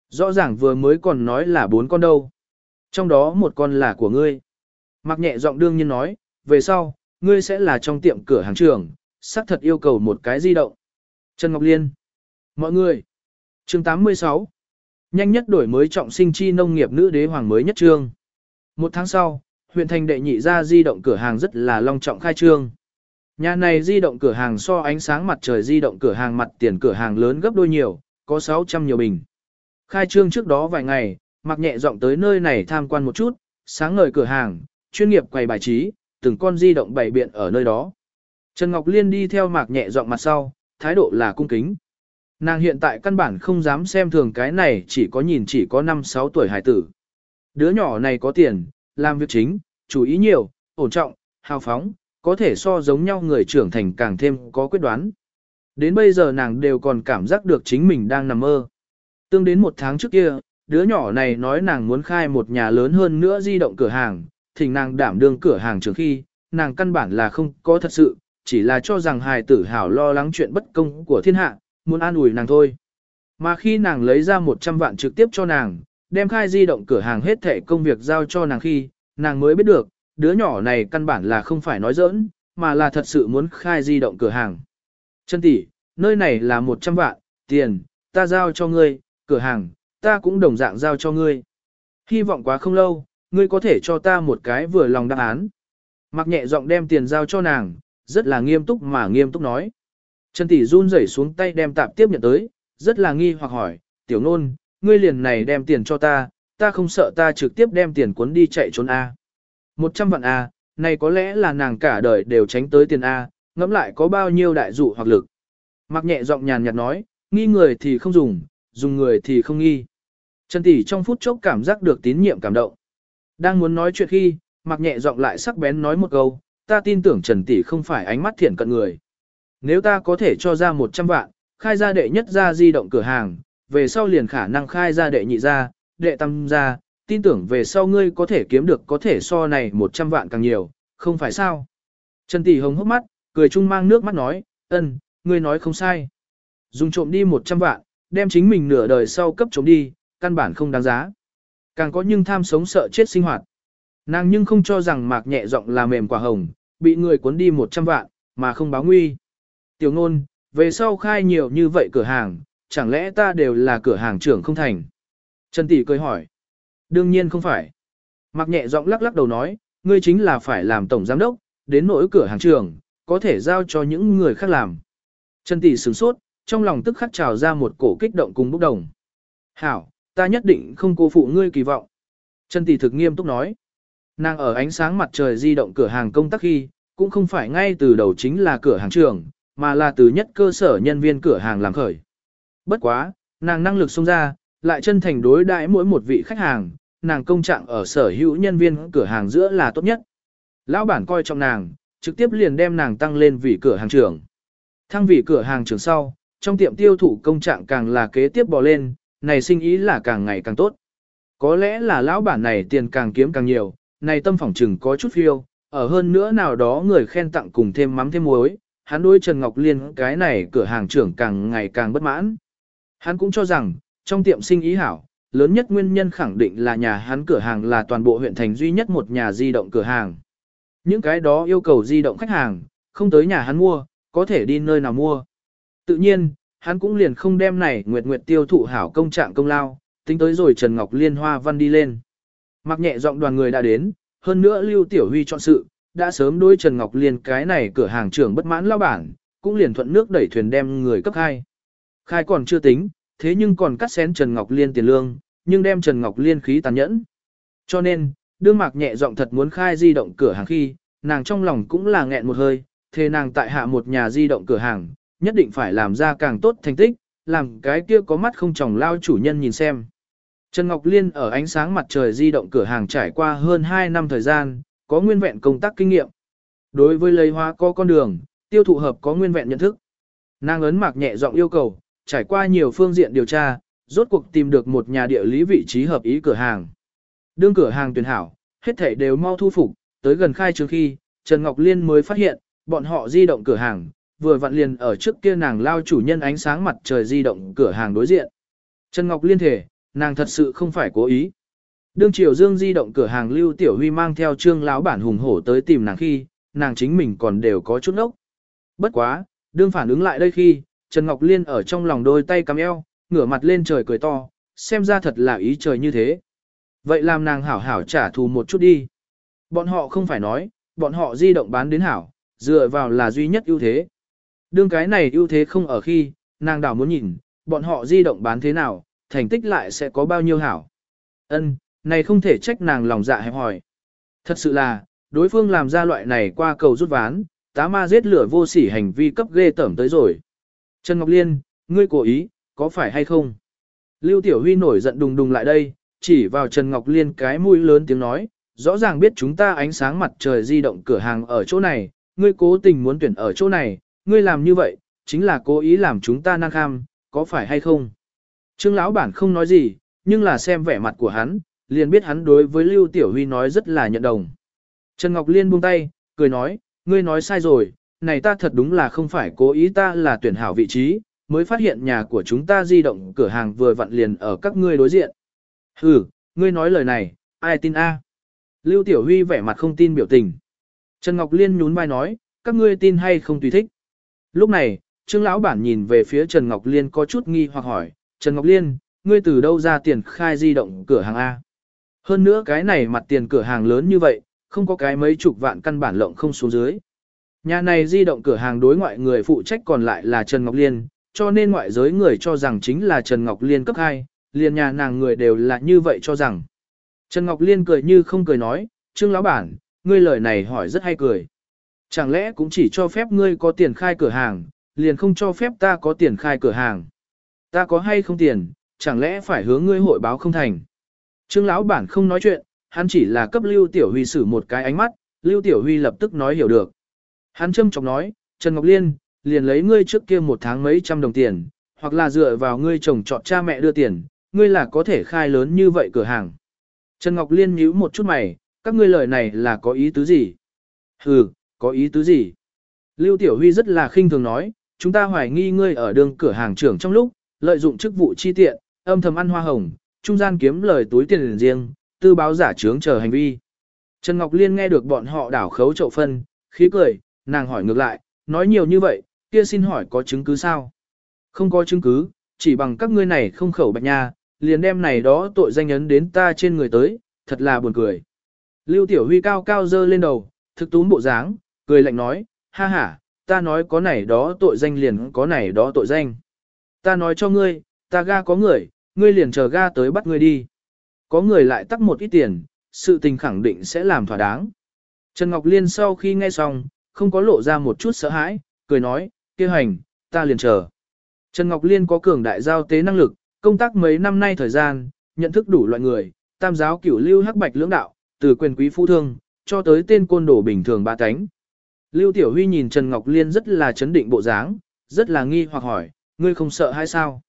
Rõ ràng vừa mới còn nói là 4 con đâu. Trong đó một con là của ngươi. Mặc nhẹ giọng đương nhiên nói, về sau, ngươi sẽ là trong tiệm cửa hàng trường, xác thật yêu cầu một cái di động. Trần Ngọc Liên. Mọi người. chương 86. Nhanh nhất đổi mới trọng sinh chi nông nghiệp nữ đế hoàng mới nhất trương. Một tháng sau, huyện thành đệ nhị ra di động cửa hàng rất là long trọng khai trương. Nhà này di động cửa hàng so ánh sáng mặt trời di động cửa hàng mặt tiền cửa hàng lớn gấp đôi nhiều, có 600 nhiều bình. Khai trương trước đó vài ngày, mặc nhẹ giọng tới nơi này tham quan một chút, sáng ngời cửa hàng, chuyên nghiệp quầy bài trí, từng con di động bày biện ở nơi đó. Trần Ngọc Liên đi theo mạc nhẹ giọng mặt sau, thái độ là cung kính. Nàng hiện tại căn bản không dám xem thường cái này chỉ có nhìn chỉ có 5-6 tuổi hải tử. Đứa nhỏ này có tiền, làm việc chính, chú ý nhiều, ổn trọng, hào phóng, có thể so giống nhau người trưởng thành càng thêm có quyết đoán. Đến bây giờ nàng đều còn cảm giác được chính mình đang nằm mơ. Tương đến một tháng trước kia, đứa nhỏ này nói nàng muốn khai một nhà lớn hơn nữa di động cửa hàng, thỉnh nàng đảm đương cửa hàng trường khi, nàng căn bản là không có thật sự, chỉ là cho rằng hài tử hảo lo lắng chuyện bất công của thiên hạ, muốn an ủi nàng thôi. Mà khi nàng lấy ra 100 vạn trực tiếp cho nàng, đem khai di động cửa hàng hết thẻ công việc giao cho nàng khi, nàng mới biết được, đứa nhỏ này căn bản là không phải nói giỡn, mà là thật sự muốn khai di động cửa hàng. Chân tỷ, nơi này là 100 vạn, tiền, ta giao cho ngươi, cửa hàng, ta cũng đồng dạng giao cho ngươi. Hy vọng quá không lâu, ngươi có thể cho ta một cái vừa lòng đáp án. Mặc nhẹ giọng đem tiền giao cho nàng, rất là nghiêm túc mà nghiêm túc nói. Trần Tỷ run rẩy xuống tay đem tạp tiếp nhận tới, rất là nghi hoặc hỏi, tiểu nôn, ngươi liền này đem tiền cho ta, ta không sợ ta trực tiếp đem tiền cuốn đi chạy trốn A. Một trăm vạn A, này có lẽ là nàng cả đời đều tránh tới tiền A, ngẫm lại có bao nhiêu đại dụ hoặc lực. Mặc nhẹ giọng nhàn nhạt nói, nghi người thì không dùng, dùng người thì không nghi. Trần Tỷ trong phút chốc cảm giác được tín nhiệm cảm động. Đang muốn nói chuyện khi, mặc nhẹ giọng lại sắc bén nói một câu, ta tin tưởng Trần Tỷ không phải ánh mắt thiện cận người. Nếu ta có thể cho ra 100 vạn, khai ra đệ nhất ra di động cửa hàng, về sau liền khả năng khai ra đệ nhị ra, đệ tam ra, tin tưởng về sau ngươi có thể kiếm được có thể so này 100 vạn càng nhiều, không phải sao? Trần Tỷ Hồng hốc mắt, cười chung mang nước mắt nói, ân, ngươi nói không sai. Dùng trộm đi 100 vạn, đem chính mình nửa đời sau cấp trộm đi, căn bản không đáng giá. Càng có nhưng tham sống sợ chết sinh hoạt. Nàng nhưng không cho rằng mạc nhẹ giọng là mềm quả hồng, bị người cuốn đi 100 vạn, mà không báo nguy. Tiểu ngôn, về sau khai nhiều như vậy cửa hàng, chẳng lẽ ta đều là cửa hàng trưởng không thành? Trần Tỷ cười hỏi. Đương nhiên không phải. Mặc nhẹ giọng lắc lắc đầu nói, ngươi chính là phải làm tổng giám đốc, đến nỗi cửa hàng trưởng, có thể giao cho những người khác làm. Trần Tỷ sửng sốt, trong lòng tức khắc trào ra một cổ kích động cùng bốc đồng. Hảo, ta nhất định không cô phụ ngươi kỳ vọng. Trần Tỷ thực nghiêm túc nói. Nàng ở ánh sáng mặt trời di động cửa hàng công tác khi, cũng không phải ngay từ đầu chính là cửa hàng trưởng, mà là từ nhất cơ sở nhân viên cửa hàng làm khởi. Bất quá, nàng năng lực xông ra, lại chân thành đối đãi mỗi một vị khách hàng, nàng công trạng ở sở hữu nhân viên cửa hàng giữa là tốt nhất. Lão bản coi trọng nàng, trực tiếp liền đem nàng tăng lên vị cửa hàng trưởng. Thăng vị cửa hàng trưởng sau, trong tiệm tiêu thụ công trạng càng là kế tiếp bò lên, này sinh ý là càng ngày càng tốt. Có lẽ là lão bản này tiền càng kiếm càng nhiều, này tâm phỏng trừng có chút phiêu, ở hơn nữa nào đó người khen tặng cùng thêm mắm thêm muối, hắn đối Trần Ngọc Liên cái này cửa hàng trưởng càng ngày càng bất mãn. Hắn cũng cho rằng, trong tiệm sinh ý hảo, lớn nhất nguyên nhân khẳng định là nhà hắn cửa hàng là toàn bộ huyện thành duy nhất một nhà di động cửa hàng. Những cái đó yêu cầu di động khách hàng, không tới nhà hắn mua, có thể đi nơi nào mua. Tự nhiên, hắn cũng liền không đem này nguyệt nguyệt tiêu thụ hảo công trạng công lao, tính tới rồi Trần Ngọc Liên hoa văn đi lên. Mặc nhẹ giọng đoàn người đã đến, hơn nữa Lưu Tiểu Huy chọn sự, đã sớm đối Trần Ngọc Liên cái này cửa hàng trưởng bất mãn lao bản, cũng liền thuận nước đẩy thuyền đem người cấp hai Khai còn chưa tính, thế nhưng còn cắt xén Trần Ngọc Liên tiền lương, nhưng đem Trần Ngọc Liên khí tàn nhẫn. Cho nên, đương mạc nhẹ giọng thật muốn khai di động cửa hàng khi, nàng trong lòng cũng là nghẹn một hơi, thế nàng tại hạ một nhà di động cửa hàng, nhất định phải làm ra càng tốt thành tích, làm cái kia có mắt không tròng lao chủ nhân nhìn xem. Trần Ngọc Liên ở ánh sáng mặt trời di động cửa hàng trải qua hơn 2 năm thời gian, có nguyên vẹn công tác kinh nghiệm. Đối với lấy hóa có con đường, tiêu thụ hợp có nguyên vẹn nhận thức. Nàng ấn mạc nhẹ giọng yêu cầu, trải qua nhiều phương diện điều tra, rốt cuộc tìm được một nhà địa lý vị trí hợp ý cửa hàng. Đương cửa hàng tuyển hảo, hết thảy đều mau thu phục, tới gần khai trương khi, Trần Ngọc Liên mới phát hiện, bọn họ di động cửa hàng, vừa vặn liền ở trước kia nàng lao chủ nhân ánh sáng mặt trời di động cửa hàng đối diện. Trần Ngọc Liên thể, nàng thật sự không phải cố ý. Đương Triều Dương di động cửa hàng Lưu Tiểu Huy mang theo trương lão bản hùng hổ tới tìm nàng khi, nàng chính mình còn đều có chút nốc Bất quá, đương phản ứng lại đây khi, Trần Ngọc Liên ở trong lòng đôi tay cắm eo, ngửa mặt lên trời cười to, xem ra thật là ý trời như thế. Vậy làm nàng hảo hảo trả thù một chút đi. Bọn họ không phải nói, bọn họ di động bán đến hảo, dựa vào là duy nhất ưu thế. Đương cái này ưu thế không ở khi, nàng đảo muốn nhìn, bọn họ di động bán thế nào, thành tích lại sẽ có bao nhiêu hảo. Ân, này không thể trách nàng lòng dạ hẹp hỏi. Thật sự là, đối phương làm ra loại này qua cầu rút ván, tá ma giết lửa vô sỉ hành vi cấp ghê tởm tới rồi. Trần Ngọc Liên, ngươi cố ý, có phải hay không? Lưu Tiểu Huy nổi giận đùng đùng lại đây, chỉ vào Trần Ngọc Liên cái mũi lớn tiếng nói, rõ ràng biết chúng ta ánh sáng mặt trời di động cửa hàng ở chỗ này, ngươi cố tình muốn tuyển ở chỗ này, ngươi làm như vậy, chính là cố ý làm chúng ta năng kham, có phải hay không? Trương lão bản không nói gì, nhưng là xem vẻ mặt của hắn, liền biết hắn đối với Lưu Tiểu Huy nói rất là nhận đồng. Trần Ngọc Liên buông tay, cười nói, ngươi nói sai rồi, này ta thật đúng là không phải cố ý ta là tuyển hảo vị trí, mới phát hiện nhà của chúng ta di động cửa hàng vừa vặn liền ở các ngươi đối diện. Ừ, ngươi nói lời này, ai tin a? Lưu Tiểu Huy vẻ mặt không tin biểu tình. Trần Ngọc Liên nhún vai nói, các ngươi tin hay không tùy thích. Lúc này, Trương lão bản nhìn về phía Trần Ngọc Liên có chút nghi hoặc hỏi, Trần Ngọc Liên, ngươi từ đâu ra tiền khai di động cửa hàng A? Hơn nữa cái này mặt tiền cửa hàng lớn như vậy, không có cái mấy chục vạn căn bản lộng không xuống dưới. Nhà này di động cửa hàng đối ngoại người phụ trách còn lại là Trần Ngọc Liên, cho nên ngoại giới người cho rằng chính là Trần Ngọc Liên cấp 2, liền nhà nàng người đều là như vậy cho rằng. Trần Ngọc Liên cười như không cười nói, Trương lão bản, ngươi lời này hỏi rất hay cười. Chẳng lẽ cũng chỉ cho phép ngươi có tiền khai cửa hàng, liền không cho phép ta có tiền khai cửa hàng. Ta có hay không tiền, chẳng lẽ phải hướng ngươi hội báo không thành. Trương lão bản không nói chuyện, hắn chỉ là cấp Lưu Tiểu Huy xử một cái ánh mắt, Lưu Tiểu Huy lập tức nói hiểu được. Hắn châm chọc nói, Trần Ngọc Liên, liền lấy ngươi trước kia một tháng mấy trăm đồng tiền, hoặc là dựa vào ngươi chồng chọn cha mẹ đưa tiền, ngươi là có thể khai lớn như vậy cửa hàng. Trần Ngọc Liên nhíu một chút mày, các ngươi lời này là có ý tứ gì? Hừ, có ý tứ gì? Lưu Tiểu Huy rất là khinh thường nói, chúng ta hoài nghi ngươi ở đường cửa hàng trưởng trong lúc, lợi dụng chức vụ chi tiện, âm thầm ăn hoa hồng, trung gian kiếm lời túi tiền riêng, tư báo giả trướng chờ hành vi. Trần Ngọc Liên nghe được bọn họ đảo khấu chậu phân, khí cười, nàng hỏi ngược lại, nói nhiều như vậy, kia xin hỏi có chứng cứ sao? Không có chứng cứ, chỉ bằng các ngươi này không khẩu bạch nha, liền đem này đó tội danh ấn đến ta trên người tới, thật là buồn cười. Lưu Tiểu Huy cao cao dơ lên đầu, thực túm bộ dáng, cười lạnh nói, ha ha, ta nói có này đó tội danh liền có này đó tội danh. Ta nói cho ngươi, ta ga có người, ngươi liền chờ ga tới bắt ngươi đi. Có người lại tắc một ít tiền, sự tình khẳng định sẽ làm thỏa đáng. Trần Ngọc Liên sau khi nghe xong, không có lộ ra một chút sợ hãi, cười nói, kia hành, ta liền chờ. Trần Ngọc Liên có cường đại giao tế năng lực, công tác mấy năm nay thời gian, nhận thức đủ loại người, tam giáo cửu lưu hắc bạch lưỡng đạo, từ quyền quý phú thương, cho tới tên côn đồ bình thường ba cánh. Lưu Tiểu Huy nhìn Trần Ngọc Liên rất là chấn định bộ dáng, rất là nghi hoặc hỏi, ngươi không sợ hay sao?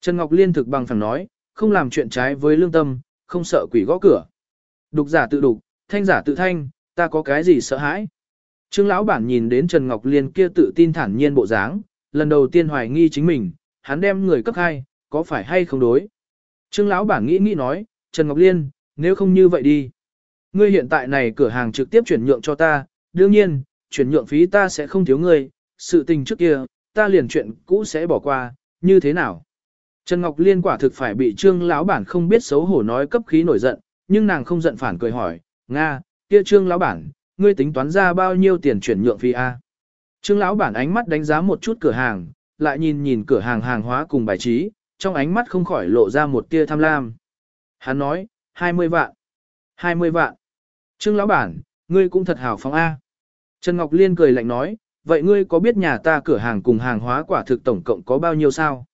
Trần Ngọc Liên thực bằng phẳng nói, không làm chuyện trái với lương tâm, không sợ quỷ gõ cửa. Đục giả tự đục, thanh giả tự thanh, ta có cái gì sợ hãi? Trương lão bản nhìn đến Trần Ngọc Liên kia tự tin thản nhiên bộ dáng, lần đầu tiên hoài nghi chính mình, hắn đem người cấp hai, có phải hay không đối? Trương lão bản nghĩ nghĩ nói, Trần Ngọc Liên, nếu không như vậy đi. Ngươi hiện tại này cửa hàng trực tiếp chuyển nhượng cho ta, đương nhiên, chuyển nhượng phí ta sẽ không thiếu ngươi, sự tình trước kia, ta liền chuyện cũ sẽ bỏ qua, như thế nào? Trần Ngọc Liên quả thực phải bị Trương lão bản không biết xấu hổ nói cấp khí nổi giận, nhưng nàng không giận phản cười hỏi, "Nga, kia Trương lão bản, ngươi tính toán ra bao nhiêu tiền chuyển nhượng phí a?" Trương lão bản ánh mắt đánh giá một chút cửa hàng, lại nhìn nhìn cửa hàng hàng hóa cùng bài trí, trong ánh mắt không khỏi lộ ra một tia tham lam. Hắn nói, 20 vạn. 20 vạn. Trương lão bản, ngươi cũng thật hào phóng A. Trần Ngọc Liên cười lạnh nói, vậy ngươi có biết nhà ta cửa hàng cùng hàng hóa quả thực tổng cộng có bao nhiêu sao?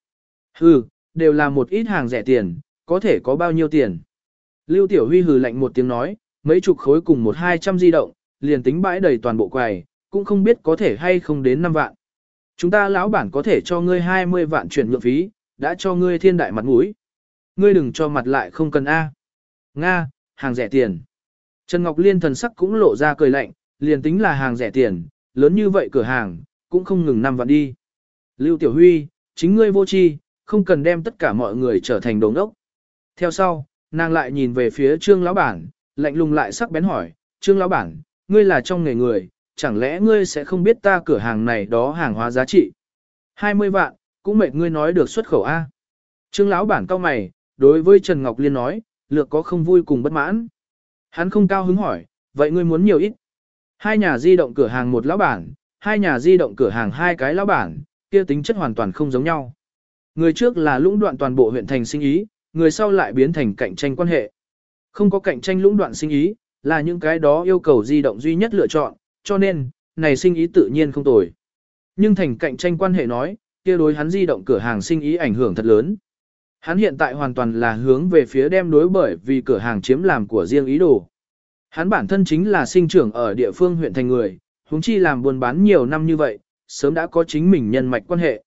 Hừ, đều là một ít hàng rẻ tiền, có thể có bao nhiêu tiền? Lưu Tiểu Huy hừ lạnh một tiếng nói, mấy chục khối cùng một hai trăm di động, liền tính bãi đầy toàn bộ quầy, cũng không biết có thể hay không đến năm vạn. Chúng ta lão bản có thể cho ngươi 20 vạn chuyển nhượng phí, đã cho ngươi thiên đại mặt mũi. Ngươi đừng cho mặt lại không cần A. Nga, hàng rẻ tiền. Trần Ngọc Liên thần sắc cũng lộ ra cười lạnh, liền tính là hàng rẻ tiền, lớn như vậy cửa hàng, cũng không ngừng năm vạn đi. Lưu Tiểu Huy, chính ngươi vô tri, không cần đem tất cả mọi người trở thành đồ ốc. Theo sau, nàng lại nhìn về phía Trương lão bản, lạnh lùng lại sắc bén hỏi, Trương lão bản, ngươi là trong nghề người, chẳng lẽ ngươi sẽ không biết ta cửa hàng này đó hàng hóa giá trị? 20 vạn, cũng mệt ngươi nói được xuất khẩu A. Trương lão bản cao mày, đối với Trần Ngọc Liên nói, lược có không vui cùng bất mãn. Hắn không cao hứng hỏi, vậy ngươi muốn nhiều ít? Hai nhà di động cửa hàng một lão bản, hai nhà di động cửa hàng hai cái lão bản, kia tính chất hoàn toàn không giống nhau. Người trước là lũng đoạn toàn bộ huyện thành sinh ý, người sau lại biến thành cạnh tranh quan hệ. Không có cạnh tranh lũng đoạn sinh ý, là những cái đó yêu cầu di động duy nhất lựa chọn, cho nên, này sinh ý tự nhiên không tồi. Nhưng thành cạnh tranh quan hệ nói, kia đối hắn di động cửa hàng sinh ý ảnh hưởng thật lớn. Hắn hiện tại hoàn toàn là hướng về phía đem đối bởi vì cửa hàng chiếm làm của riêng ý đồ. Hắn bản thân chính là sinh trưởng ở địa phương huyện thành người, huống chi làm buôn bán nhiều năm như vậy, sớm đã có chính mình nhân mạch quan hệ.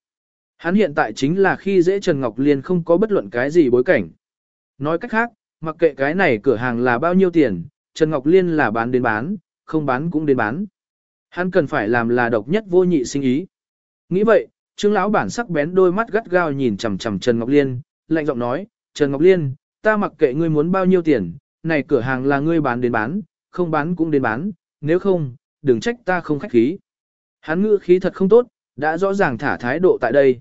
Hắn hiện tại chính là khi dễ Trần Ngọc Liên không có bất luận cái gì bối cảnh. Nói cách khác, mặc kệ cái này cửa hàng là bao nhiêu tiền, Trần Ngọc Liên là bán đến bán, không bán cũng đến bán. Hắn cần phải làm là độc nhất vô nhị sinh ý. Nghĩ vậy, Trương lão bản sắc bén đôi mắt gắt gao nhìn chằm chằm Trần Ngọc Liên, lạnh giọng nói, "Trần Ngọc Liên, ta mặc kệ ngươi muốn bao nhiêu tiền, này cửa hàng là ngươi bán đến bán, không bán cũng đến bán, nếu không, đừng trách ta không khách khí." Hắn ngữ khí thật không tốt, đã rõ ràng thả thái độ tại đây.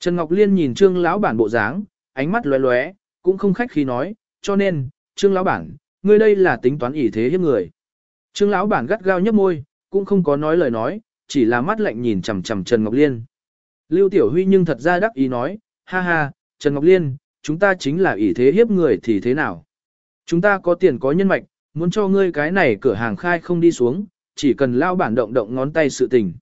Trần Ngọc Liên nhìn Trương lão bản bộ dáng, ánh mắt lóe lóe, cũng không khách khí nói, "Cho nên, Trương lão bản, ngươi đây là tính toán ỷ thế hiếp người." Trương lão bản gắt gao nhấp môi, cũng không có nói lời nói, chỉ là mắt lạnh nhìn chằm chằm Trần Ngọc Liên. Lưu Tiểu Huy nhưng thật ra đắc ý nói, ha ha, Trần Ngọc Liên, chúng ta chính là ỷ thế hiếp người thì thế nào? Chúng ta có tiền có nhân mạch, muốn cho ngươi cái này cửa hàng khai không đi xuống, chỉ cần lao bản động động ngón tay sự tình.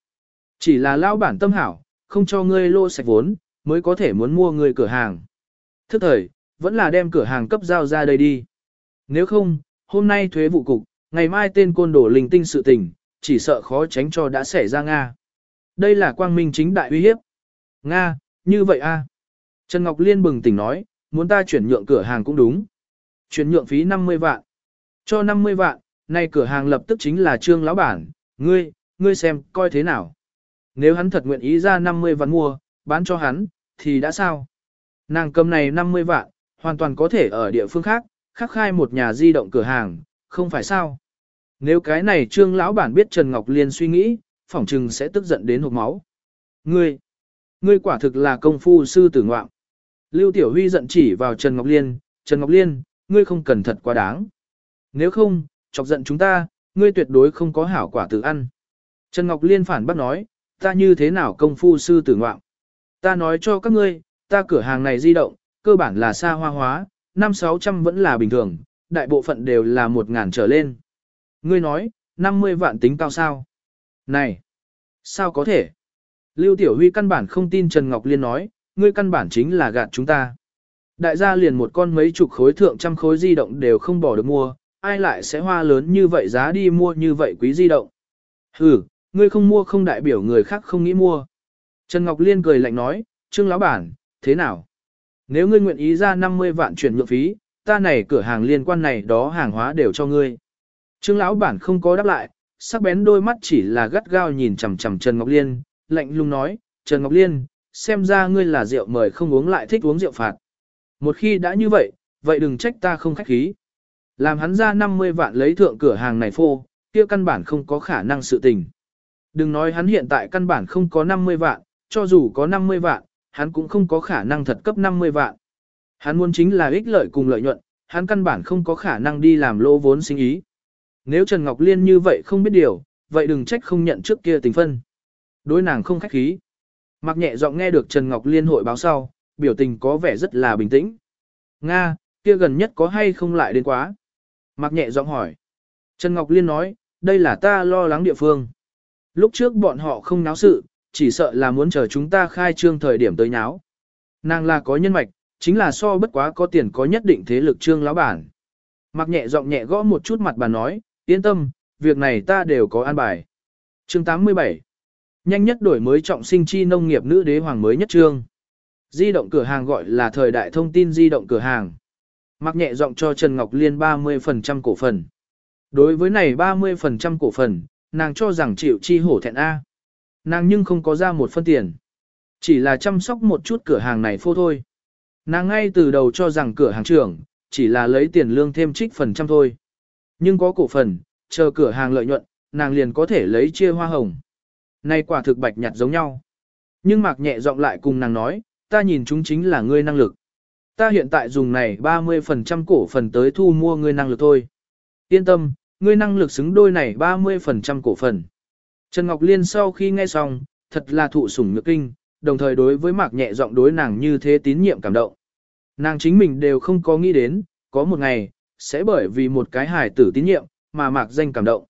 Chỉ là lao bản tâm hảo, không cho ngươi lô sạch vốn, mới có thể muốn mua ngươi cửa hàng. Thức thời, vẫn là đem cửa hàng cấp giao ra đây đi. Nếu không, hôm nay thuế vụ cục, ngày mai tên côn đồ linh tinh sự tình, chỉ sợ khó tránh cho đã xảy ra Nga. Đây là quang minh chính đại uy hiếp. Nga, như vậy a. Trần Ngọc Liên bừng tỉnh nói, muốn ta chuyển nhượng cửa hàng cũng đúng. Chuyển nhượng phí 50 vạn. Cho 50 vạn, nay cửa hàng lập tức chính là trương lão bản, ngươi, ngươi xem, coi thế nào. Nếu hắn thật nguyện ý ra 50 vạn mua, bán cho hắn, thì đã sao? Nàng cầm này 50 vạn, hoàn toàn có thể ở địa phương khác, khắc khai một nhà di động cửa hàng, không phải sao? Nếu cái này trương lão bản biết Trần Ngọc Liên suy nghĩ, phỏng chừng sẽ tức giận đến hộp máu. Ngươi, ngươi quả thực là công phu sư tử ngoạm. Lưu Tiểu Huy giận chỉ vào Trần Ngọc Liên, Trần Ngọc Liên, ngươi không cần thật quá đáng. Nếu không, chọc giận chúng ta, ngươi tuyệt đối không có hảo quả tự ăn. Trần Ngọc Liên phản bác nói, ta như thế nào công phu sư tử ngoạm. Ta nói cho các ngươi, ta cửa hàng này di động, cơ bản là xa hoa hóa, năm sáu trăm vẫn là bình thường, đại bộ phận đều là một ngàn trở lên. Ngươi nói, 50 vạn tính cao sao? Này, sao có thể? Lưu Tiểu Huy căn bản không tin Trần Ngọc Liên nói, ngươi căn bản chính là gạt chúng ta. Đại gia liền một con mấy chục khối thượng trăm khối di động đều không bỏ được mua, ai lại sẽ hoa lớn như vậy giá đi mua như vậy quý di động. Hừ, ngươi không mua không đại biểu người khác không nghĩ mua. Trần Ngọc Liên cười lạnh nói, Trương lão bản, thế nào? Nếu ngươi nguyện ý ra 50 vạn chuyển nhượng phí, ta này cửa hàng liên quan này đó hàng hóa đều cho ngươi. Trương lão bản không có đáp lại, sắc bén đôi mắt chỉ là gắt gao nhìn chằm chằm Trần Ngọc Liên, lạnh lùng nói, Trần Ngọc Liên, xem ra ngươi là rượu mời không uống lại thích uống rượu phạt. Một khi đã như vậy, vậy đừng trách ta không khách khí. Làm hắn ra 50 vạn lấy thượng cửa hàng này phô, kia căn bản không có khả năng sự tình. Đừng nói hắn hiện tại căn bản không có 50 vạn, cho dù có 50 vạn, hắn cũng không có khả năng thật cấp 50 vạn. Hắn muốn chính là ích lợi cùng lợi nhuận, hắn căn bản không có khả năng đi làm lỗ vốn sinh ý. Nếu Trần Ngọc Liên như vậy không biết điều, vậy đừng trách không nhận trước kia tình phân. Đối nàng không khách khí. Mặc nhẹ giọng nghe được Trần Ngọc Liên hội báo sau, biểu tình có vẻ rất là bình tĩnh. Nga, kia gần nhất có hay không lại đến quá? Mặc nhẹ giọng hỏi. Trần Ngọc Liên nói, đây là ta lo lắng địa phương. Lúc trước bọn họ không náo sự, chỉ sợ là muốn chờ chúng ta khai trương thời điểm tới náo. Nàng là có nhân mạch, chính là so bất quá có tiền có nhất định thế lực trương lão bản. Mặc nhẹ giọng nhẹ gõ một chút mặt bà nói, yên tâm, việc này ta đều có an bài. Chương 87 Nhanh nhất đổi mới trọng sinh chi nông nghiệp nữ đế hoàng mới nhất trương. Di động cửa hàng gọi là thời đại thông tin di động cửa hàng. Mặc nhẹ giọng cho Trần Ngọc Liên 30% cổ phần. Đối với này 30% cổ phần, nàng cho rằng chịu chi hổ thẹn A. Nàng nhưng không có ra một phân tiền. Chỉ là chăm sóc một chút cửa hàng này phô thôi. Nàng ngay từ đầu cho rằng cửa hàng trưởng, chỉ là lấy tiền lương thêm trích phần trăm thôi. Nhưng có cổ phần, chờ cửa hàng lợi nhuận, nàng liền có thể lấy chia hoa hồng. Này quả thực bạch nhặt giống nhau. Nhưng mạc nhẹ giọng lại cùng nàng nói, ta nhìn chúng chính là ngươi năng lực. Ta hiện tại dùng này 30% cổ phần tới thu mua ngươi năng lực thôi. Yên tâm, ngươi năng lực xứng đôi này 30% cổ phần. Trần Ngọc Liên sau khi nghe xong, thật là thụ sủng nhược kinh, đồng thời đối với mạc nhẹ giọng đối nàng như thế tín nhiệm cảm động. Nàng chính mình đều không có nghĩ đến, có một ngày, sẽ bởi vì một cái hài tử tín nhiệm, mà mạc danh cảm động.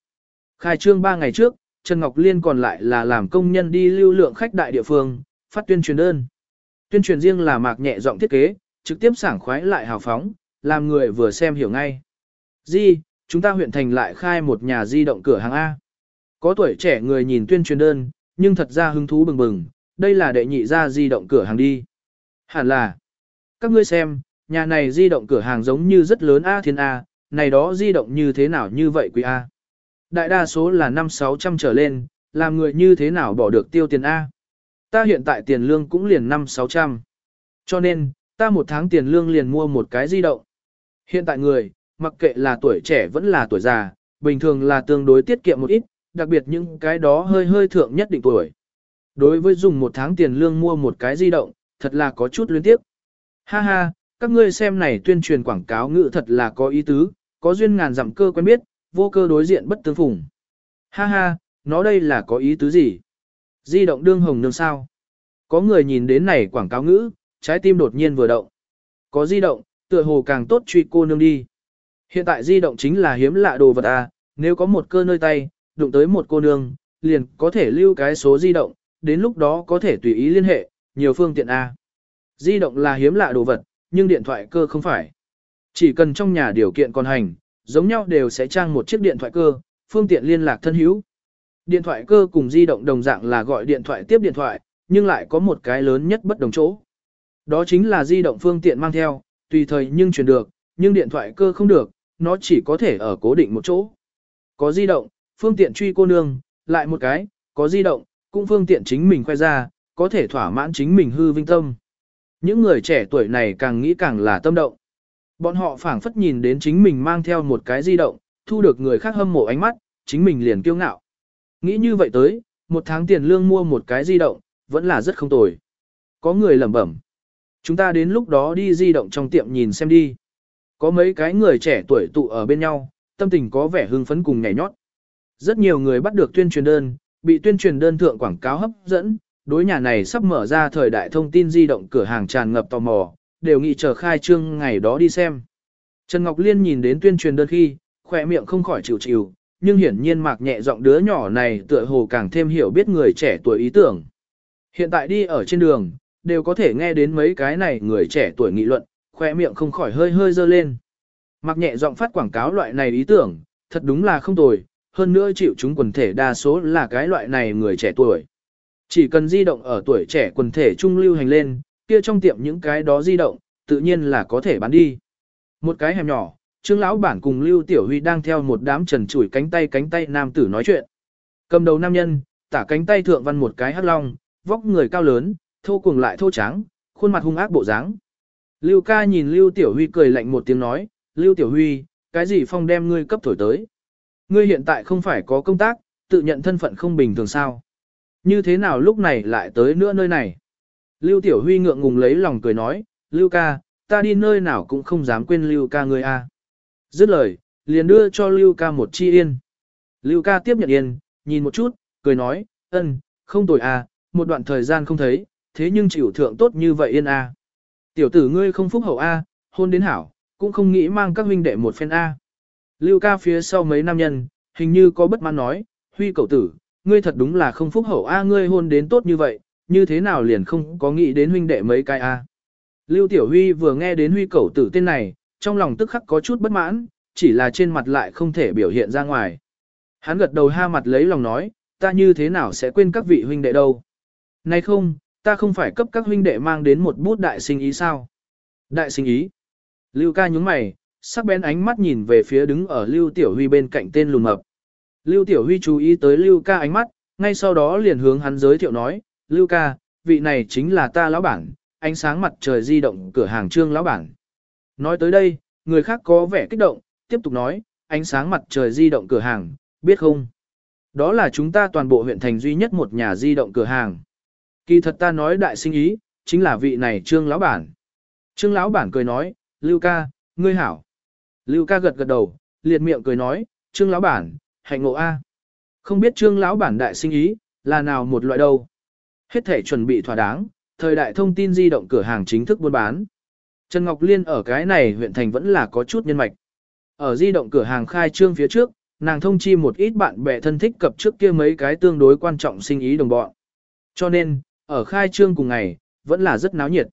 Khai trương 3 ngày trước, Trần Ngọc Liên còn lại là làm công nhân đi lưu lượng khách đại địa phương, phát tuyên truyền đơn. Tuyên truyền riêng là mạc nhẹ giọng thiết kế, trực tiếp sảng khoái lại hào phóng, làm người vừa xem hiểu ngay. Di, chúng ta huyện thành lại khai một nhà di động cửa hàng A. Có tuổi trẻ người nhìn tuyên truyền đơn, nhưng thật ra hứng thú bừng bừng, đây là đệ nhị ra di động cửa hàng đi. Hẳn là, các ngươi xem, nhà này di động cửa hàng giống như rất lớn A thiên A, này đó di động như thế nào như vậy quý A. Đại đa số là 5-600 trở lên, làm người như thế nào bỏ được tiêu tiền A. Ta hiện tại tiền lương cũng liền 5-600. Cho nên, ta một tháng tiền lương liền mua một cái di động. Hiện tại người, mặc kệ là tuổi trẻ vẫn là tuổi già, bình thường là tương đối tiết kiệm một ít, đặc biệt những cái đó hơi hơi thượng nhất định tuổi. Đối với dùng một tháng tiền lương mua một cái di động, thật là có chút luyến tiếp. Ha ha, các ngươi xem này tuyên truyền quảng cáo ngữ thật là có ý tứ, có duyên ngàn dặm cơ quen biết, vô cơ đối diện bất tương phùng. Ha ha, nó đây là có ý tứ gì? Di động đương hồng nương sao? Có người nhìn đến này quảng cáo ngữ, trái tim đột nhiên vừa động. Có di động, tựa hồ càng tốt truy cô nương đi. Hiện tại di động chính là hiếm lạ đồ vật à, nếu có một cơ nơi tay, đụng tới một cô nương, liền có thể lưu cái số di động, đến lúc đó có thể tùy ý liên hệ, nhiều phương tiện A. Di động là hiếm lạ đồ vật, nhưng điện thoại cơ không phải. Chỉ cần trong nhà điều kiện còn hành, giống nhau đều sẽ trang một chiếc điện thoại cơ, phương tiện liên lạc thân hữu. Điện thoại cơ cùng di động đồng dạng là gọi điện thoại tiếp điện thoại, nhưng lại có một cái lớn nhất bất đồng chỗ. Đó chính là di động phương tiện mang theo, tùy thời nhưng truyền được, nhưng điện thoại cơ không được, nó chỉ có thể ở cố định một chỗ. Có di động, phương tiện truy cô nương, lại một cái, có di động, cũng phương tiện chính mình khoe ra, có thể thỏa mãn chính mình hư vinh tâm. Những người trẻ tuổi này càng nghĩ càng là tâm động. Bọn họ phảng phất nhìn đến chính mình mang theo một cái di động, thu được người khác hâm mộ ánh mắt, chính mình liền kiêu ngạo. Nghĩ như vậy tới, một tháng tiền lương mua một cái di động, vẫn là rất không tồi. Có người lẩm bẩm. Chúng ta đến lúc đó đi di động trong tiệm nhìn xem đi. Có mấy cái người trẻ tuổi tụ ở bên nhau, tâm tình có vẻ hưng phấn cùng nhảy nhót. Rất nhiều người bắt được tuyên truyền đơn, bị tuyên truyền đơn thượng quảng cáo hấp dẫn, đối nhà này sắp mở ra thời đại thông tin di động cửa hàng tràn ngập tò mò, đều nghĩ chờ khai trương ngày đó đi xem. Trần Ngọc Liên nhìn đến tuyên truyền đơn khi, khỏe miệng không khỏi chịu chịu, nhưng hiển nhiên mạc nhẹ giọng đứa nhỏ này tựa hồ càng thêm hiểu biết người trẻ tuổi ý tưởng. Hiện tại đi ở trên đường, đều có thể nghe đến mấy cái này người trẻ tuổi nghị luận, khoe miệng không khỏi hơi hơi dơ lên. Mạc nhẹ giọng phát quảng cáo loại này ý tưởng, thật đúng là không tồi, hơn nữa chịu chúng quần thể đa số là cái loại này người trẻ tuổi. Chỉ cần di động ở tuổi trẻ quần thể trung lưu hành lên, kia trong tiệm những cái đó di động, tự nhiên là có thể bán đi. Một cái hẻm nhỏ, Trương lão bản cùng Lưu Tiểu Huy đang theo một đám trần chủi cánh tay cánh tay nam tử nói chuyện. Cầm đầu nam nhân, tả cánh tay thượng văn một cái hắc long, vóc người cao lớn, thô cuồng lại thô trắng, khuôn mặt hung ác bộ dáng. Lưu ca nhìn Lưu Tiểu Huy cười lạnh một tiếng nói, Lưu Tiểu Huy, cái gì phong đem ngươi cấp thổi tới? Ngươi hiện tại không phải có công tác, tự nhận thân phận không bình thường sao? Như thế nào lúc này lại tới nữa nơi này? Lưu Tiểu Huy ngượng ngùng lấy lòng cười nói, Lưu ca, ta đi nơi nào cũng không dám quên Lưu ca ngươi a. Dứt lời, liền đưa cho Lưu ca một chi yên. Lưu ca tiếp nhận yên, nhìn một chút, cười nói, ân, không tồi à một đoạn thời gian không thấy, thế nhưng chịu thượng tốt như vậy yên a. Tiểu tử ngươi không phúc hậu a, hôn đến hảo, cũng không nghĩ mang các huynh đệ một phen a. Lưu ca phía sau mấy nam nhân, hình như có bất mãn nói, huy cậu tử, ngươi thật đúng là không phúc hậu a ngươi hôn đến tốt như vậy, như thế nào liền không có nghĩ đến huynh đệ mấy cái a. Lưu Tiểu Huy vừa nghe đến huy cậu tử tên này, trong lòng tức khắc có chút bất mãn, chỉ là trên mặt lại không thể biểu hiện ra ngoài. Hắn gật đầu ha mặt lấy lòng nói, ta như thế nào sẽ quên các vị huynh đệ đâu. Này không, ta không phải cấp các huynh đệ mang đến một bút đại sinh ý sao? Đại sinh ý. Lưu ca nhúng mày, sắc bén ánh mắt nhìn về phía đứng ở Lưu Tiểu Huy bên cạnh tên lùn mập. Lưu Tiểu Huy chú ý tới Lưu ca ánh mắt, ngay sau đó liền hướng hắn giới thiệu nói, Lưu ca, vị này chính là ta lão bản, ánh sáng mặt trời di động cửa hàng trương lão bản. Nói tới đây, người khác có vẻ kích động, tiếp tục nói, ánh sáng mặt trời di động cửa hàng, biết không? Đó là chúng ta toàn bộ huyện thành duy nhất một nhà di động cửa hàng. Kỳ thật ta nói đại sinh ý, chính là vị này trương lão bản. Trương lão bản cười nói, Lưu ca, ngươi hảo. Lưu ca gật gật đầu, liệt miệng cười nói, trương lão bản, hạnh ngộ A. Không biết trương lão bản đại sinh ý, là nào một loại đâu. Hết thể chuẩn bị thỏa đáng, thời đại thông tin di động cửa hàng chính thức buôn bán. Trần Ngọc Liên ở cái này huyện thành vẫn là có chút nhân mạch. Ở di động cửa hàng khai trương phía trước, nàng thông chi một ít bạn bè thân thích cập trước kia mấy cái tương đối quan trọng sinh ý đồng bọn. Cho nên, ở khai trương cùng ngày, vẫn là rất náo nhiệt.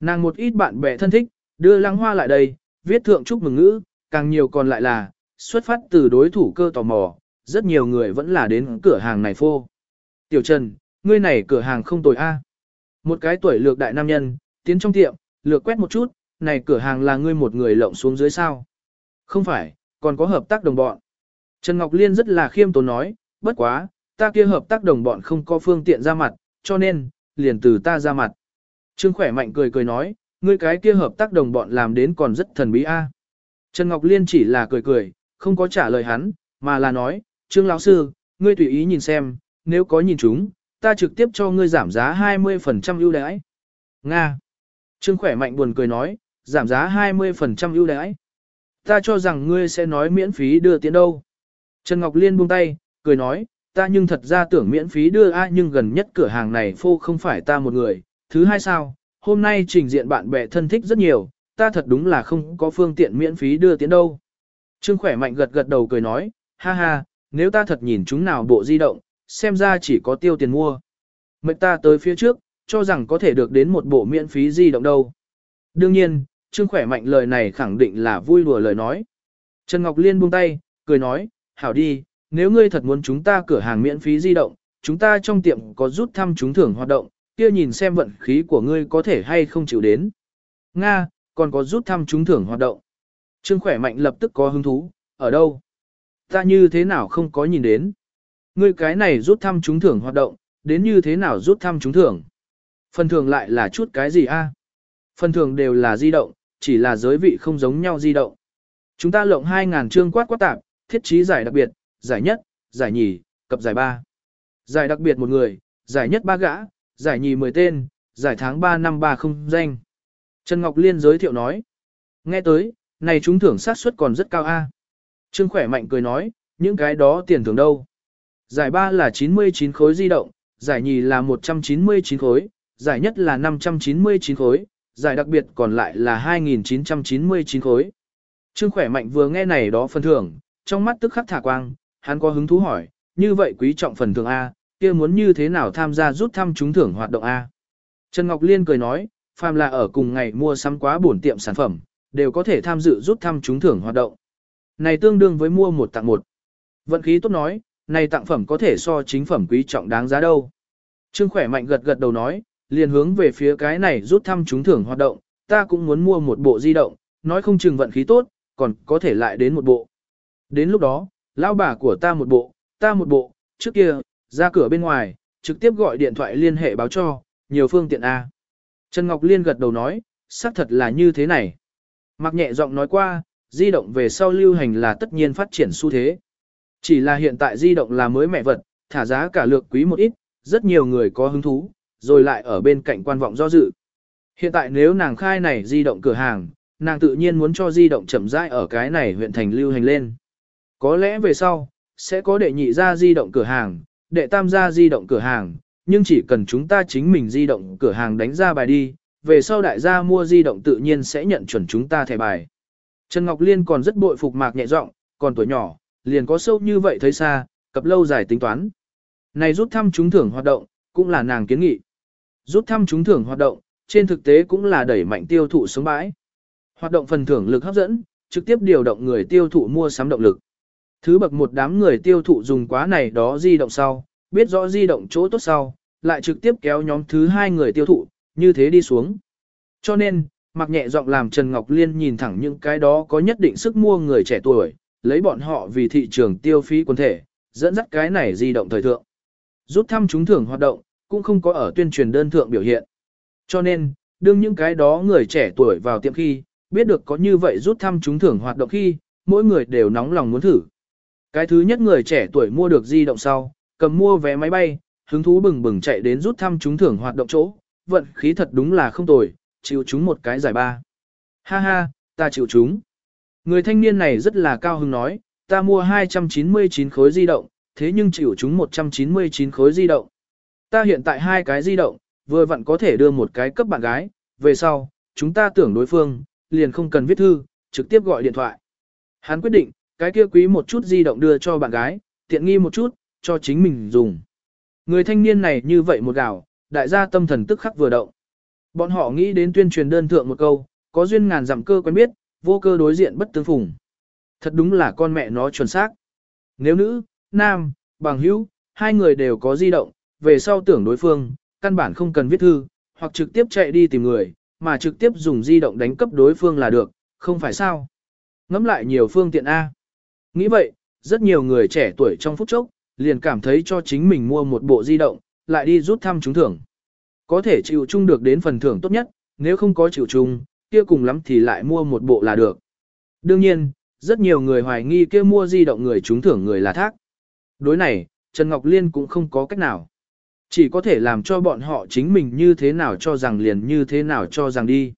Nàng một ít bạn bè thân thích, đưa lăng hoa lại đây, viết thượng chúc mừng ngữ, càng nhiều còn lại là, xuất phát từ đối thủ cơ tò mò, rất nhiều người vẫn là đến cửa hàng này phô. Tiểu Trần, ngươi này cửa hàng không tồi a. Một cái tuổi lược đại nam nhân, tiến trong tiệm, lược quét một chút, này cửa hàng là ngươi một người lộng xuống dưới sao. Không phải, còn có hợp tác đồng bọn. Trần Ngọc Liên rất là khiêm tốn nói, bất quá, ta kia hợp tác đồng bọn không có phương tiện ra mặt, cho nên, liền từ ta ra mặt. Trương khỏe mạnh cười cười nói, ngươi cái kia hợp tác đồng bọn làm đến còn rất thần bí a. Trần Ngọc Liên chỉ là cười cười, không có trả lời hắn, mà là nói, Trương lão sư, ngươi tùy ý nhìn xem, nếu có nhìn chúng, ta trực tiếp cho ngươi giảm giá 20% ưu đãi. Nga. Trương khỏe mạnh buồn cười nói, giảm giá 20% ưu đãi. Ta cho rằng ngươi sẽ nói miễn phí đưa tiền đâu. Trần Ngọc Liên buông tay, cười nói, ta nhưng thật ra tưởng miễn phí đưa a nhưng gần nhất cửa hàng này phô không phải ta một người. Thứ hai sao, hôm nay trình diện bạn bè thân thích rất nhiều, ta thật đúng là không có phương tiện miễn phí đưa tiền đâu. Trương khỏe mạnh gật gật đầu cười nói, ha ha, nếu ta thật nhìn chúng nào bộ di động, xem ra chỉ có tiêu tiền mua. Mệnh ta tới phía trước, cho rằng có thể được đến một bộ miễn phí di động đâu. Đương nhiên, Trương khỏe mạnh lời này khẳng định là vui đùa lời nói. Trần Ngọc Liên buông tay, cười nói, hảo đi, nếu ngươi thật muốn chúng ta cửa hàng miễn phí di động, chúng ta trong tiệm có rút thăm trúng thưởng hoạt động, kia nhìn xem vận khí của ngươi có thể hay không chịu đến. Nga, còn có rút thăm trúng thưởng hoạt động. Trương khỏe mạnh lập tức có hứng thú, ở đâu? Ta như thế nào không có nhìn đến? Ngươi cái này rút thăm trúng thưởng hoạt động, đến như thế nào rút thăm trúng thưởng? Phần thường lại là chút cái gì a? Phần thường đều là di động, chỉ là giới vị không giống nhau di động. Chúng ta lộng 2.000 chương quát quát tạp, thiết trí giải đặc biệt, giải nhất, giải nhì, cập giải ba. Giải đặc biệt một người, giải nhất ba gã, giải nhì 10 tên, giải tháng 3 năm 30 danh. Trần Ngọc Liên giới thiệu nói. Nghe tới, này chúng thưởng sát suất còn rất cao a. Trương khỏe mạnh cười nói, những cái đó tiền thưởng đâu. Giải 3 là 99 khối di động, giải nhì là 199 khối, giải nhất là 599 khối, giải đặc biệt còn lại là 2999 khối. Trương khỏe mạnh vừa nghe này đó phần thưởng, trong mắt tức khắc thả quang, hắn có hứng thú hỏi, như vậy quý trọng phần thưởng A, kia muốn như thế nào tham gia rút thăm trúng thưởng hoạt động A. Trần Ngọc Liên cười nói, phàm là ở cùng ngày mua sắm quá bổn tiệm sản phẩm, đều có thể tham dự rút thăm trúng thưởng hoạt động. Này tương đương với mua một tặng một. Vận khí tốt nói, này tặng phẩm có thể so chính phẩm quý trọng đáng giá đâu. Trương khỏe mạnh gật gật đầu nói, liền hướng về phía cái này rút thăm trúng thưởng hoạt động, ta cũng muốn mua một bộ di động, nói không chừng vận khí tốt, còn có thể lại đến một bộ. Đến lúc đó, lão bà của ta một bộ, ta một bộ, trước kia, ra cửa bên ngoài, trực tiếp gọi điện thoại liên hệ báo cho, nhiều phương tiện A. Trần Ngọc Liên gật đầu nói, xác thật là như thế này. Mặc nhẹ giọng nói qua, di động về sau lưu hành là tất nhiên phát triển xu thế. Chỉ là hiện tại di động là mới mẹ vật, thả giá cả lược quý một ít, rất nhiều người có hứng thú, rồi lại ở bên cạnh quan vọng do dự. Hiện tại nếu nàng khai này di động cửa hàng, nàng tự nhiên muốn cho di động chậm rãi ở cái này huyện thành lưu hành lên. Có lẽ về sau, sẽ có đệ nhị ra di động cửa hàng, đệ tam gia di động cửa hàng, nhưng chỉ cần chúng ta chính mình di động cửa hàng đánh ra bài đi, về sau đại gia mua di động tự nhiên sẽ nhận chuẩn chúng ta thẻ bài. Trần Ngọc Liên còn rất bội phục mạc nhẹ giọng, còn tuổi nhỏ, liền có sâu như vậy thấy xa, cập lâu dài tính toán. Này rút thăm trúng thưởng hoạt động, cũng là nàng kiến nghị. Rút thăm trúng thưởng hoạt động, trên thực tế cũng là đẩy mạnh tiêu thụ sống bãi. Hoạt động phần thưởng lực hấp dẫn, trực tiếp điều động người tiêu thụ mua sắm động lực. Thứ bậc một đám người tiêu thụ dùng quá này đó di động sau, biết rõ di động chỗ tốt sau, lại trực tiếp kéo nhóm thứ hai người tiêu thụ, như thế đi xuống. Cho nên, mặc nhẹ giọng làm Trần Ngọc Liên nhìn thẳng những cái đó có nhất định sức mua người trẻ tuổi, lấy bọn họ vì thị trường tiêu phí quân thể, dẫn dắt cái này di động thời thượng. Rút thăm trúng thưởng hoạt động, cũng không có ở tuyên truyền đơn thượng biểu hiện. Cho nên, đương những cái đó người trẻ tuổi vào tiệm khi, biết được có như vậy rút thăm trúng thưởng hoạt động khi, mỗi người đều nóng lòng muốn thử. Cái thứ nhất người trẻ tuổi mua được di động sau, cầm mua vé máy bay, hứng thú bừng bừng chạy đến rút thăm trúng thưởng hoạt động chỗ, vận khí thật đúng là không tồi, chịu chúng một cái giải ba. Ha ha, ta chịu chúng. Người thanh niên này rất là cao hứng nói, ta mua 299 khối di động, thế nhưng chịu chúng 199 khối di động. Ta hiện tại hai cái di động, vừa vặn có thể đưa một cái cấp bạn gái, về sau, chúng ta tưởng đối phương, liền không cần viết thư, trực tiếp gọi điện thoại. Hắn quyết định, cái kia quý một chút di động đưa cho bạn gái, tiện nghi một chút, cho chính mình dùng. Người thanh niên này như vậy một gạo, đại gia tâm thần tức khắc vừa động. Bọn họ nghĩ đến tuyên truyền đơn thượng một câu, có duyên ngàn dặm cơ quen biết, vô cơ đối diện bất tương phùng. Thật đúng là con mẹ nó chuẩn xác. Nếu nữ, nam, bằng hữu, hai người đều có di động, về sau tưởng đối phương, căn bản không cần viết thư, hoặc trực tiếp chạy đi tìm người, mà trực tiếp dùng di động đánh cấp đối phương là được, không phải sao. Ngắm lại nhiều phương tiện A. Nghĩ vậy, rất nhiều người trẻ tuổi trong phút chốc, liền cảm thấy cho chính mình mua một bộ di động, lại đi rút thăm trúng thưởng. Có thể chịu chung được đến phần thưởng tốt nhất, nếu không có chịu chung, kia cùng lắm thì lại mua một bộ là được. Đương nhiên, rất nhiều người hoài nghi kia mua di động người trúng thưởng người là thác. Đối này, Trần Ngọc Liên cũng không có cách nào. Chỉ có thể làm cho bọn họ chính mình như thế nào cho rằng liền như thế nào cho rằng đi.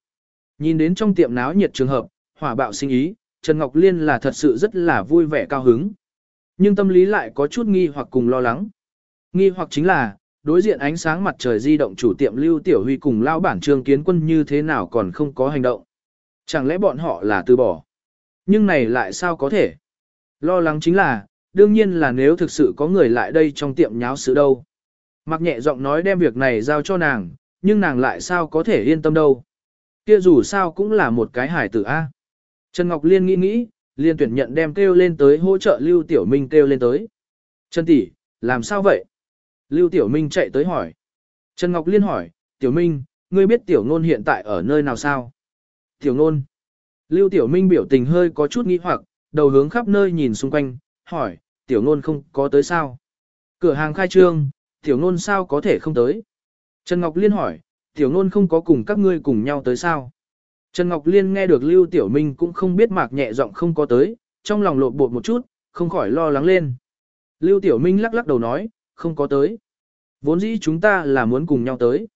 Nhìn đến trong tiệm náo nhiệt trường hợp, hỏa bạo sinh ý, Trần Ngọc Liên là thật sự rất là vui vẻ cao hứng. Nhưng tâm lý lại có chút nghi hoặc cùng lo lắng. Nghi hoặc chính là, đối diện ánh sáng mặt trời di động chủ tiệm Lưu Tiểu Huy cùng lao bản trương kiến quân như thế nào còn không có hành động. Chẳng lẽ bọn họ là từ bỏ? Nhưng này lại sao có thể? Lo lắng chính là, đương nhiên là nếu thực sự có người lại đây trong tiệm nháo sự đâu. Mặc nhẹ giọng nói đem việc này giao cho nàng, nhưng nàng lại sao có thể yên tâm đâu. Kia dù sao cũng là một cái hải tử A. Trần Ngọc Liên nghĩ nghĩ, liên tuyển nhận đem kêu lên tới hỗ trợ Lưu Tiểu Minh kêu lên tới. Trần tỷ, làm sao vậy? Lưu Tiểu Minh chạy tới hỏi. Trần Ngọc Liên hỏi, Tiểu Minh, ngươi biết Tiểu Nôn hiện tại ở nơi nào sao? Tiểu Nôn. Lưu Tiểu Minh biểu tình hơi có chút nghi hoặc, đầu hướng khắp nơi nhìn xung quanh, hỏi, Tiểu Nôn không có tới sao? Cửa hàng khai trương, Tiểu Nôn sao có thể không tới? Trần Ngọc Liên hỏi, Tiểu Nôn không có cùng các ngươi cùng nhau tới sao? Trần Ngọc Liên nghe được Lưu Tiểu Minh cũng không biết mạc nhẹ giọng không có tới, trong lòng lộn bột một chút, không khỏi lo lắng lên. Lưu Tiểu Minh lắc lắc đầu nói, không có tới. Vốn dĩ chúng ta là muốn cùng nhau tới.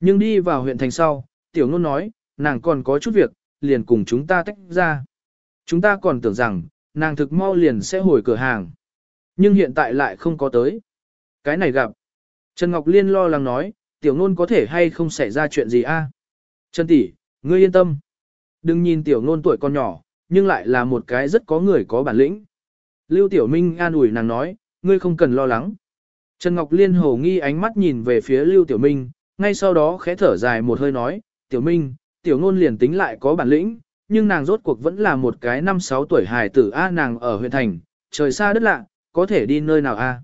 Nhưng đi vào huyện thành sau, tiểu nôn nói, nàng còn có chút việc, liền cùng chúng ta tách ra. Chúng ta còn tưởng rằng, nàng thực mau liền sẽ hồi cửa hàng. Nhưng hiện tại lại không có tới. Cái này gặp. Trần Ngọc Liên lo lắng nói, tiểu nôn có thể hay không xảy ra chuyện gì a? Trần tỷ, ngươi yên tâm. Đừng nhìn tiểu nôn tuổi con nhỏ, nhưng lại là một cái rất có người có bản lĩnh. Lưu Tiểu Minh an ủi nàng nói, ngươi không cần lo lắng. Trần Ngọc Liên hồ nghi ánh mắt nhìn về phía Lưu Tiểu Minh, ngay sau đó khẽ thở dài một hơi nói, Tiểu Minh, Tiểu Nôn liền tính lại có bản lĩnh, nhưng nàng rốt cuộc vẫn là một cái năm sáu tuổi hài tử A nàng ở huyện thành, trời xa đất lạ, có thể đi nơi nào A.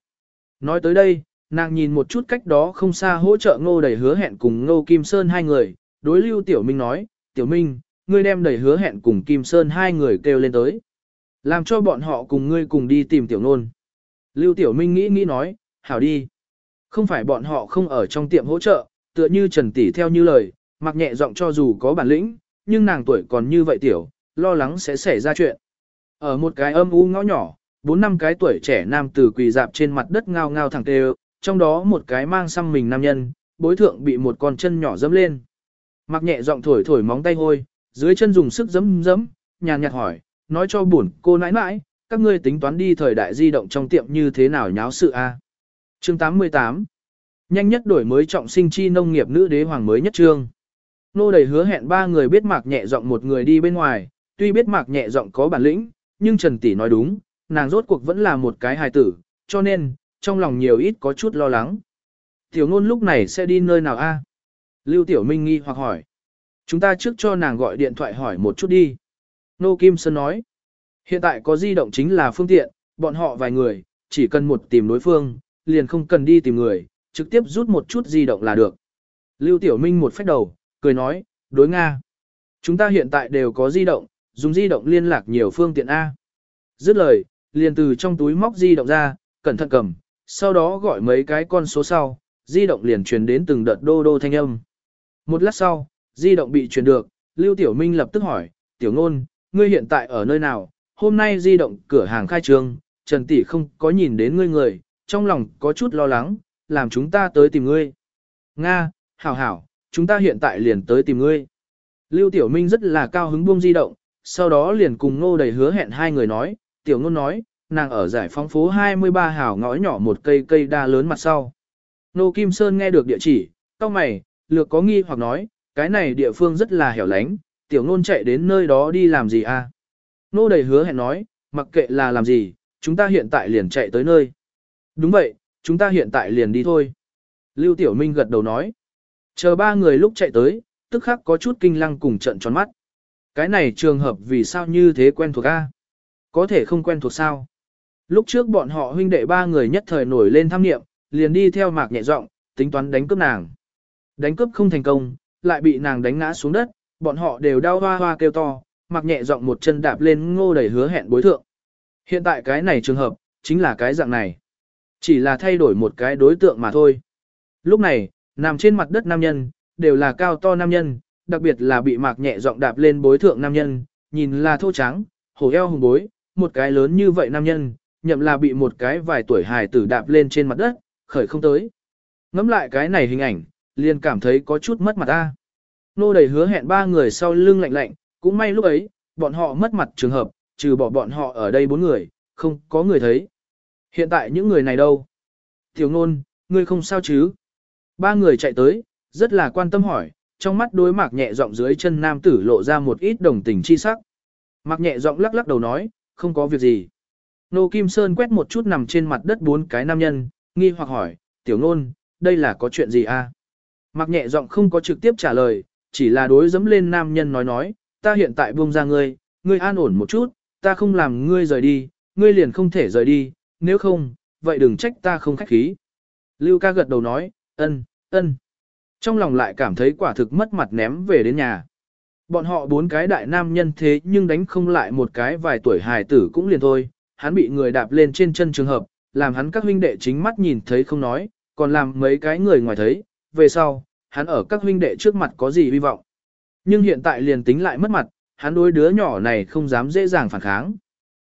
Nói tới đây, nàng nhìn một chút cách đó không xa hỗ trợ ngô đầy hứa hẹn cùng ngô Kim Sơn hai người, đối Lưu Tiểu Minh nói, Tiểu Minh, ngươi đem đầy hứa hẹn cùng Kim Sơn hai người kêu lên tới. Làm cho bọn họ cùng ngươi cùng đi tìm Tiểu Nôn. Lưu Tiểu Minh nghĩ nghĩ nói, hảo đi. Không phải bọn họ không ở trong tiệm hỗ trợ, tựa như Trần Tỷ theo như lời, mặc nhẹ giọng cho dù có bản lĩnh, nhưng nàng tuổi còn như vậy tiểu, lo lắng sẽ xảy ra chuyện. Ở một cái âm u ngõ nhỏ, bốn năm cái tuổi trẻ nam tử quỳ dạp trên mặt đất ngao ngao thẳng tê trong đó một cái mang xăm mình nam nhân, bối thượng bị một con chân nhỏ dẫm lên. Mặc nhẹ giọng thổi thổi móng tay hôi, dưới chân dùng sức dẫm dẫm, nhàn nhạt hỏi, nói cho buồn cô nãi nãi, các ngươi tính toán đi thời đại di động trong tiệm như thế nào nháo sự a? Chương 88 Nhanh nhất đổi mới trọng sinh chi nông nghiệp nữ đế hoàng mới nhất trương. Nô đầy hứa hẹn ba người biết mạc nhẹ giọng một người đi bên ngoài, tuy biết mạc nhẹ giọng có bản lĩnh, nhưng Trần Tỷ nói đúng, nàng rốt cuộc vẫn là một cái hài tử, cho nên, trong lòng nhiều ít có chút lo lắng. Tiểu ngôn lúc này sẽ đi nơi nào a? Lưu Tiểu Minh nghi hoặc hỏi. Chúng ta trước cho nàng gọi điện thoại hỏi một chút đi. Nô Kim Sơn nói. Hiện tại có di động chính là phương tiện, bọn họ vài người, chỉ cần một tìm đối phương, liền không cần đi tìm người, trực tiếp rút một chút di động là được. Lưu Tiểu Minh một phép đầu, cười nói, đối Nga. Chúng ta hiện tại đều có di động, dùng di động liên lạc nhiều phương tiện A. Dứt lời, liền từ trong túi móc di động ra, cẩn thận cầm, sau đó gọi mấy cái con số sau, di động liền truyền đến từng đợt đô đô thanh âm. Một lát sau, di động bị truyền được, Lưu Tiểu Minh lập tức hỏi, Tiểu Ngôn, ngươi hiện tại ở nơi nào? Hôm nay di động cửa hàng khai trương, Trần Tỷ không có nhìn đến ngươi người, trong lòng có chút lo lắng, làm chúng ta tới tìm ngươi. Nga, hảo hảo, chúng ta hiện tại liền tới tìm ngươi. Lưu Tiểu Minh rất là cao hứng buông di động, sau đó liền cùng ngô đầy hứa hẹn hai người nói, Tiểu Ngôn nói, nàng ở giải phóng phố 23 hào ngõ nhỏ một cây cây đa lớn mặt sau. Nô Kim Sơn nghe được địa chỉ, cao mày, lược có nghi hoặc nói, cái này địa phương rất là hẻo lánh, Tiểu nôn chạy đến nơi đó đi làm gì à? Nô đầy hứa hẹn nói, mặc kệ là làm gì, chúng ta hiện tại liền chạy tới nơi. Đúng vậy, chúng ta hiện tại liền đi thôi. Lưu Tiểu Minh gật đầu nói. Chờ ba người lúc chạy tới, tức khắc có chút kinh lăng cùng trận tròn mắt. Cái này trường hợp vì sao như thế quen thuộc a? Có thể không quen thuộc sao? Lúc trước bọn họ huynh đệ ba người nhất thời nổi lên tham nghiệm, liền đi theo mạc nhẹ giọng, tính toán đánh cướp nàng. Đánh cướp không thành công, lại bị nàng đánh ngã xuống đất, bọn họ đều đau hoa hoa kêu to, mạc nhẹ giọng một chân đạp lên ngô đầy hứa hẹn bối thượng. Hiện tại cái này trường hợp, chính là cái dạng này. Chỉ là thay đổi một cái đối tượng mà thôi. Lúc này, nằm trên mặt đất nam nhân, đều là cao to nam nhân, đặc biệt là bị mạc nhẹ giọng đạp lên bối thượng nam nhân, nhìn là thô trắng, hổ eo hùng bối, một cái lớn như vậy nam nhân, nhậm là bị một cái vài tuổi hài tử đạp lên trên mặt đất, khởi không tới. Ngắm lại cái này hình ảnh, liền cảm thấy có chút mất mặt ta. Nô đầy hứa hẹn ba người sau lưng lạnh lạnh, cũng may lúc ấy, bọn họ mất mặt trường hợp, trừ bỏ bọn họ ở đây bốn người, không có người thấy. Hiện tại những người này đâu? Tiểu ngôn, ngươi không sao chứ? Ba người chạy tới, rất là quan tâm hỏi, trong mắt đối mạc nhẹ giọng dưới chân nam tử lộ ra một ít đồng tình chi sắc. Mạc nhẹ giọng lắc lắc đầu nói, không có việc gì. Nô Kim Sơn quét một chút nằm trên mặt đất bốn cái nam nhân, nghi hoặc hỏi, tiểu ngôn, đây là có chuyện gì a? À? Mặc nhẹ giọng không có trực tiếp trả lời, chỉ là đối dẫm lên nam nhân nói nói, ta hiện tại buông ra ngươi, ngươi an ổn một chút, ta không làm ngươi rời đi, ngươi liền không thể rời đi, nếu không, vậy đừng trách ta không khách khí. Lưu ca gật đầu nói, ân, ân. Trong lòng lại cảm thấy quả thực mất mặt ném về đến nhà. Bọn họ bốn cái đại nam nhân thế nhưng đánh không lại một cái vài tuổi hài tử cũng liền thôi, hắn bị người đạp lên trên chân trường hợp, làm hắn các huynh đệ chính mắt nhìn thấy không nói, còn làm mấy cái người ngoài thấy, về sau, hắn ở các huynh đệ trước mặt có gì hy vọng. Nhưng hiện tại liền tính lại mất mặt, hắn đối đứa nhỏ này không dám dễ dàng phản kháng.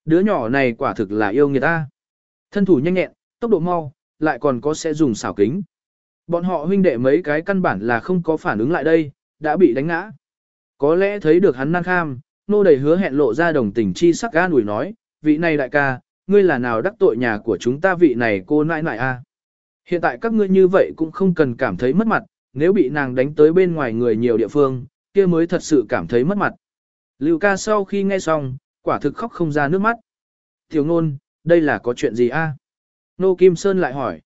Đứa nhỏ này quả thực là yêu người ta. Thân thủ nhanh nhẹn, tốc độ mau, lại còn có sẽ dùng xảo kính. Bọn họ huynh đệ mấy cái căn bản là không có phản ứng lại đây, đã bị đánh ngã. Có lẽ thấy được hắn năng kham, nô đầy hứa hẹn lộ ra đồng tình chi sắc gan ủi nói, vị này đại ca, ngươi là nào đắc tội nhà của chúng ta vị này cô nãi nãi a Hiện tại các ngươi như vậy cũng không cần cảm thấy mất mặt, nếu bị nàng đánh tới bên ngoài người nhiều địa phương, kia mới thật sự cảm thấy mất mặt. Lưu ca sau khi nghe xong, quả thực khóc không ra nước mắt. Tiểu ngôn, đây là có chuyện gì a? Nô Kim Sơn lại hỏi.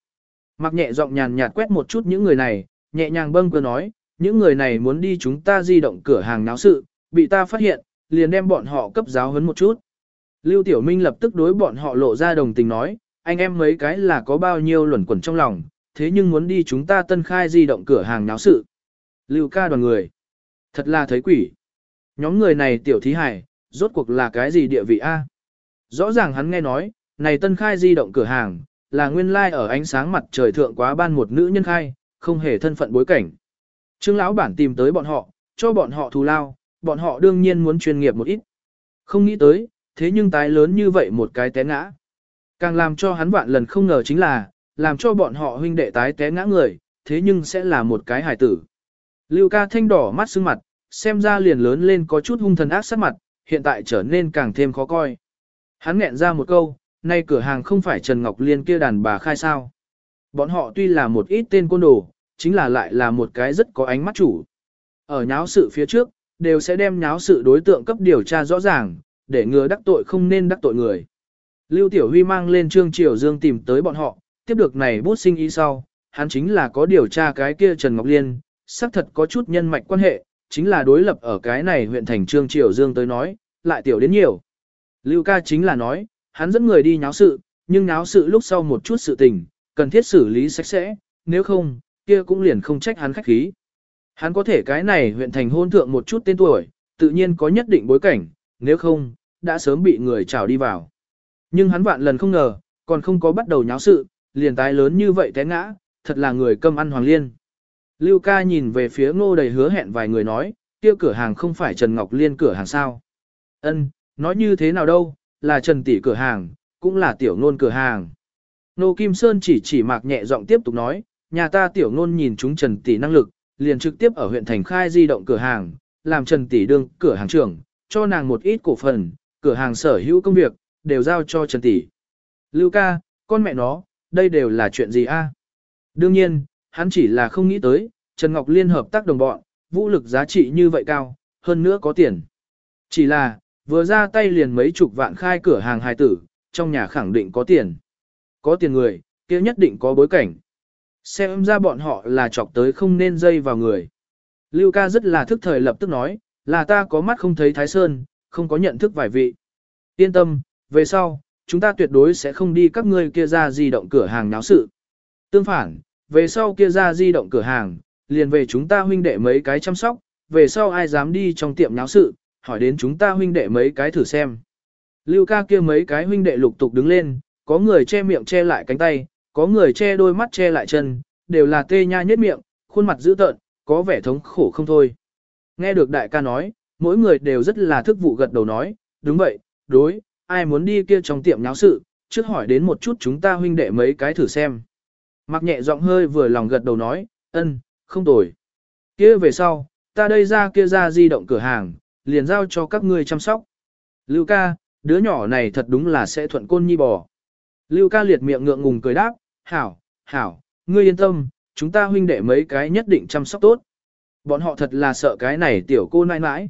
Mặc nhẹ giọng nhàn nhạt quét một chút những người này, nhẹ nhàng bâng cơ nói, những người này muốn đi chúng ta di động cửa hàng náo sự, bị ta phát hiện, liền đem bọn họ cấp giáo hấn một chút. Lưu Tiểu Minh lập tức đối bọn họ lộ ra đồng tình nói, anh em mấy cái là có bao nhiêu luẩn quẩn trong lòng, thế nhưng muốn đi chúng ta tân khai di động cửa hàng náo sự. Lưu ca đoàn người. Thật là thấy quỷ. Nhóm người này tiểu thí hải, rốt cuộc là cái gì địa vị A? Rõ ràng hắn nghe nói, này tân khai di động cửa hàng, là nguyên lai like ở ánh sáng mặt trời thượng quá ban một nữ nhân khai, không hề thân phận bối cảnh. Trương lão bản tìm tới bọn họ, cho bọn họ thù lao, bọn họ đương nhiên muốn chuyên nghiệp một ít. Không nghĩ tới, thế nhưng tái lớn như vậy một cái té ngã. Càng làm cho hắn vạn lần không ngờ chính là, làm cho bọn họ huynh đệ tái té ngã người, thế nhưng sẽ là một cái hài tử. Lưu ca thanh đỏ mắt sưng mặt, xem ra liền lớn lên có chút hung thần ác sát mặt, hiện tại trở nên càng thêm khó coi. Hắn nghẹn ra một câu, nay cửa hàng không phải Trần Ngọc Liên kia đàn bà khai sao. Bọn họ tuy là một ít tên côn đồ, chính là lại là một cái rất có ánh mắt chủ. Ở nháo sự phía trước, đều sẽ đem nháo sự đối tượng cấp điều tra rõ ràng, để ngừa đắc tội không nên đắc tội người. Lưu Tiểu Huy mang lên Trương Triều Dương tìm tới bọn họ, tiếp được này bút sinh ý sau, hắn chính là có điều tra cái kia Trần Ngọc Liên, xác thật có chút nhân mạch quan hệ, chính là đối lập ở cái này huyện thành Trương Triều Dương tới nói, lại tiểu đến nhiều. Lưu ca chính là nói, hắn dẫn người đi nháo sự, nhưng nháo sự lúc sau một chút sự tình, cần thiết xử lý sạch sẽ, nếu không, kia cũng liền không trách hắn khách khí. Hắn có thể cái này huyện thành hôn thượng một chút tên tuổi, tự nhiên có nhất định bối cảnh, nếu không, đã sớm bị người trào đi vào. Nhưng hắn vạn lần không ngờ, còn không có bắt đầu nháo sự, liền tái lớn như vậy té ngã, thật là người câm ăn hoàng liên. Lưu ca nhìn về phía ngô đầy hứa hẹn vài người nói, kia cửa hàng không phải Trần Ngọc Liên cửa hàng sao. Ân, nói như thế nào đâu, là Trần Tỷ cửa hàng, cũng là tiểu ngôn cửa hàng. Nô Kim Sơn chỉ chỉ mạc nhẹ giọng tiếp tục nói, nhà ta tiểu ngôn nhìn chúng Trần Tỷ năng lực, liền trực tiếp ở huyện thành khai di động cửa hàng, làm Trần Tỷ đương cửa hàng trưởng, cho nàng một ít cổ phần, cửa hàng sở hữu công việc, đều giao cho Trần Tỷ. Lưu ca, con mẹ nó, đây đều là chuyện gì a? Đương nhiên, hắn chỉ là không nghĩ tới, Trần Ngọc Liên hợp tác đồng bọn, vũ lực giá trị như vậy cao, hơn nữa có tiền. Chỉ là, vừa ra tay liền mấy chục vạn khai cửa hàng hài tử, trong nhà khẳng định có tiền. Có tiền người, kia nhất định có bối cảnh. Xem ra bọn họ là chọc tới không nên dây vào người. Lưu ca rất là thức thời lập tức nói, là ta có mắt không thấy Thái Sơn, không có nhận thức vài vị. Yên tâm, về sau, chúng ta tuyệt đối sẽ không đi các ngươi kia ra di động cửa hàng náo sự. Tương phản, về sau kia ra di động cửa hàng, liền về chúng ta huynh đệ mấy cái chăm sóc, về sau ai dám đi trong tiệm náo sự, hỏi đến chúng ta huynh đệ mấy cái thử xem. Lưu ca kia mấy cái huynh đệ lục tục đứng lên, có người che miệng che lại cánh tay, có người che đôi mắt che lại chân, đều là tê nha nhất miệng, khuôn mặt dữ tợn, có vẻ thống khổ không thôi. Nghe được đại ca nói, mỗi người đều rất là thức vụ gật đầu nói, đúng vậy, đối, ai muốn đi kia trong tiệm náo sự, trước hỏi đến một chút chúng ta huynh đệ mấy cái thử xem. Mặc nhẹ giọng hơi vừa lòng gật đầu nói, ân, không tồi. Kia về sau, ta đây ra kia ra di động cửa hàng, liền giao cho các ngươi chăm sóc. Lưu ca, đứa nhỏ này thật đúng là sẽ thuận côn nhi bò. Lưu ca liệt miệng ngượng ngùng cười đáp, hảo, hảo, ngươi yên tâm, chúng ta huynh đệ mấy cái nhất định chăm sóc tốt. Bọn họ thật là sợ cái này tiểu cô nãi nãi.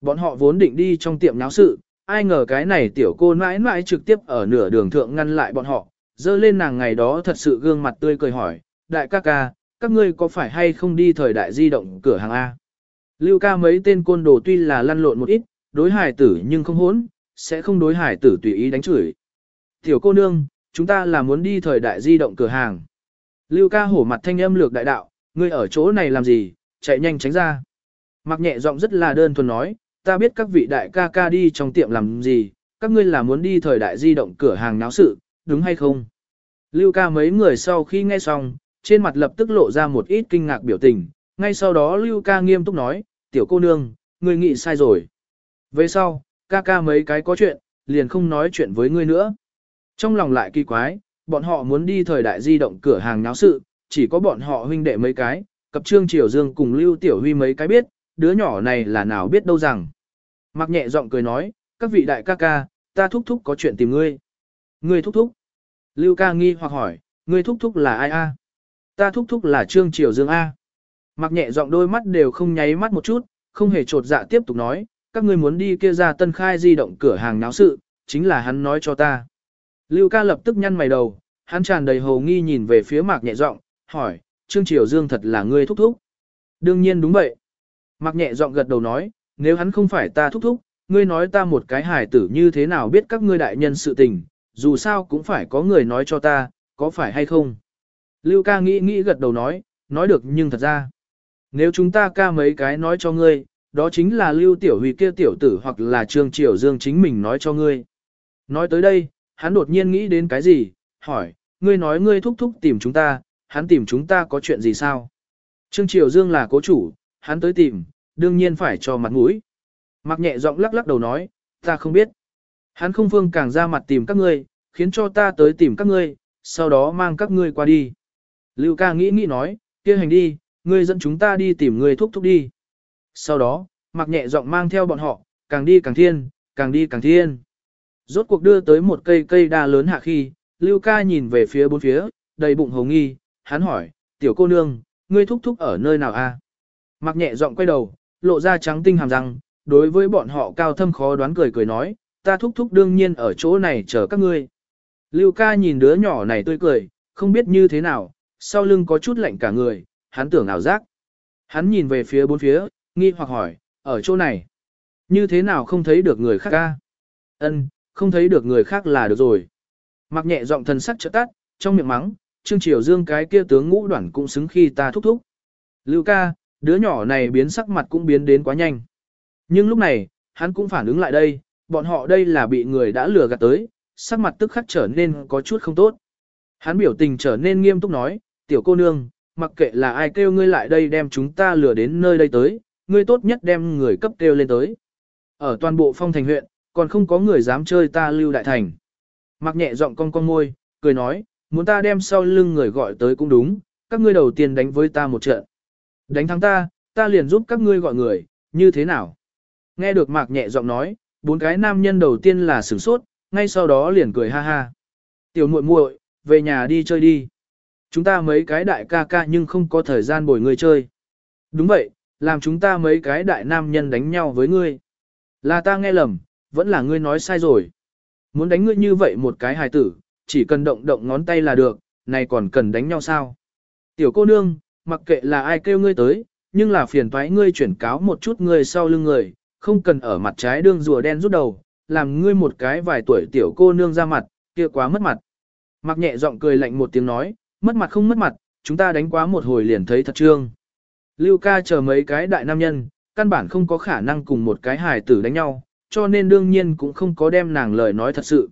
Bọn họ vốn định đi trong tiệm náo sự, ai ngờ cái này tiểu cô nãi mãi trực tiếp ở nửa đường thượng ngăn lại bọn họ, dơ lên nàng ngày đó thật sự gương mặt tươi cười hỏi, đại ca ca, các ngươi có phải hay không đi thời đại di động cửa hàng A? Lưu ca mấy tên côn đồ tuy là lăn lộn một ít, đối hải tử nhưng không hốn, sẽ không đối hải tử tùy ý đánh chửi. Tiểu cô nương, chúng ta là muốn đi thời đại di động cửa hàng. Lưu ca hổ mặt thanh âm lược đại đạo, ngươi ở chỗ này làm gì, chạy nhanh tránh ra. Mặc nhẹ giọng rất là đơn thuần nói, ta biết các vị đại ca ca đi trong tiệm làm gì, các ngươi là muốn đi thời đại di động cửa hàng náo sự, đúng hay không? Lưu ca mấy người sau khi nghe xong, trên mặt lập tức lộ ra một ít kinh ngạc biểu tình, ngay sau đó Lưu ca nghiêm túc nói, tiểu cô nương, ngươi nghĩ sai rồi. Về sau, ca ca mấy cái có chuyện, liền không nói chuyện với ngươi nữa. Trong lòng lại kỳ quái, bọn họ muốn đi thời đại di động cửa hàng náo sự, chỉ có bọn họ huynh đệ mấy cái, cập Trương Triều Dương cùng Lưu Tiểu Huy mấy cái biết, đứa nhỏ này là nào biết đâu rằng. Mặc nhẹ giọng cười nói, các vị đại ca ca, ta thúc thúc có chuyện tìm ngươi. Ngươi thúc thúc. Lưu ca nghi hoặc hỏi, ngươi thúc thúc là ai a? Ta thúc thúc là Trương Triều Dương A. Mặc nhẹ giọng đôi mắt đều không nháy mắt một chút, không hề trột dạ tiếp tục nói, các ngươi muốn đi kia ra tân khai di động cửa hàng náo sự, chính là hắn nói cho ta. Lưu ca lập tức nhăn mày đầu, hắn tràn đầy hồ nghi nhìn về phía mạc nhẹ giọng, hỏi, Trương Triều Dương thật là ngươi thúc thúc. Đương nhiên đúng vậy. Mạc nhẹ giọng gật đầu nói, nếu hắn không phải ta thúc thúc, ngươi nói ta một cái hài tử như thế nào biết các ngươi đại nhân sự tình, dù sao cũng phải có người nói cho ta, có phải hay không. Lưu ca nghĩ nghĩ gật đầu nói, nói được nhưng thật ra. Nếu chúng ta ca mấy cái nói cho ngươi, đó chính là Lưu Tiểu Huy kia tiểu tử hoặc là Trương Triều Dương chính mình nói cho ngươi. Nói tới đây, hắn đột nhiên nghĩ đến cái gì, hỏi, ngươi nói ngươi thúc thúc tìm chúng ta, hắn tìm chúng ta có chuyện gì sao? Trương Triều Dương là cố chủ, hắn tới tìm, đương nhiên phải cho mặt mũi. Mặc nhẹ giọng lắc lắc đầu nói, ta không biết. Hắn không phương càng ra mặt tìm các ngươi, khiến cho ta tới tìm các ngươi, sau đó mang các ngươi qua đi. Lưu ca nghĩ nghĩ nói, kia hành đi, ngươi dẫn chúng ta đi tìm người thúc thúc đi. Sau đó, mặc nhẹ giọng mang theo bọn họ, càng đi càng thiên, càng đi càng thiên. Rốt cuộc đưa tới một cây cây đa lớn hạ khi, Lưu ca nhìn về phía bốn phía, đầy bụng hồng nghi, hắn hỏi, tiểu cô nương, ngươi thúc thúc ở nơi nào à? a? Mặc nhẹ giọng quay đầu, lộ ra trắng tinh hàm răng, đối với bọn họ cao thâm khó đoán cười cười nói, ta thúc thúc đương nhiên ở chỗ này chờ các ngươi. Lưu ca nhìn đứa nhỏ này tươi cười, không biết như thế nào, sau lưng có chút lạnh cả người, hắn tưởng ảo giác. Hắn nhìn về phía bốn phía, nghi hoặc hỏi, ở chỗ này, như thế nào không thấy được người khác ca? Ân, không thấy được người khác là được rồi. Mặc nhẹ giọng thần sắc trợ tắt, trong miệng mắng, Trương Triều Dương cái kia tướng ngũ đoản cũng xứng khi ta thúc thúc. Lưu ca, đứa nhỏ này biến sắc mặt cũng biến đến quá nhanh. Nhưng lúc này, hắn cũng phản ứng lại đây, bọn họ đây là bị người đã lừa gạt tới, sắc mặt tức khắc trở nên có chút không tốt. Hắn biểu tình trở nên nghiêm túc nói, tiểu cô nương, mặc kệ là ai kêu ngươi lại đây đem chúng ta lừa đến nơi đây tới, ngươi tốt nhất đem người cấp kêu lên tới. Ở toàn bộ phong thành huyện, còn không có người dám chơi ta lưu đại thành. Mặc nhẹ giọng con con môi, cười nói, muốn ta đem sau lưng người gọi tới cũng đúng, các ngươi đầu tiên đánh với ta một trận. Đánh thắng ta, ta liền giúp các ngươi gọi người, như thế nào? Nghe được mạc nhẹ giọng nói, bốn cái nam nhân đầu tiên là sửng sốt, ngay sau đó liền cười ha ha. Tiểu muội muội, về nhà đi chơi đi. Chúng ta mấy cái đại ca ca nhưng không có thời gian bồi người chơi. Đúng vậy, làm chúng ta mấy cái đại nam nhân đánh nhau với ngươi. Là ta nghe lầm, vẫn là ngươi nói sai rồi. Muốn đánh ngươi như vậy một cái hài tử, chỉ cần động động ngón tay là được, này còn cần đánh nhau sao? Tiểu cô nương, mặc kệ là ai kêu ngươi tới, nhưng là phiền toái ngươi chuyển cáo một chút ngươi sau lưng người, không cần ở mặt trái đương rùa đen rút đầu, làm ngươi một cái vài tuổi tiểu cô nương ra mặt, kia quá mất mặt. Mặc nhẹ giọng cười lạnh một tiếng nói, mất mặt không mất mặt, chúng ta đánh quá một hồi liền thấy thật trương. Lưu ca chờ mấy cái đại nam nhân, căn bản không có khả năng cùng một cái hài tử đánh nhau, cho nên đương nhiên cũng không có đem nàng lời nói thật sự.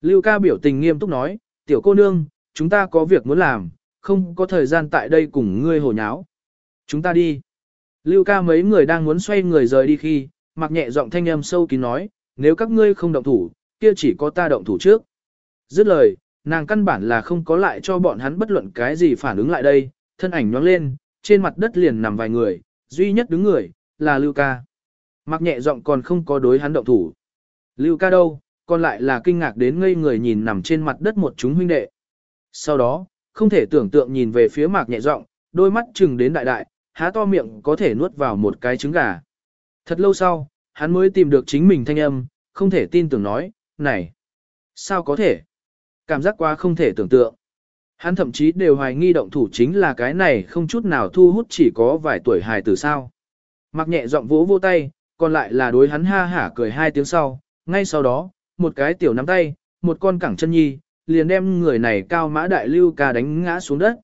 Lưu ca biểu tình nghiêm túc nói, tiểu cô nương, chúng ta có việc muốn làm, không có thời gian tại đây cùng ngươi hồ nháo. Chúng ta đi. Lưu ca mấy người đang muốn xoay người rời đi khi, mặc nhẹ giọng thanh âm sâu kín nói, nếu các ngươi không động thủ, kia chỉ có ta động thủ trước. Dứt lời, nàng căn bản là không có lại cho bọn hắn bất luận cái gì phản ứng lại đây, thân ảnh nhoáng lên, trên mặt đất liền nằm vài người, duy nhất đứng người, là Lưu ca. Mặc nhẹ giọng còn không có đối hắn động thủ. Lưu ca đâu, còn lại là kinh ngạc đến ngây người nhìn nằm trên mặt đất một chúng huynh đệ. Sau đó, không thể tưởng tượng nhìn về phía mạc nhẹ giọng, đôi mắt chừng đến đại đại, há to miệng có thể nuốt vào một cái trứng gà. Thật lâu sau, hắn mới tìm được chính mình thanh âm, không thể tin tưởng nói, này, sao có thể? Cảm giác quá không thể tưởng tượng. Hắn thậm chí đều hoài nghi động thủ chính là cái này không chút nào thu hút chỉ có vài tuổi hài tử sao. Mặc nhẹ giọng vỗ vô tay, còn lại là đối hắn ha hả cười hai tiếng sau, ngay sau đó, một cái tiểu nắm tay, một con cẳng chân nhi, liền đem người này cao mã đại lưu ca đánh ngã xuống đất.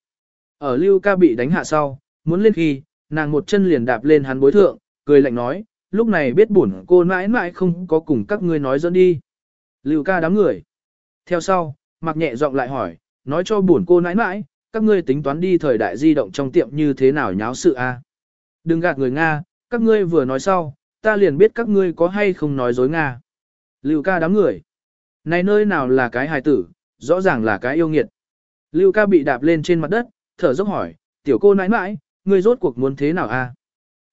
Ở lưu ca bị đánh hạ sau, muốn lên khi, nàng một chân liền đạp lên hắn bối thượng, cười lạnh nói, lúc này biết buồn cô mãi mãi không có cùng các ngươi nói dẫn đi. Lưu ca đám người. Theo sau, mặc nhẹ giọng lại hỏi, nói cho buồn cô nãi nãi, các ngươi tính toán đi thời đại di động trong tiệm như thế nào nháo sự a? Đừng gạt người Nga, các ngươi vừa nói sau, ta liền biết các ngươi có hay không nói dối Nga. Lưu ca đám người. Này nơi nào là cái hài tử, rõ ràng là cái yêu nghiệt. Lưu ca bị đạp lên trên mặt đất, thở dốc hỏi, tiểu cô nãi nãi, ngươi rốt cuộc muốn thế nào a?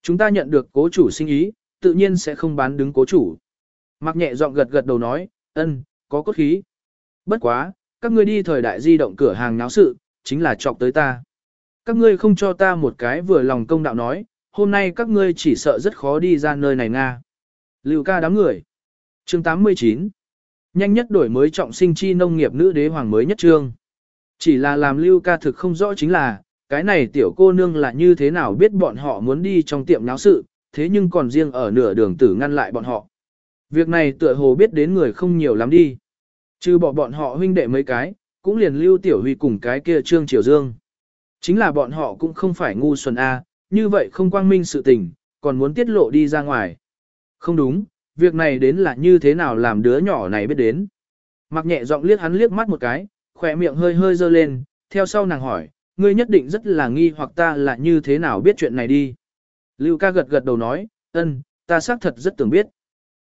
Chúng ta nhận được cố chủ sinh ý, tự nhiên sẽ không bán đứng cố chủ. Mặc nhẹ giọng gật gật đầu nói, ân, có cốt khí. Bất quá, các ngươi đi thời đại di động cửa hàng náo sự, chính là chọc tới ta. Các ngươi không cho ta một cái vừa lòng công đạo nói, hôm nay các ngươi chỉ sợ rất khó đi ra nơi này Nga. Lưu ca đám người. Chương 89. Nhanh nhất đổi mới trọng sinh chi nông nghiệp nữ đế hoàng mới nhất trương. Chỉ là làm lưu ca thực không rõ chính là, cái này tiểu cô nương là như thế nào biết bọn họ muốn đi trong tiệm náo sự, thế nhưng còn riêng ở nửa đường tử ngăn lại bọn họ. Việc này tựa hồ biết đến người không nhiều lắm đi. Trừ bỏ bọn họ huynh đệ mấy cái, cũng liền lưu tiểu huy cùng cái kia trương triều dương. Chính là bọn họ cũng không phải ngu xuẩn A, như vậy không quang minh sự tình, còn muốn tiết lộ đi ra ngoài. Không đúng, việc này đến là như thế nào làm đứa nhỏ này biết đến. Mặc nhẹ giọng liếc hắn liếc mắt một cái, khỏe miệng hơi hơi dơ lên, theo sau nàng hỏi, ngươi nhất định rất là nghi hoặc ta là như thế nào biết chuyện này đi. Lưu ca gật gật đầu nói, ân, ta xác thật rất tưởng biết.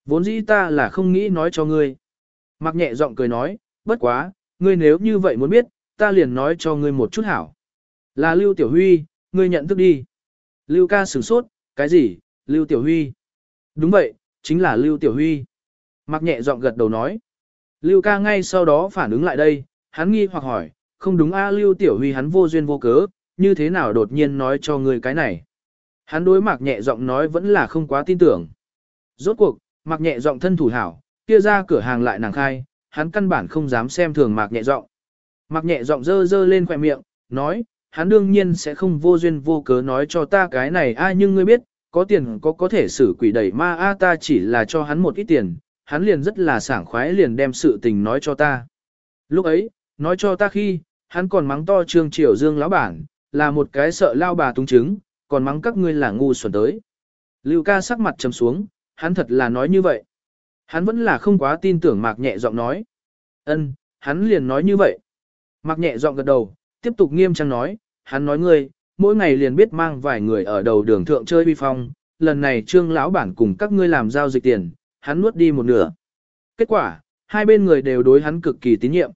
Vốn dĩ ta là không nghĩ nói cho ngươi. Mặc nhẹ giọng cười nói, bất quá, ngươi nếu như vậy muốn biết, ta liền nói cho ngươi một chút hảo. Là Lưu Tiểu Huy, ngươi nhận thức đi. Lưu ca sửng sốt, cái gì, Lưu Tiểu Huy? Đúng vậy, chính là Lưu Tiểu Huy. Mặc nhẹ giọng gật đầu nói. Lưu ca ngay sau đó phản ứng lại đây, hắn nghi hoặc hỏi, không đúng a Lưu Tiểu Huy hắn vô duyên vô cớ, như thế nào đột nhiên nói cho ngươi cái này. Hắn đối Mặc nhẹ giọng nói vẫn là không quá tin tưởng. Rốt cuộc, Mặc nhẹ giọng thân thủ hảo, kia ra cửa hàng lại nàng khai, hắn căn bản không dám xem thường Mặc nhẹ giọng. Mặc nhẹ giọng dơ dơ lên khỏe miệng, nói, hắn đương nhiên sẽ không vô duyên vô cớ nói cho ta cái này ai nhưng ngươi biết, có tiền có có thể xử quỷ đẩy ma a ta chỉ là cho hắn một ít tiền, hắn liền rất là sảng khoái liền đem sự tình nói cho ta. Lúc ấy, nói cho ta khi, hắn còn mắng to trương triều dương lão bản, là một cái sợ lao bà tung chứng, còn mắng các ngươi là ngu xuẩn tới. Lưu ca sắc mặt trầm xuống, hắn thật là nói như vậy. Hắn vẫn là không quá tin tưởng mạc nhẹ giọng nói. Ân, hắn liền nói như vậy. Mạc nhẹ giọng gật đầu, tiếp tục nghiêm trang nói, hắn nói ngươi, mỗi ngày liền biết mang vài người ở đầu đường thượng chơi vi phong, lần này trương lão bản cùng các ngươi làm giao dịch tiền, hắn nuốt đi một nửa. Kết quả, hai bên người đều đối hắn cực kỳ tín nhiệm.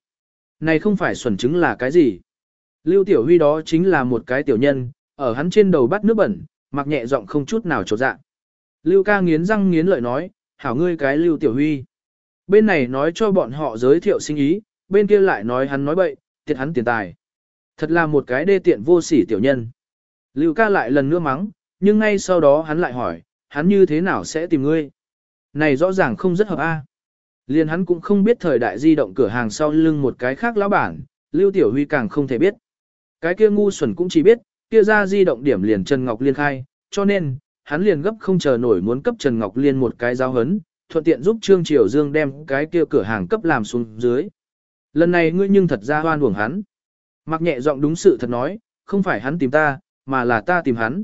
Này không phải xuẩn chứng là cái gì. Lưu Tiểu Huy đó chính là một cái tiểu nhân, ở hắn trên đầu bắt nước bẩn, mặc nhẹ giọng không chút nào trột dạ. Lưu ca nghiến răng nghiến lợi nói, hảo ngươi cái Lưu Tiểu Huy. Bên này nói cho bọn họ giới thiệu sinh ý, bên kia lại nói hắn nói bậy, thiệt hắn tiền tài. Thật là một cái đê tiện vô sỉ tiểu nhân. Lưu ca lại lần nữa mắng, nhưng ngay sau đó hắn lại hỏi, hắn như thế nào sẽ tìm ngươi? Này rõ ràng không rất hợp a. Liên hắn cũng không biết thời đại di động cửa hàng sau lưng một cái khác lão bản, Lưu Tiểu Huy càng không thể biết. Cái kia ngu xuẩn cũng chỉ biết, kia ra di động điểm liền Trần Ngọc Liên khai, cho nên, hắn liền gấp không chờ nổi muốn cấp Trần Ngọc Liên một cái giáo hấn, thuận tiện giúp Trương Triều Dương đem cái kia cửa hàng cấp làm xuống dưới. Lần này ngươi nhưng thật ra hoan uổng hắn. Mặc nhẹ giọng đúng sự thật nói, không phải hắn tìm ta, mà là ta tìm hắn.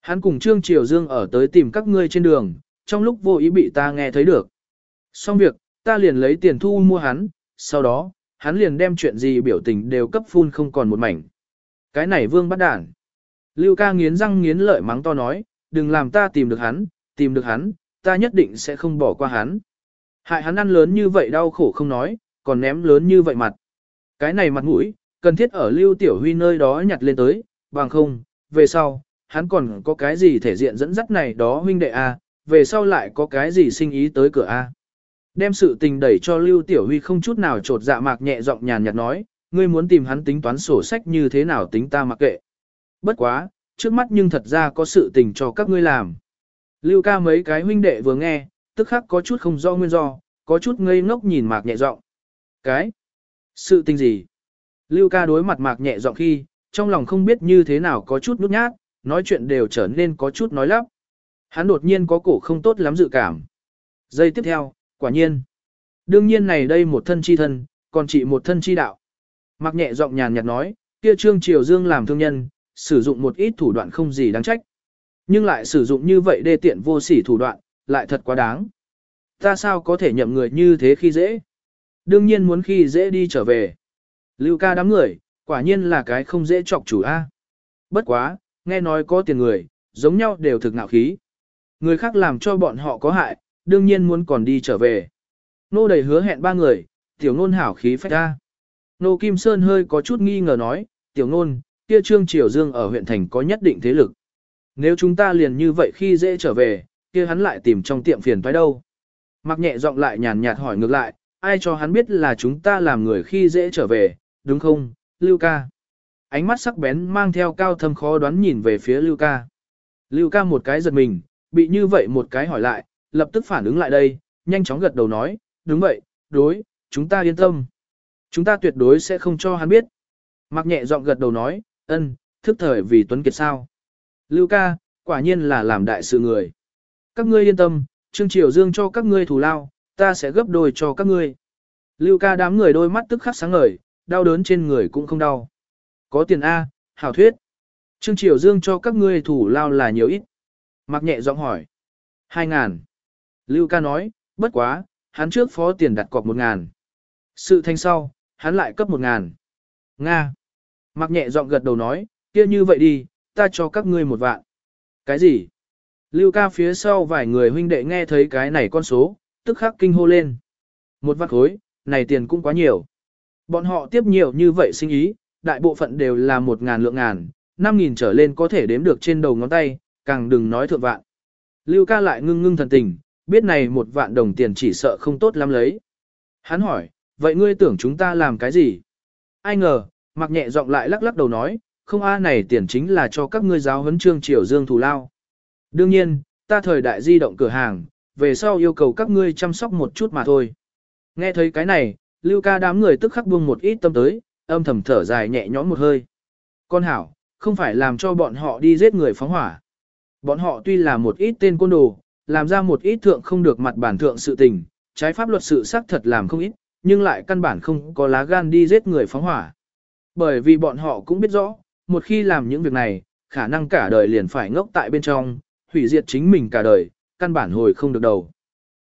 Hắn cùng Trương Triều Dương ở tới tìm các ngươi trên đường, trong lúc vô ý bị ta nghe thấy được. Xong việc, ta liền lấy tiền thu mua hắn, sau đó, hắn liền đem chuyện gì biểu tình đều cấp phun không còn một mảnh. Cái này vương bắt đản. Lưu ca nghiến răng nghiến lợi mắng to nói, đừng làm ta tìm được hắn, tìm được hắn, ta nhất định sẽ không bỏ qua hắn. Hại hắn ăn lớn như vậy đau khổ không nói, còn ném lớn như vậy mặt. Cái này mặt mũi, cần thiết ở Lưu Tiểu Huy nơi đó nhặt lên tới, bằng không, về sau, hắn còn có cái gì thể diện dẫn dắt này đó huynh đệ A, về sau lại có cái gì sinh ý tới cửa A. Đem sự tình đẩy cho Lưu Tiểu Huy không chút nào trột dạ mạc nhẹ giọng nhàn nhạt nói, ngươi muốn tìm hắn tính toán sổ sách như thế nào tính ta mặc kệ. Bất quá, trước mắt nhưng thật ra có sự tình cho các ngươi làm. Lưu ca mấy cái huynh đệ vừa nghe, tức khắc có chút không do nguyên do, có chút ngây ngốc nhìn mạc nhẹ giọng. Cái? Sự tình gì? Lưu ca đối mặt mạc nhẹ giọng khi, trong lòng không biết như thế nào có chút nút nhát, nói chuyện đều trở nên có chút nói lắp. Hắn đột nhiên có cổ không tốt lắm dự cảm. Giây tiếp theo, quả nhiên. Đương nhiên này đây một thân chi thân, còn chỉ một thân chi đạo. Mạc nhẹ giọng nhàn nhạt nói, kia Trương Triều Dương làm thương nhân, sử dụng một ít thủ đoạn không gì đáng trách. Nhưng lại sử dụng như vậy đê tiện vô sỉ thủ đoạn, lại thật quá đáng. Ta sao có thể nhậm người như thế khi dễ? Đương nhiên muốn khi dễ đi trở về. Lưu ca đám người, quả nhiên là cái không dễ chọc chủ A. Bất quá, nghe nói có tiền người, giống nhau đều thực ngạo khí. Người khác làm cho bọn họ có hại, đương nhiên muốn còn đi trở về. Nô đầy hứa hẹn ba người, tiểu nôn hảo khí phách ra. Nô Kim Sơn hơi có chút nghi ngờ nói, tiểu nôn, kia Trương Triều Dương ở huyện thành có nhất định thế lực. Nếu chúng ta liền như vậy khi dễ trở về, kia hắn lại tìm trong tiệm phiền phải đâu. Mặc nhẹ giọng lại nhàn nhạt hỏi ngược lại, ai cho hắn biết là chúng ta làm người khi dễ trở về, đúng không, Lưu ca? Ánh mắt sắc bén mang theo cao thâm khó đoán nhìn về phía Lưu ca. Lưu ca một cái giật mình, bị như vậy một cái hỏi lại, lập tức phản ứng lại đây, nhanh chóng gật đầu nói, đúng vậy, đối, chúng ta yên tâm. Chúng ta tuyệt đối sẽ không cho hắn biết. Mặc nhẹ giọng gật đầu nói, ân, thức thời vì Tuấn Kiệt sao. Lưu ca, quả nhiên là làm đại sự người. Các ngươi yên tâm, Trương Triều Dương cho các ngươi thù lao, ta sẽ gấp đôi cho các ngươi. Lưu ca đám người đôi mắt tức khắc sáng ngời, đau đớn trên người cũng không đau. Có tiền A, hảo thuyết. Trương Triều Dương cho các ngươi thủ lao là nhiều ít. Mặc nhẹ giọng hỏi. Hai ngàn. Lưu ca nói, bất quá, hắn trước phó tiền đặt cọc một ngàn. Sự thanh sau, hắn lại cấp một ngàn. Nga. Mặc nhẹ giọng gật đầu nói, kia như vậy đi, ta cho các ngươi một vạn. Cái gì? Lưu ca phía sau vài người huynh đệ nghe thấy cái này con số, tức khắc kinh hô lên. Một vạn khối, này tiền cũng quá nhiều. Bọn họ tiếp nhiều như vậy sinh ý, đại bộ phận đều là một ngàn lượng ngàn, năm nghìn trở lên có thể đếm được trên đầu ngón tay, càng đừng nói thượng vạn. Lưu ca lại ngưng ngưng thần tình, biết này một vạn đồng tiền chỉ sợ không tốt lắm lấy. Hắn hỏi, vậy ngươi tưởng chúng ta làm cái gì? Ai ngờ, mặc nhẹ giọng lại lắc lắc đầu nói, không a này tiền chính là cho các ngươi giáo huấn trương triều dương thù lao. Đương nhiên, ta thời đại di động cửa hàng, về sau yêu cầu các ngươi chăm sóc một chút mà thôi. Nghe thấy cái này, lưu ca đám người tức khắc buông một ít tâm tới, âm thầm thở dài nhẹ nhõm một hơi. Con hảo, không phải làm cho bọn họ đi giết người phóng hỏa. Bọn họ tuy là một ít tên côn đồ, làm ra một ít thượng không được mặt bản thượng sự tình, trái pháp luật sự xác thật làm không ít, nhưng lại căn bản không có lá gan đi giết người phóng hỏa. Bởi vì bọn họ cũng biết rõ, một khi làm những việc này, khả năng cả đời liền phải ngốc tại bên trong, hủy diệt chính mình cả đời, căn bản hồi không được đầu.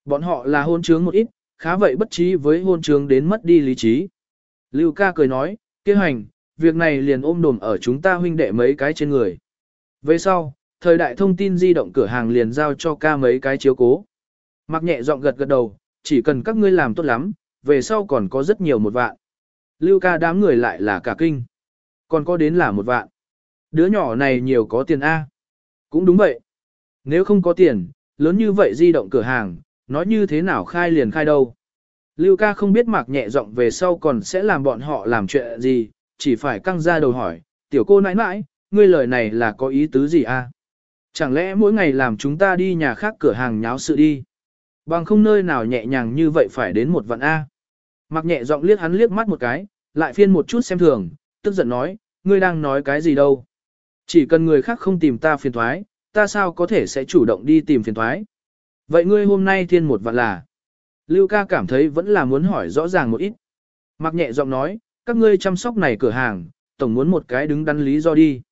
Bọn họ là hôn trướng một ít, khá vậy bất trí với hôn trường đến mất đi lý trí. Lưu ca cười nói, kia hành, việc này liền ôm đồm ở chúng ta huynh đệ mấy cái trên người. Về sau, thời đại thông tin di động cửa hàng liền giao cho ca mấy cái chiếu cố. Mặc nhẹ giọng gật gật đầu, chỉ cần các ngươi làm tốt lắm, về sau còn có rất nhiều một vạn. Lưu ca đám người lại là cả kinh. Còn có đến là một vạn. Đứa nhỏ này nhiều có tiền A. Cũng đúng vậy. Nếu không có tiền, lớn như vậy di động cửa hàng, nói như thế nào khai liền khai đâu. Lưu ca không biết mạc nhẹ giọng về sau còn sẽ làm bọn họ làm chuyện gì, chỉ phải căng ra đầu hỏi, tiểu cô nãi nãi, ngươi lời này là có ý tứ gì a? Chẳng lẽ mỗi ngày làm chúng ta đi nhà khác cửa hàng nháo sự đi? Bằng không nơi nào nhẹ nhàng như vậy phải đến một vạn A. Mạc nhẹ giọng liếc hắn liếc mắt một cái, lại phiên một chút xem thường, tức giận nói, ngươi đang nói cái gì đâu. Chỉ cần người khác không tìm ta phiền thoái, ta sao có thể sẽ chủ động đi tìm phiền thoái. Vậy ngươi hôm nay thiên một vạn là. Lưu ca cảm thấy vẫn là muốn hỏi rõ ràng một ít. Mặc nhẹ giọng nói, các ngươi chăm sóc này cửa hàng, tổng muốn một cái đứng đắn lý do đi.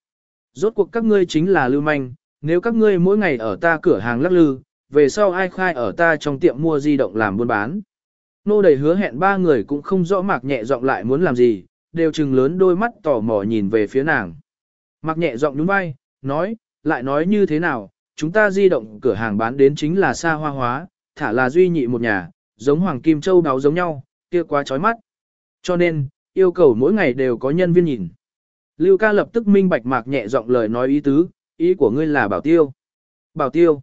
Rốt cuộc các ngươi chính là lưu manh, nếu các ngươi mỗi ngày ở ta cửa hàng lắc lư, về sau ai khai ở ta trong tiệm mua di động làm buôn bán. Nô đầy hứa hẹn ba người cũng không rõ mạc nhẹ giọng lại muốn làm gì, đều chừng lớn đôi mắt tò mò nhìn về phía nàng. Mạc nhẹ giọng nhún vai, nói, lại nói như thế nào, chúng ta di động cửa hàng bán đến chính là xa hoa hóa, thả là duy nhị một nhà, giống Hoàng Kim Châu đáo giống nhau, kia quá chói mắt. Cho nên, yêu cầu mỗi ngày đều có nhân viên nhìn. Lưu ca lập tức minh bạch mạc nhẹ giọng lời nói ý tứ, ý của ngươi là bảo tiêu. Bảo tiêu.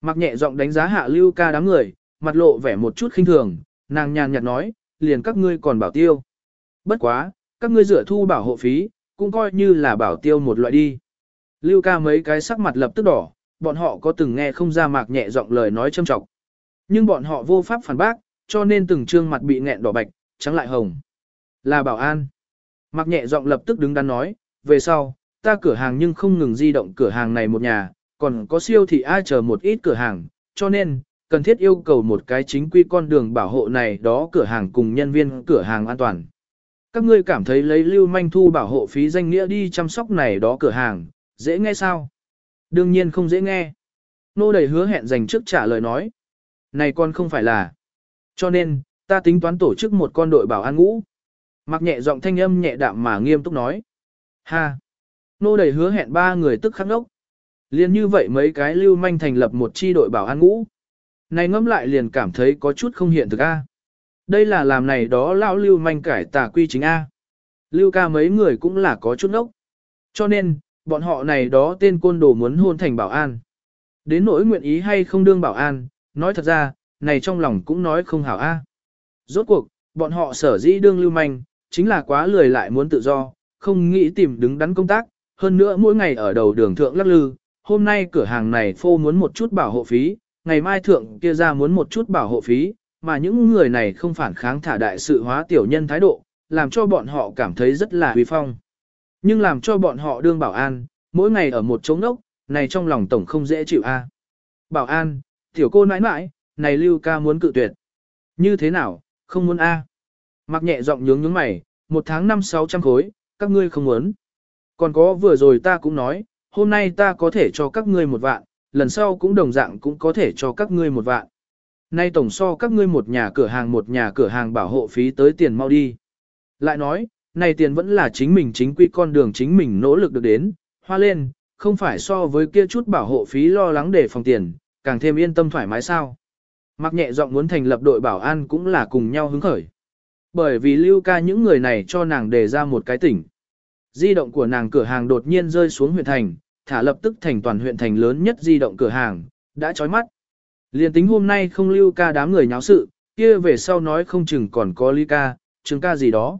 Mạc nhẹ giọng đánh giá hạ Lưu ca đám người, mặt lộ vẻ một chút khinh thường, nàng nhàn nhạt nói, liền các ngươi còn bảo tiêu. Bất quá, các ngươi rửa thu bảo hộ phí, cũng coi như là bảo tiêu một loại đi. Lưu ca mấy cái sắc mặt lập tức đỏ, bọn họ có từng nghe không ra mạc nhẹ giọng lời nói châm trọng. Nhưng bọn họ vô pháp phản bác, cho nên từng trương mặt bị nghẹn đỏ bạch, trắng lại hồng. Là bảo an. Mạc nhẹ giọng lập tức đứng đắn nói, về sau, ta cửa hàng nhưng không ngừng di động cửa hàng này một nhà, còn có siêu thị ai chờ một ít cửa hàng, cho nên, cần thiết yêu cầu một cái chính quy con đường bảo hộ này đó cửa hàng cùng nhân viên cửa hàng an toàn. Các ngươi cảm thấy lấy lưu manh thu bảo hộ phí danh nghĩa đi chăm sóc này đó cửa hàng, dễ nghe sao? Đương nhiên không dễ nghe. Nô đầy hứa hẹn dành trước trả lời nói. Này con không phải là. Cho nên, ta tính toán tổ chức một con đội bảo an ngũ. Mặc nhẹ giọng thanh âm nhẹ đạm mà nghiêm túc nói. Ha! Nô đầy hứa hẹn ba người tức khắc ngốc. Liên như vậy mấy cái lưu manh thành lập một chi đội bảo an ngũ. Này ngẫm lại liền cảm thấy có chút không hiện thực A. Đây là làm này đó lão lưu manh cải tà quy chính A. Lưu ca mấy người cũng là có chút ngốc. Cho nên, bọn họ này đó tên côn đồ muốn hôn thành bảo an. Đến nỗi nguyện ý hay không đương bảo an, nói thật ra, này trong lòng cũng nói không hảo a. Rốt cuộc, bọn họ sở dĩ đương lưu manh, chính là quá lười lại muốn tự do, không nghĩ tìm đứng đắn công tác, hơn nữa mỗi ngày ở đầu đường thượng lắc lư, hôm nay cửa hàng này phô muốn một chút bảo hộ phí, ngày mai thượng kia ra muốn một chút bảo hộ phí, mà những người này không phản kháng thả đại sự hóa tiểu nhân thái độ, làm cho bọn họ cảm thấy rất là huy phong. Nhưng làm cho bọn họ đương bảo an, mỗi ngày ở một chỗ nốc này trong lòng tổng không dễ chịu a. Bảo an, tiểu cô nãi nãi, này Lưu ca muốn cự tuyệt. Như thế nào, không muốn a? Mặc nhẹ giọng nhướng nhướng mày, một tháng năm sáu trăm khối, các ngươi không muốn. Còn có vừa rồi ta cũng nói, hôm nay ta có thể cho các ngươi một vạn, lần sau cũng đồng dạng cũng có thể cho các ngươi một vạn. Nay tổng so các ngươi một nhà cửa hàng một nhà cửa hàng bảo hộ phí tới tiền mau đi. Lại nói, này tiền vẫn là chính mình chính quy con đường chính mình nỗ lực được đến, hoa lên, không phải so với kia chút bảo hộ phí lo lắng để phòng tiền, càng thêm yên tâm thoải mái sao. Mặc nhẹ giọng muốn thành lập đội bảo an cũng là cùng nhau hứng khởi. Bởi vì lưu ca những người này cho nàng đề ra một cái tỉnh. Di động của nàng cửa hàng đột nhiên rơi xuống huyện thành, thả lập tức thành toàn huyện thành lớn nhất di động cửa hàng, đã chói mắt. Liên tính hôm nay không lưu ca đám người nháo sự, kia về sau nói không chừng còn có ly ca, trường ca gì đó.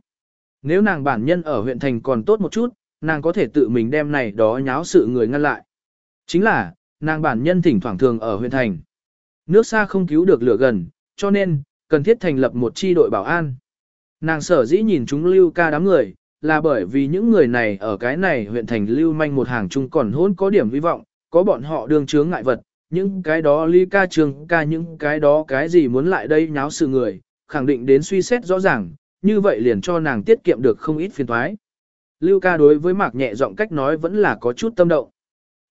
Nếu nàng bản nhân ở huyện thành còn tốt một chút, nàng có thể tự mình đem này đó nháo sự người ngăn lại. Chính là, nàng bản nhân thỉnh thoảng thường ở huyện thành. Nước xa không cứu được lửa gần, cho nên, cần thiết thành lập một chi đội bảo an. Nàng sở dĩ nhìn chúng lưu ca đám người, là bởi vì những người này ở cái này huyện thành lưu manh một hàng chung còn hôn có điểm hy vọng, có bọn họ đương chướng ngại vật, những cái đó ly ca trường ca những cái đó cái gì muốn lại đây nháo sự người, khẳng định đến suy xét rõ ràng, như vậy liền cho nàng tiết kiệm được không ít phiền thoái. Lưu ca đối với mạc nhẹ giọng cách nói vẫn là có chút tâm động.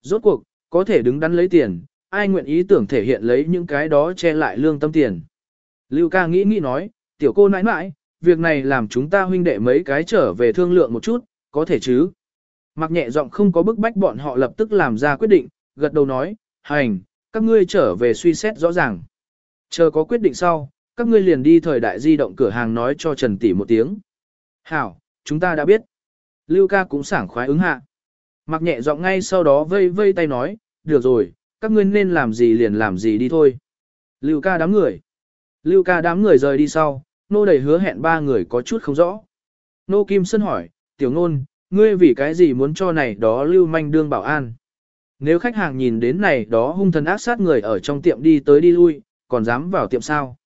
Rốt cuộc, có thể đứng đắn lấy tiền, ai nguyện ý tưởng thể hiện lấy những cái đó che lại lương tâm tiền. Lưu ca nghĩ nghĩ nói, tiểu cô nãi nãi, việc này làm chúng ta huynh đệ mấy cái trở về thương lượng một chút, có thể chứ. Mạc nhẹ giọng không có bức bách bọn họ lập tức làm ra quyết định, gật đầu nói, hành, các ngươi trở về suy xét rõ ràng. Chờ có quyết định sau, các ngươi liền đi thời đại di động cửa hàng nói cho Trần Tỷ một tiếng. Hảo, chúng ta đã biết. Lưu ca cũng sảng khoái ứng hạ. Mặc nhẹ giọng ngay sau đó vây vây tay nói, được rồi, các ngươi nên làm gì liền làm gì đi thôi. Lưu ca đám người. Lưu ca đám người rời đi sau, nô đầy hứa hẹn ba người có chút không rõ. Nô Kim Sơn hỏi, tiểu nôn, ngươi vì cái gì muốn cho này đó lưu manh đương bảo an. Nếu khách hàng nhìn đến này đó hung thần ác sát người ở trong tiệm đi tới đi lui, còn dám vào tiệm sao?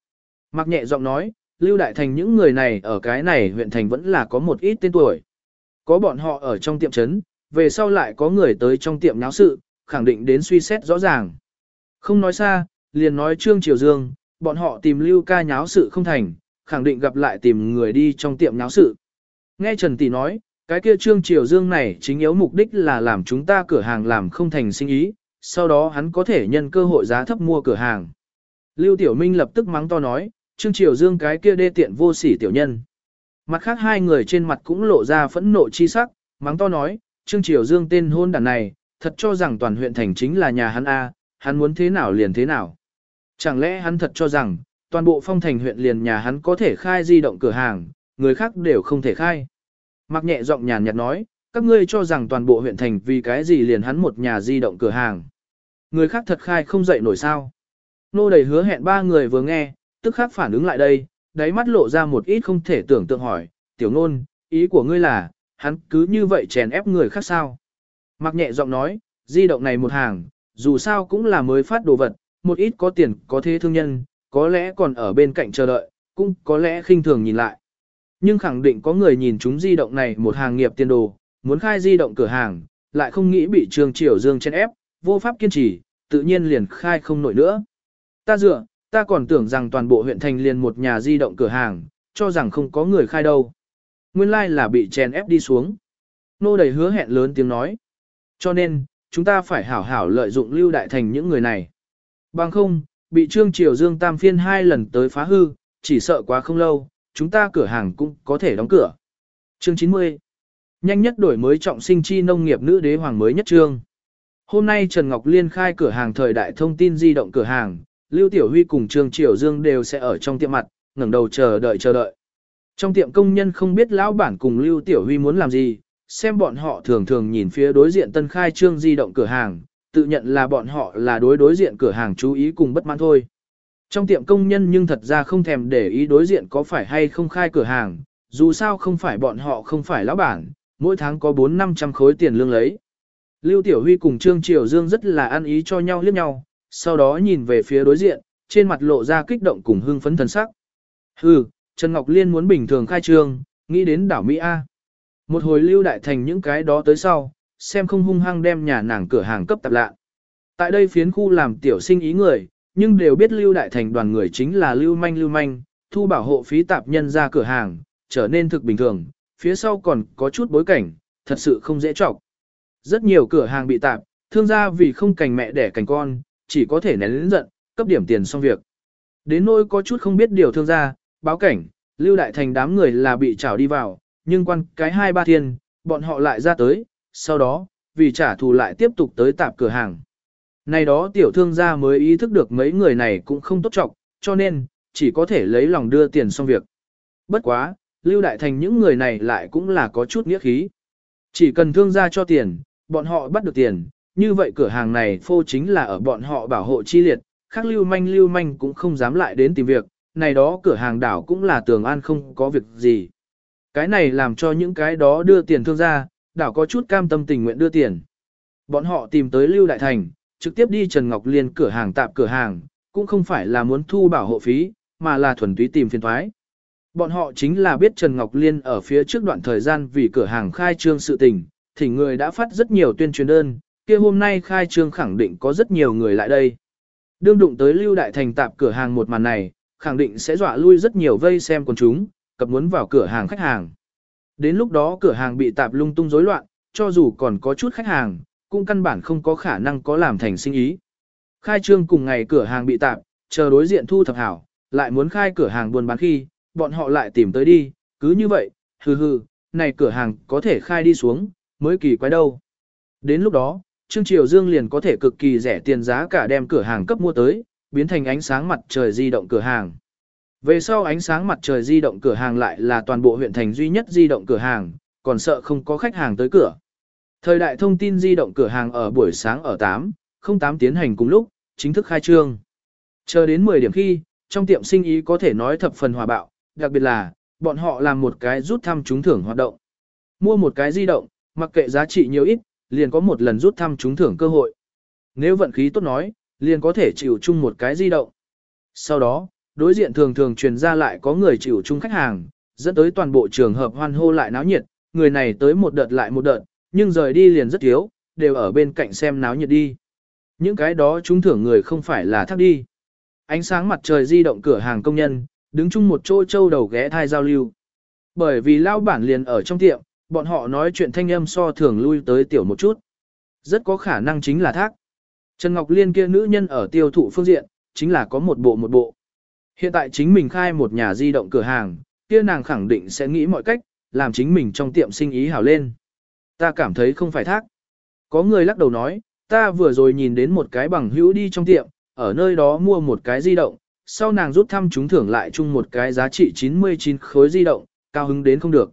Mặc nhẹ giọng nói, Lưu Đại Thành những người này ở cái này huyện thành vẫn là có một ít tên tuổi. Có bọn họ ở trong tiệm trấn, về sau lại có người tới trong tiệm náo sự, khẳng định đến suy xét rõ ràng. Không nói xa, liền nói Trương Triều Dương, bọn họ tìm Lưu ca nháo sự không thành, khẳng định gặp lại tìm người đi trong tiệm nháo sự. Nghe Trần Tỷ nói, cái kia Trương Triều Dương này chính yếu mục đích là làm chúng ta cửa hàng làm không thành sinh ý, sau đó hắn có thể nhân cơ hội giá thấp mua cửa hàng. Lưu Tiểu Minh lập tức mắng to nói, Trương Triều Dương cái kia đê tiện vô sỉ tiểu nhân. Mặt khác hai người trên mặt cũng lộ ra phẫn nộ chi sắc, mắng to nói, Trương Triều Dương tên hôn đàn này, thật cho rằng toàn huyện thành chính là nhà hắn A, hắn muốn thế nào liền thế nào. Chẳng lẽ hắn thật cho rằng, toàn bộ phong thành huyện liền nhà hắn có thể khai di động cửa hàng, người khác đều không thể khai. Mặc nhẹ giọng nhàn nhạt nói, các ngươi cho rằng toàn bộ huyện thành vì cái gì liền hắn một nhà di động cửa hàng. Người khác thật khai không dậy nổi sao. Nô đầy hứa hẹn ba người vừa nghe, tức khắc phản ứng lại đây, đáy mắt lộ ra một ít không thể tưởng tượng hỏi, tiểu nôn, ý của ngươi là, hắn cứ như vậy chèn ép người khác sao. Mặc nhẹ giọng nói, di động này một hàng, dù sao cũng là mới phát đồ vật, một ít có tiền có thế thương nhân, có lẽ còn ở bên cạnh chờ đợi, cũng có lẽ khinh thường nhìn lại. Nhưng khẳng định có người nhìn chúng di động này một hàng nghiệp tiền đồ, muốn khai di động cửa hàng, lại không nghĩ bị Trương Triều Dương chen ép, vô pháp kiên trì, tự nhiên liền khai không nổi nữa. Ta dựa, ta còn tưởng rằng toàn bộ huyện thành liền một nhà di động cửa hàng, cho rằng không có người khai đâu. Nguyên lai like là bị chèn ép đi xuống. Nô đầy hứa hẹn lớn tiếng nói. Cho nên, chúng ta phải hảo hảo lợi dụng lưu đại thành những người này. Bằng không, bị Trương Triều Dương tam phiên hai lần tới phá hư, chỉ sợ quá không lâu, chúng ta cửa hàng cũng có thể đóng cửa. Chương 90 Nhanh nhất đổi mới trọng sinh chi nông nghiệp nữ đế hoàng mới nhất trương. Hôm nay Trần Ngọc Liên khai cửa hàng thời đại thông tin di động cửa hàng, Lưu Tiểu Huy cùng Trương Triều Dương đều sẽ ở trong tiệm mặt, ngẩng đầu chờ đợi chờ đợi. Trong tiệm công nhân không biết lão bản cùng Lưu Tiểu Huy muốn làm gì, xem bọn họ thường thường nhìn phía đối diện tân khai trương di động cửa hàng, tự nhận là bọn họ là đối đối diện cửa hàng chú ý cùng bất mãn thôi. Trong tiệm công nhân nhưng thật ra không thèm để ý đối diện có phải hay không khai cửa hàng, dù sao không phải bọn họ không phải lão bản, mỗi tháng có 4-500 khối tiền lương lấy. Lưu Tiểu Huy cùng Trương Triều Dương rất là ăn ý cho nhau liếc nhau, sau đó nhìn về phía đối diện, trên mặt lộ ra kích động cùng hưng phấn thần sắc. Hừ, Trần Ngọc Liên muốn bình thường khai trương, nghĩ đến đảo Mỹ A. Một hồi Lưu Đại Thành những cái đó tới sau, xem không hung hăng đem nhà nàng cửa hàng cấp tạp lạ. Tại đây phiến khu làm tiểu sinh ý người, nhưng đều biết Lưu Đại Thành đoàn người chính là Lưu Manh Lưu Manh, thu bảo hộ phí tạp nhân ra cửa hàng, trở nên thực bình thường, phía sau còn có chút bối cảnh, thật sự không dễ chọc. Rất nhiều cửa hàng bị tạp, thương gia vì không cành mẹ đẻ cành con, chỉ có thể nén lĩnh giận, cấp điểm tiền xong việc. Đến nỗi có chút không biết điều thương gia, báo cảnh, Lưu Đại Thành đám người là bị trảo đi vào, nhưng quan cái hai ba thiên, bọn họ lại ra tới, sau đó, vì trả thù lại tiếp tục tới tạp cửa hàng. Này đó tiểu thương gia mới ý thức được mấy người này cũng không tốt trọng, cho nên, chỉ có thể lấy lòng đưa tiền xong việc. Bất quá, Lưu Đại Thành những người này lại cũng là có chút nghĩa khí. Chỉ cần thương gia cho tiền, bọn họ bắt được tiền, như vậy cửa hàng này phô chính là ở bọn họ bảo hộ chi liệt, khác lưu manh lưu manh cũng không dám lại đến tìm việc, này đó cửa hàng đảo cũng là tường an không có việc gì. Cái này làm cho những cái đó đưa tiền thương gia, đảo có chút cam tâm tình nguyện đưa tiền. Bọn họ tìm tới Lưu Đại Thành, trực tiếp đi Trần Ngọc Liên cửa hàng tạp cửa hàng, cũng không phải là muốn thu bảo hộ phí, mà là thuần túy tìm phiền thoái. Bọn họ chính là biết Trần Ngọc Liên ở phía trước đoạn thời gian vì cửa hàng khai trương sự tình, thì người đã phát rất nhiều tuyên truyền đơn, kia hôm nay khai trương khẳng định có rất nhiều người lại đây. Đương đụng tới Lưu Đại Thành tạp cửa hàng một màn này, khẳng định sẽ dọa lui rất nhiều vây xem con chúng, cập muốn vào cửa hàng khách hàng. Đến lúc đó cửa hàng bị tạp lung tung rối loạn, cho dù còn có chút khách hàng, cũng căn bản không có khả năng có làm thành sinh ý. Khai trương cùng ngày cửa hàng bị tạp, chờ đối diện thu thập hảo, lại muốn khai cửa hàng buôn bán khi, bọn họ lại tìm tới đi, cứ như vậy, hừ hừ, này cửa hàng có thể khai đi xuống, mới kỳ quái đâu. Đến lúc đó, Trương Triều Dương liền có thể cực kỳ rẻ tiền giá cả đem cửa hàng cấp mua tới, biến thành ánh sáng mặt trời di động cửa hàng. Về sau ánh sáng mặt trời di động cửa hàng lại là toàn bộ huyện thành duy nhất di động cửa hàng, còn sợ không có khách hàng tới cửa. Thời đại thông tin di động cửa hàng ở buổi sáng ở 8, 08 tiến hành cùng lúc, chính thức khai trương. Chờ đến 10 điểm khi, trong tiệm sinh ý có thể nói thập phần hòa bạo, đặc biệt là, bọn họ làm một cái rút thăm trúng thưởng hoạt động. Mua một cái di động, mặc kệ giá trị nhiều ít, liền có một lần rút thăm trúng thưởng cơ hội. Nếu vận khí tốt nói, liền có thể chịu chung một cái di động. Sau đó, đối diện thường thường truyền ra lại có người chịu chung khách hàng, dẫn tới toàn bộ trường hợp hoan hô lại náo nhiệt, người này tới một đợt lại một đợt, nhưng rời đi liền rất thiếu, đều ở bên cạnh xem náo nhiệt đi. Những cái đó chúng thưởng người không phải là thắc đi. Ánh sáng mặt trời di động cửa hàng công nhân, đứng chung một chỗ châu đầu ghé thai giao lưu. Bởi vì lao bản liền ở trong tiệm, bọn họ nói chuyện thanh âm so thường lui tới tiểu một chút. Rất có khả năng chính là thác. Trần Ngọc Liên kia nữ nhân ở tiêu thụ phương diện, chính là có một bộ một bộ. Hiện tại chính mình khai một nhà di động cửa hàng, kia nàng khẳng định sẽ nghĩ mọi cách, làm chính mình trong tiệm sinh ý hảo lên. Ta cảm thấy không phải thác. Có người lắc đầu nói, ta vừa rồi nhìn đến một cái bằng hữu đi trong tiệm, ở nơi đó mua một cái di động, sau nàng rút thăm chúng thưởng lại chung một cái giá trị 99 khối di động, cao hứng đến không được.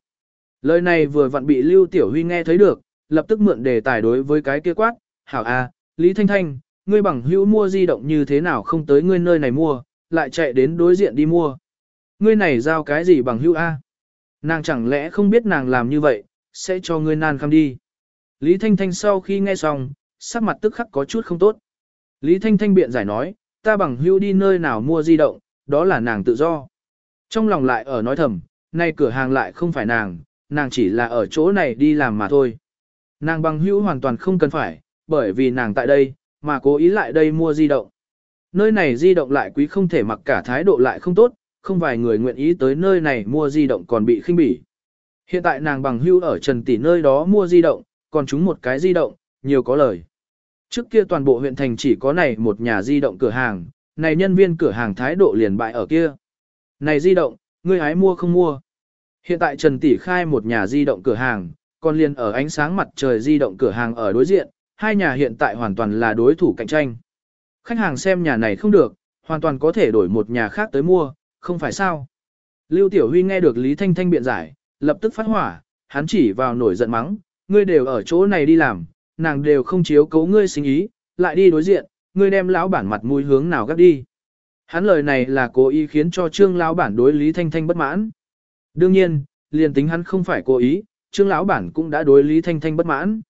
Lời này vừa vặn bị Lưu Tiểu Huy nghe thấy được, lập tức mượn đề tài đối với cái kia quát, hảo a, Lý Thanh Thanh, ngươi bằng hữu mua di động như thế nào không tới ngươi nơi này mua, lại chạy đến đối diện đi mua. Ngươi này giao cái gì bằng hữu a? Nàng chẳng lẽ không biết nàng làm như vậy, sẽ cho ngươi nan khăm đi. Lý Thanh Thanh sau khi nghe xong, sắc mặt tức khắc có chút không tốt. Lý Thanh Thanh biện giải nói, ta bằng hữu đi nơi nào mua di động, đó là nàng tự do. Trong lòng lại ở nói thầm, nay cửa hàng lại không phải nàng, nàng chỉ là ở chỗ này đi làm mà thôi. Nàng bằng hữu hoàn toàn không cần phải, bởi vì nàng tại đây, mà cố ý lại đây mua di động. Nơi này di động lại quý không thể mặc cả thái độ lại không tốt, không vài người nguyện ý tới nơi này mua di động còn bị khinh bỉ. Hiện tại nàng bằng hưu ở Trần Tỷ nơi đó mua di động, còn chúng một cái di động, nhiều có lời. Trước kia toàn bộ huyện thành chỉ có này một nhà di động cửa hàng, này nhân viên cửa hàng thái độ liền bại ở kia. Này di động, ngươi hái mua không mua. Hiện tại Trần Tỷ khai một nhà di động cửa hàng, còn liền ở ánh sáng mặt trời di động cửa hàng ở đối diện, hai nhà hiện tại hoàn toàn là đối thủ cạnh tranh. Khách hàng xem nhà này không được, hoàn toàn có thể đổi một nhà khác tới mua, không phải sao. Lưu Tiểu Huy nghe được Lý Thanh Thanh biện giải, lập tức phát hỏa, hắn chỉ vào nổi giận mắng, ngươi đều ở chỗ này đi làm, nàng đều không chiếu cấu ngươi sinh ý, lại đi đối diện, ngươi đem lão bản mặt mũi hướng nào gấp đi. Hắn lời này là cố ý khiến cho trương lão bản đối Lý Thanh Thanh bất mãn. Đương nhiên, liền tính hắn không phải cố ý, trương lão bản cũng đã đối Lý Thanh Thanh bất mãn.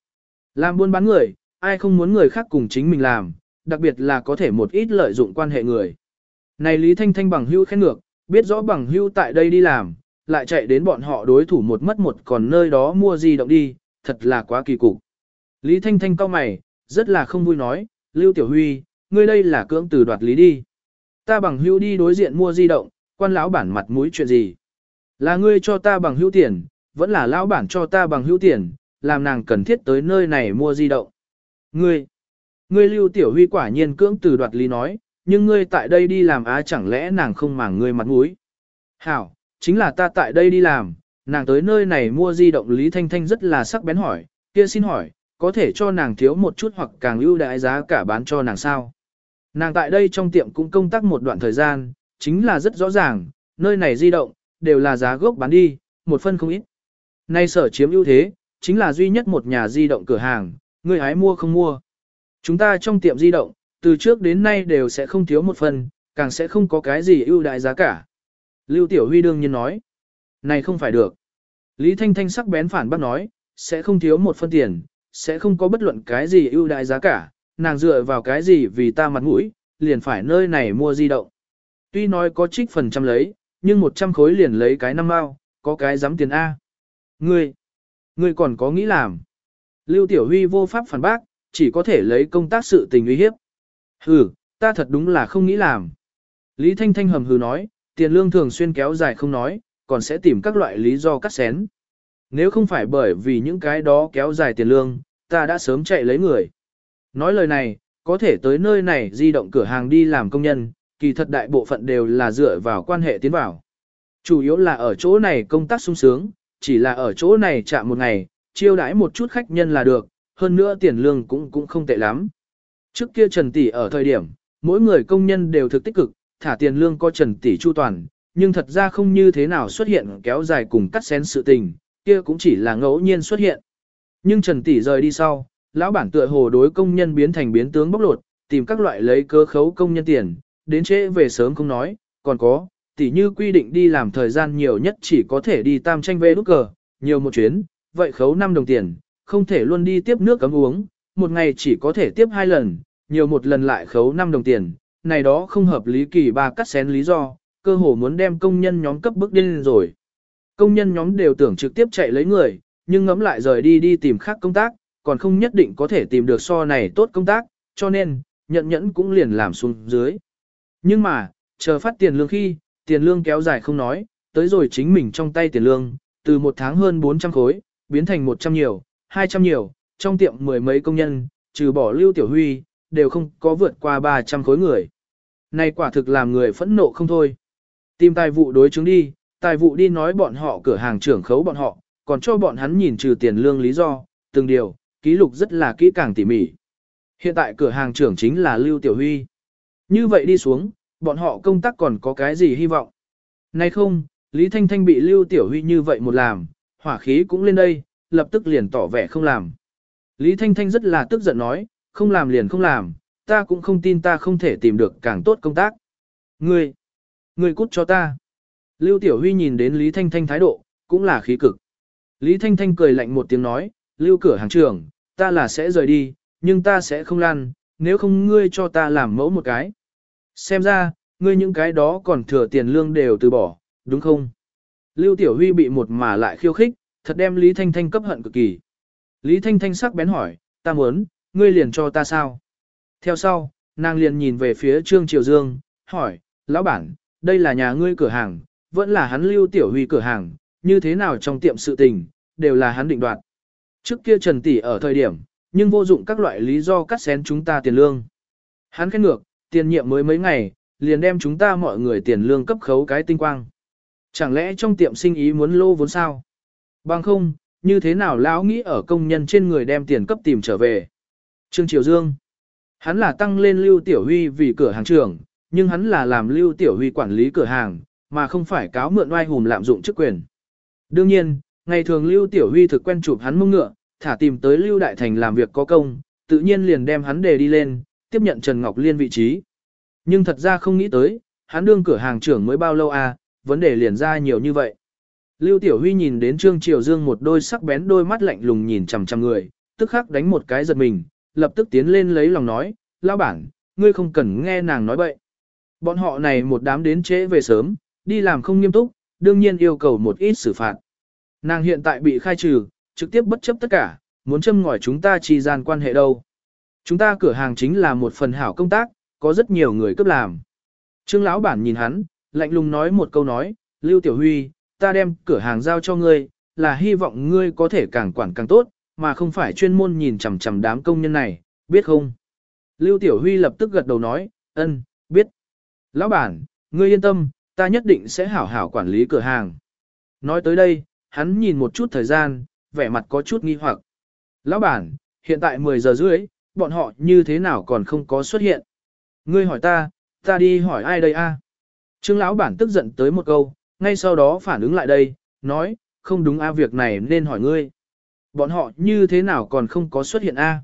Làm buôn bán người, ai không muốn người khác cùng chính mình làm, đặc biệt là có thể một ít lợi dụng quan hệ người. Này Lý Thanh Thanh bằng hưu khen ngược, biết rõ bằng hưu tại đây đi làm, lại chạy đến bọn họ đối thủ một mất một còn nơi đó mua gì động đi, thật là quá kỳ cục. Lý Thanh Thanh cau mày, rất là không vui nói, Lưu Tiểu Huy, ngươi đây là cưỡng từ đoạt lý đi. Ta bằng hưu đi đối diện mua di động, quan lão bản mặt mũi chuyện gì? Là ngươi cho ta bằng hữu tiền, vẫn là lão bản cho ta bằng hữu tiền, làm nàng cần thiết tới nơi này mua di động. Ngươi, ngươi Lưu Tiểu Huy quả nhiên cưỡng từ đoạt lý nói, nhưng ngươi tại đây đi làm á chẳng lẽ nàng không màng ngươi mặt mũi? Hảo, chính là ta tại đây đi làm, nàng tới nơi này mua di động Lý Thanh Thanh rất là sắc bén hỏi, kia xin hỏi, có thể cho nàng thiếu một chút hoặc càng ưu đại giá cả bán cho nàng sao? Nàng tại đây trong tiệm cũng công tác một đoạn thời gian, chính là rất rõ ràng, nơi này di động, đều là giá gốc bán đi, một phân không ít. Nay sở chiếm ưu thế, chính là duy nhất một nhà di động cửa hàng, người hái mua không mua. Chúng ta trong tiệm di động, từ trước đến nay đều sẽ không thiếu một phần, càng sẽ không có cái gì ưu đại giá cả. Lưu Tiểu Huy đương nhiên nói, này không phải được. Lý Thanh Thanh sắc bén phản bác nói, sẽ không thiếu một phân tiền, sẽ không có bất luận cái gì ưu đại giá cả, nàng dựa vào cái gì vì ta mặt mũi, liền phải nơi này mua di động. Tuy nói có trích phần trăm lấy, nhưng 100 khối liền lấy cái năm mao, có cái dám tiền A. Ngươi, ngươi còn có nghĩ làm. Lưu Tiểu Huy vô pháp phản bác, chỉ có thể lấy công tác sự tình uy hiếp. Hừ, ta thật đúng là không nghĩ làm. Lý Thanh Thanh hầm hừ nói, tiền lương thường xuyên kéo dài không nói, còn sẽ tìm các loại lý do cắt xén. Nếu không phải bởi vì những cái đó kéo dài tiền lương, ta đã sớm chạy lấy người. Nói lời này, có thể tới nơi này di động cửa hàng đi làm công nhân, kỳ thật đại bộ phận đều là dựa vào quan hệ tiến vào. Chủ yếu là ở chỗ này công tác sung sướng, chỉ là ở chỗ này chạm một ngày, chiêu đãi một chút khách nhân là được, hơn nữa tiền lương cũng cũng không tệ lắm. Trước kia Trần Tỷ ở thời điểm, mỗi người công nhân đều thực tích cực, thả tiền lương có Trần Tỷ chu toàn, nhưng thật ra không như thế nào xuất hiện kéo dài cùng cắt xén sự tình, kia cũng chỉ là ngẫu nhiên xuất hiện. Nhưng Trần Tỷ rời đi sau, lão bản tựa hồ đối công nhân biến thành biến tướng bóc lột, tìm các loại lấy cơ khấu công nhân tiền, đến trễ về sớm không nói, còn có, tỷ như quy định đi làm thời gian nhiều nhất chỉ có thể đi tam tranh về nút cờ, nhiều một chuyến, vậy khấu 5 đồng tiền, không thể luôn đi tiếp nước cấm uống, một ngày chỉ có thể tiếp hai lần, nhiều một lần lại khấu 5 đồng tiền, này đó không hợp lý kỳ ba cắt xén lý do, cơ hồ muốn đem công nhân nhóm cấp bước điên rồi. Công nhân nhóm đều tưởng trực tiếp chạy lấy người, nhưng ngấm lại rời đi đi tìm khác công tác, còn không nhất định có thể tìm được so này tốt công tác, cho nên, nhận nhẫn cũng liền làm xuống dưới. Nhưng mà, chờ phát tiền lương khi, tiền lương kéo dài không nói, tới rồi chính mình trong tay tiền lương, từ một tháng hơn 400 khối, biến thành 100 nhiều, 200 nhiều, trong tiệm mười mấy công nhân, trừ bỏ lưu tiểu huy, đều không có vượt qua 300 khối người. Này quả thực làm người phẫn nộ không thôi. Tìm tài vụ đối chứng đi, tài vụ đi nói bọn họ cửa hàng trưởng khấu bọn họ, còn cho bọn hắn nhìn trừ tiền lương lý do, từng điều, ký lục rất là kỹ càng tỉ mỉ. Hiện tại cửa hàng trưởng chính là Lưu Tiểu Huy. Như vậy đi xuống, bọn họ công tác còn có cái gì hy vọng? Nay không, Lý Thanh Thanh bị Lưu Tiểu Huy như vậy một làm, hỏa khí cũng lên đây, lập tức liền tỏ vẻ không làm. Lý Thanh Thanh rất là tức giận nói, không làm liền không làm, ta cũng không tin ta không thể tìm được càng tốt công tác. Ngươi, ngươi cút cho ta. Lưu Tiểu Huy nhìn đến Lý Thanh Thanh thái độ, cũng là khí cực. Lý Thanh Thanh cười lạnh một tiếng nói, Lưu cửa hàng trưởng, ta là sẽ rời đi, nhưng ta sẽ không lan, nếu không ngươi cho ta làm mẫu một cái. Xem ra, ngươi những cái đó còn thừa tiền lương đều từ bỏ, đúng không? Lưu Tiểu Huy bị một mà lại khiêu khích, thật đem Lý Thanh Thanh cấp hận cực kỳ. Lý Thanh Thanh sắc bén hỏi, ta muốn, ngươi liền cho ta sao? Theo sau, nàng liền nhìn về phía Trương Triều Dương, hỏi, lão bản, đây là nhà ngươi cửa hàng, vẫn là hắn Lưu Tiểu Huy cửa hàng, như thế nào trong tiệm sự tình, đều là hắn định đoạt. Trước kia Trần Tỷ ở thời điểm, nhưng vô dụng các loại lý do cắt xén chúng ta tiền lương. Hắn khét ngược, tiền nhiệm mới mấy ngày, liền đem chúng ta mọi người tiền lương cấp khấu cái tinh quang. Chẳng lẽ trong tiệm sinh ý muốn lô vốn sao? Bằng không, như thế nào lão nghĩ ở công nhân trên người đem tiền cấp tìm trở về? Trương Triều Dương. Hắn là tăng lên Lưu Tiểu Huy vì cửa hàng trưởng, nhưng hắn là làm Lưu Tiểu Huy quản lý cửa hàng, mà không phải cáo mượn oai hùm lạm dụng chức quyền. Đương nhiên, ngày thường Lưu Tiểu Huy thực quen chụp hắn mông ngựa, thả tìm tới Lưu Đại Thành làm việc có công, tự nhiên liền đem hắn đề đi lên, tiếp nhận Trần Ngọc Liên vị trí. Nhưng thật ra không nghĩ tới, hắn đương cửa hàng trưởng mới bao lâu à, vấn đề liền ra nhiều như vậy. Lưu Tiểu Huy nhìn đến Trương Triều Dương một đôi sắc bén đôi mắt lạnh lùng nhìn chằm chằm người, tức khắc đánh một cái giật mình, lập tức tiến lên lấy lòng nói, lão bản, ngươi không cần nghe nàng nói bậy. Bọn họ này một đám đến trễ về sớm, đi làm không nghiêm túc, đương nhiên yêu cầu một ít xử phạt. Nàng hiện tại bị khai trừ, trực tiếp bất chấp tất cả, muốn châm ngòi chúng ta trì gian quan hệ đâu. Chúng ta cửa hàng chính là một phần hảo công tác, có rất nhiều người cấp làm. Trương lão bản nhìn hắn, lạnh lùng nói một câu nói, Lưu Tiểu Huy, ta đem cửa hàng giao cho ngươi, là hy vọng ngươi có thể càng quản càng tốt, mà không phải chuyên môn nhìn chằm chằm đám công nhân này, biết không? Lưu Tiểu Huy lập tức gật đầu nói, ân, biết. Lão bản, ngươi yên tâm, ta nhất định sẽ hảo hảo quản lý cửa hàng. Nói tới đây, hắn nhìn một chút thời gian, vẻ mặt có chút nghi hoặc. Lão bản, hiện tại 10 giờ rưỡi, bọn họ như thế nào còn không có xuất hiện? Ngươi hỏi ta, ta đi hỏi ai đây a? Trương lão bản tức giận tới một câu, ngay sau đó phản ứng lại đây, nói, không đúng a việc này nên hỏi ngươi. Bọn họ như thế nào còn không có xuất hiện a?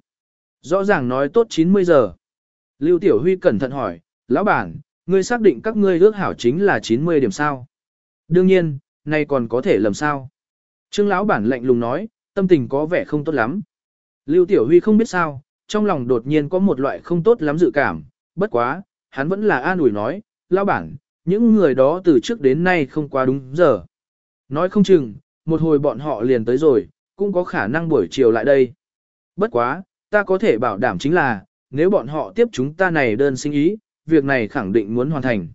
Rõ ràng nói tốt 90 giờ. Lưu Tiểu Huy cẩn thận hỏi, lão bản, ngươi xác định các ngươi ước hảo chính là 90 điểm sao? Đương nhiên, nay còn có thể lầm sao? Trương lão bản lạnh lùng nói, tâm tình có vẻ không tốt lắm. Lưu Tiểu Huy không biết sao, trong lòng đột nhiên có một loại không tốt lắm dự cảm, bất quá, hắn vẫn là an ủi nói, lão bản, những người đó từ trước đến nay không quá đúng giờ. Nói không chừng, một hồi bọn họ liền tới rồi, cũng có khả năng buổi chiều lại đây. Bất quá, ta có thể bảo đảm chính là, nếu bọn họ tiếp chúng ta này đơn sinh ý, việc này khẳng định muốn hoàn thành.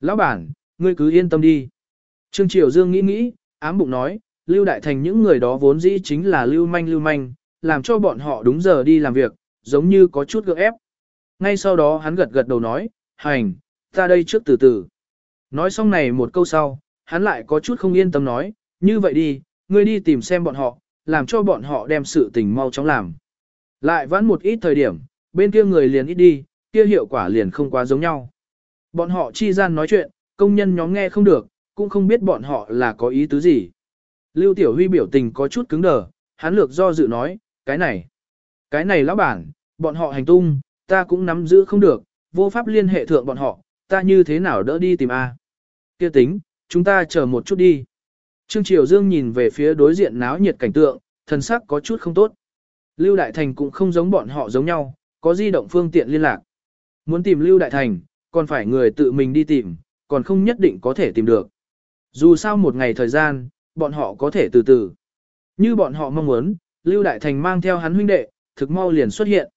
Lão bản, ngươi cứ yên tâm đi. Trương Triều Dương nghĩ nghĩ, ám bụng nói, Lưu Đại Thành những người đó vốn dĩ chính là lưu manh lưu manh, làm cho bọn họ đúng giờ đi làm việc, giống như có chút gượng ép. Ngay sau đó hắn gật gật đầu nói, hành, ta đây trước từ từ. Nói xong này một câu sau, hắn lại có chút không yên tâm nói, như vậy đi, ngươi đi tìm xem bọn họ, làm cho bọn họ đem sự tình mau chóng làm. Lại vãn một ít thời điểm, bên kia người liền ít đi, kia hiệu quả liền không quá giống nhau. Bọn họ chi gian nói chuyện, công nhân nhóm nghe không được, cũng không biết bọn họ là có ý tứ gì. Lưu Tiểu Huy biểu tình có chút cứng đờ, hắn lược do dự nói, cái này, cái này lão bản, bọn họ hành tung, ta cũng nắm giữ không được, vô pháp liên hệ thượng bọn họ, ta như thế nào đỡ đi tìm A. Kia tính, chúng ta chờ một chút đi. Trương Triều Dương nhìn về phía đối diện náo nhiệt cảnh tượng, thần sắc có chút không tốt. Lưu Đại Thành cũng không giống bọn họ giống nhau, có di động phương tiện liên lạc. Muốn tìm Lưu Đại Thành, còn phải người tự mình đi tìm, còn không nhất định có thể tìm được. Dù sao một ngày thời gian, bọn họ có thể từ từ. Như bọn họ mong muốn, Lưu Đại Thành mang theo hắn huynh đệ, thực mau liền xuất hiện.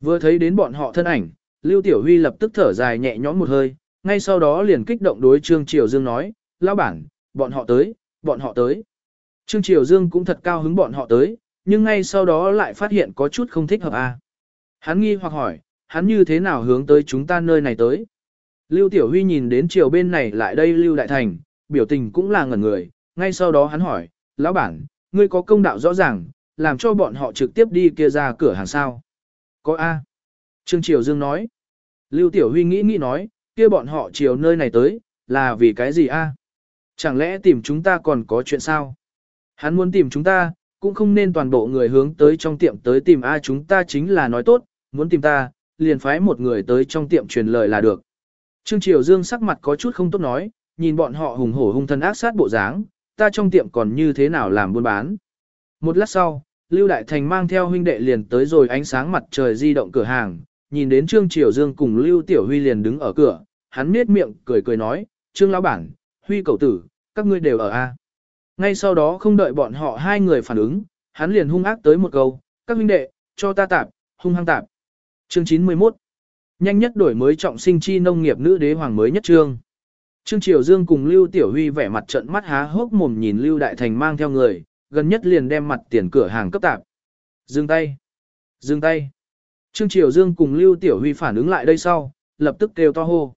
Vừa thấy đến bọn họ thân ảnh, Lưu Tiểu Huy lập tức thở dài nhẹ nhõm một hơi, ngay sau đó liền kích động đối Trương Triều Dương nói, lão bản, bọn họ tới, bọn họ tới. Trương Triều Dương cũng thật cao hứng bọn họ tới, nhưng ngay sau đó lại phát hiện có chút không thích hợp à. Hắn nghi hoặc hỏi, hắn như thế nào hướng tới chúng ta nơi này tới. Lưu Tiểu Huy nhìn đến chiều bên này lại đây Lưu Đại Thành, biểu tình cũng là ngẩn người, ngay sau đó hắn hỏi, lão bản, ngươi có công đạo rõ ràng, làm cho bọn họ trực tiếp đi kia ra cửa hàng sao. Có A. Trương Triều Dương nói. Lưu Tiểu Huy nghĩ nghĩ nói, kia bọn họ chiều nơi này tới, là vì cái gì A? Chẳng lẽ tìm chúng ta còn có chuyện sao? Hắn muốn tìm chúng ta, cũng không nên toàn bộ người hướng tới trong tiệm tới tìm A chúng ta chính là nói tốt, muốn tìm ta, liền phái một người tới trong tiệm truyền lời là được. Trương Triều Dương sắc mặt có chút không tốt nói, nhìn bọn họ hùng hổ hung thân ác sát bộ dáng, ta trong tiệm còn như thế nào làm buôn bán. Một lát sau, Lưu Đại Thành mang theo huynh đệ liền tới rồi ánh sáng mặt trời di động cửa hàng, nhìn đến Trương Triều Dương cùng Lưu Tiểu Huy liền đứng ở cửa, hắn nết miệng cười cười nói, Trương Lão Bản, Huy cầu tử, các ngươi đều ở A. Ngay sau đó không đợi bọn họ hai người phản ứng, hắn liền hung ác tới một câu, các huynh đệ, cho ta tạp, hung hăng tạp. Chương 91 Nhanh nhất đổi mới trọng sinh chi nông nghiệp nữ đế hoàng mới nhất trương. Trương Triều Dương cùng Lưu Tiểu Huy vẻ mặt trận mắt há hốc mồm nhìn Lưu Đại Thành mang theo người, gần nhất liền đem mặt tiền cửa hàng cấp tạp. Dừng tay. Dừng tay. Trương Triều Dương cùng Lưu Tiểu Huy phản ứng lại đây sau, lập tức kêu to hô.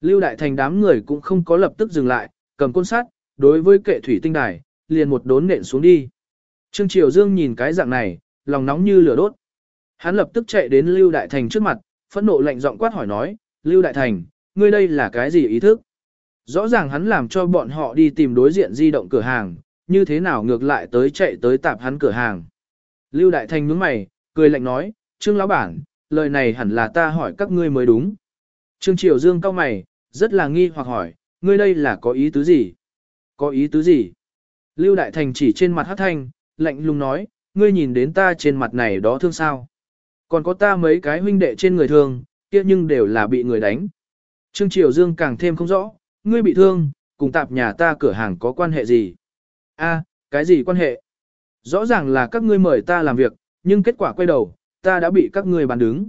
Lưu Đại Thành đám người cũng không có lập tức dừng lại, cầm côn sắt, đối với kệ thủy tinh đài, liền một đốn nện xuống đi. Trương Triều Dương nhìn cái dạng này, lòng nóng như lửa đốt. Hắn lập tức chạy đến Lưu Đại Thành trước mặt, phẫn nộ lạnh giọng quát hỏi nói, Lưu Đại Thành, ngươi đây là cái gì ý thức? Rõ ràng hắn làm cho bọn họ đi tìm đối diện di động cửa hàng, như thế nào ngược lại tới chạy tới tạp hắn cửa hàng. Lưu Đại Thành nhướng mày, cười lạnh nói, Trương lão bản, lời này hẳn là ta hỏi các ngươi mới đúng. Trương Triều Dương cao mày, rất là nghi hoặc hỏi, ngươi đây là có ý tứ gì? Có ý tứ gì? Lưu Đại Thành chỉ trên mặt hát thanh, lạnh lùng nói, ngươi nhìn đến ta trên mặt này đó thương sao? Còn có ta mấy cái huynh đệ trên người thương, kia nhưng đều là bị người đánh. Trương Triều Dương càng thêm không rõ, ngươi bị thương, cùng tạp nhà ta cửa hàng có quan hệ gì? A, cái gì quan hệ? Rõ ràng là các ngươi mời ta làm việc, nhưng kết quả quay đầu, ta đã bị các ngươi bán đứng.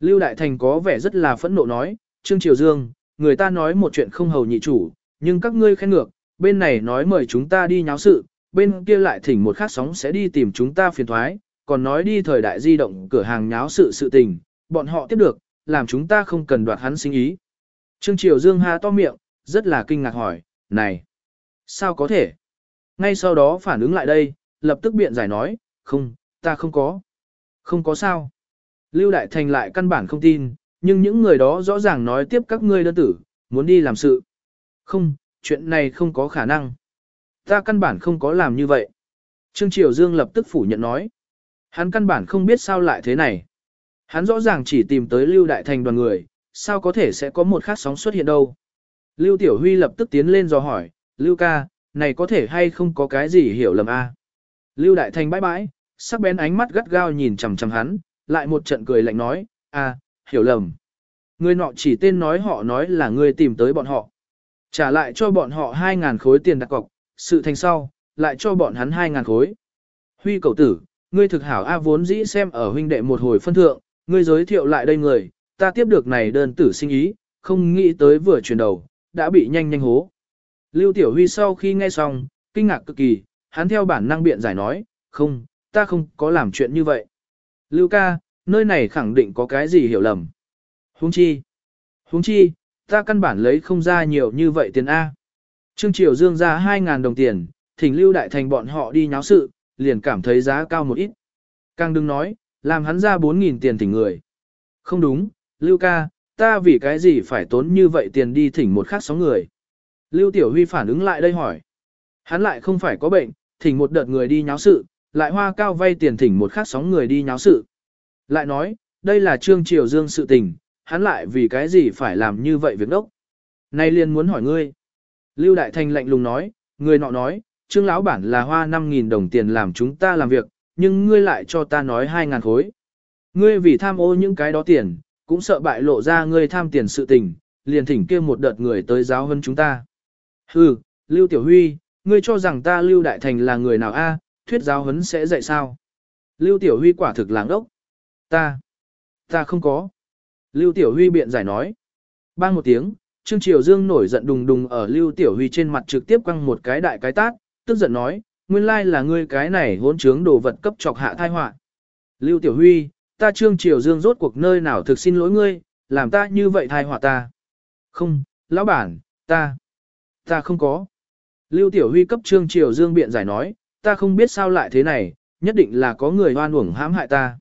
Lưu Đại Thành có vẻ rất là phẫn nộ nói, Trương Triều Dương, người ta nói một chuyện không hầu nhị chủ, nhưng các ngươi khen ngược, bên này nói mời chúng ta đi nháo sự, bên kia lại thỉnh một khát sóng sẽ đi tìm chúng ta phiền thoái, còn nói đi thời đại di động cửa hàng nháo sự sự tình, bọn họ tiếp được, làm chúng ta không cần đoạt hắn sinh ý. Trương Triều Dương ha to miệng, rất là kinh ngạc hỏi, này, sao có thể? Ngay sau đó phản ứng lại đây, lập tức biện giải nói, không, ta không có. Không có sao. Lưu Đại Thành lại căn bản không tin, nhưng những người đó rõ ràng nói tiếp các ngươi đơn tử, muốn đi làm sự. Không, chuyện này không có khả năng. Ta căn bản không có làm như vậy. Trương Triều Dương lập tức phủ nhận nói. Hắn căn bản không biết sao lại thế này. Hắn rõ ràng chỉ tìm tới Lưu Đại Thành đoàn người, sao có thể sẽ có một khác sóng xuất hiện đâu. Lưu Tiểu Huy lập tức tiến lên dò hỏi, Lưu ca, này có thể hay không có cái gì hiểu lầm a? Lưu Đại Thành bãi bãi, sắc bén ánh mắt gắt gao nhìn chằm chằm hắn, lại một trận cười lạnh nói, a, hiểu lầm. Người nọ chỉ tên nói họ nói là ngươi tìm tới bọn họ. Trả lại cho bọn họ hai ngàn khối tiền đặt cọc, sự thành sau, lại cho bọn hắn hai ngàn khối. Huy cầu tử, ngươi thực hảo A vốn dĩ xem ở huynh đệ một hồi phân thượng, ngươi giới thiệu lại đây người, ta tiếp được này đơn tử sinh ý, không nghĩ tới vừa chuyển đầu, đã bị nhanh nhanh hố. Lưu Tiểu Huy sau khi nghe xong, kinh ngạc cực kỳ, hắn theo bản năng biện giải nói, không, ta không có làm chuyện như vậy. Lưu ca, nơi này khẳng định có cái gì hiểu lầm. Huống chi, huống chi, ta căn bản lấy không ra nhiều như vậy tiền A. Trương Triều Dương ra 2.000 đồng tiền, thỉnh Lưu Đại Thành bọn họ đi nháo sự, liền cảm thấy giá cao một ít. Càng đừng nói, làm hắn ra 4.000 tiền thỉnh người. Không đúng, Lưu ca, ta vì cái gì phải tốn như vậy tiền đi thỉnh một khác sáu người. Lưu Tiểu Huy phản ứng lại đây hỏi. Hắn lại không phải có bệnh, thỉnh một đợt người đi nháo sự, lại hoa cao vay tiền thỉnh một khác sóng người đi nháo sự. Lại nói, đây là Trương Triều Dương sự tình, hắn lại vì cái gì phải làm như vậy việc đốc. Nay liền muốn hỏi ngươi. Lưu Đại Thành lạnh lùng nói, người nọ nói, Trương lão bản là hoa 5.000 đồng tiền làm chúng ta làm việc, nhưng ngươi lại cho ta nói 2.000 khối. Ngươi vì tham ô những cái đó tiền, cũng sợ bại lộ ra ngươi tham tiền sự tình, liền thỉnh kia một đợt người tới giáo hơn chúng ta. Hừ, Lưu Tiểu Huy, ngươi cho rằng ta Lưu Đại Thành là người nào a? thuyết giáo huấn sẽ dạy sao? Lưu Tiểu Huy quả thực làng ốc. Ta, ta không có. Lưu Tiểu Huy biện giải nói. Bang một tiếng, Trương Triều Dương nổi giận đùng đùng ở Lưu Tiểu Huy trên mặt trực tiếp quăng một cái đại cái tát, tức giận nói, nguyên lai là ngươi cái này hỗn trướng đồ vật cấp chọc hạ thai họa. Lưu Tiểu Huy, ta Trương Triều Dương rốt cuộc nơi nào thực xin lỗi ngươi, làm ta như vậy thai họa ta. Không, lão bản, ta, ta không có. Lưu Tiểu Huy cấp Trương Triều Dương biện giải nói, ta không biết sao lại thế này, nhất định là có người hoan uổng hãm hại ta.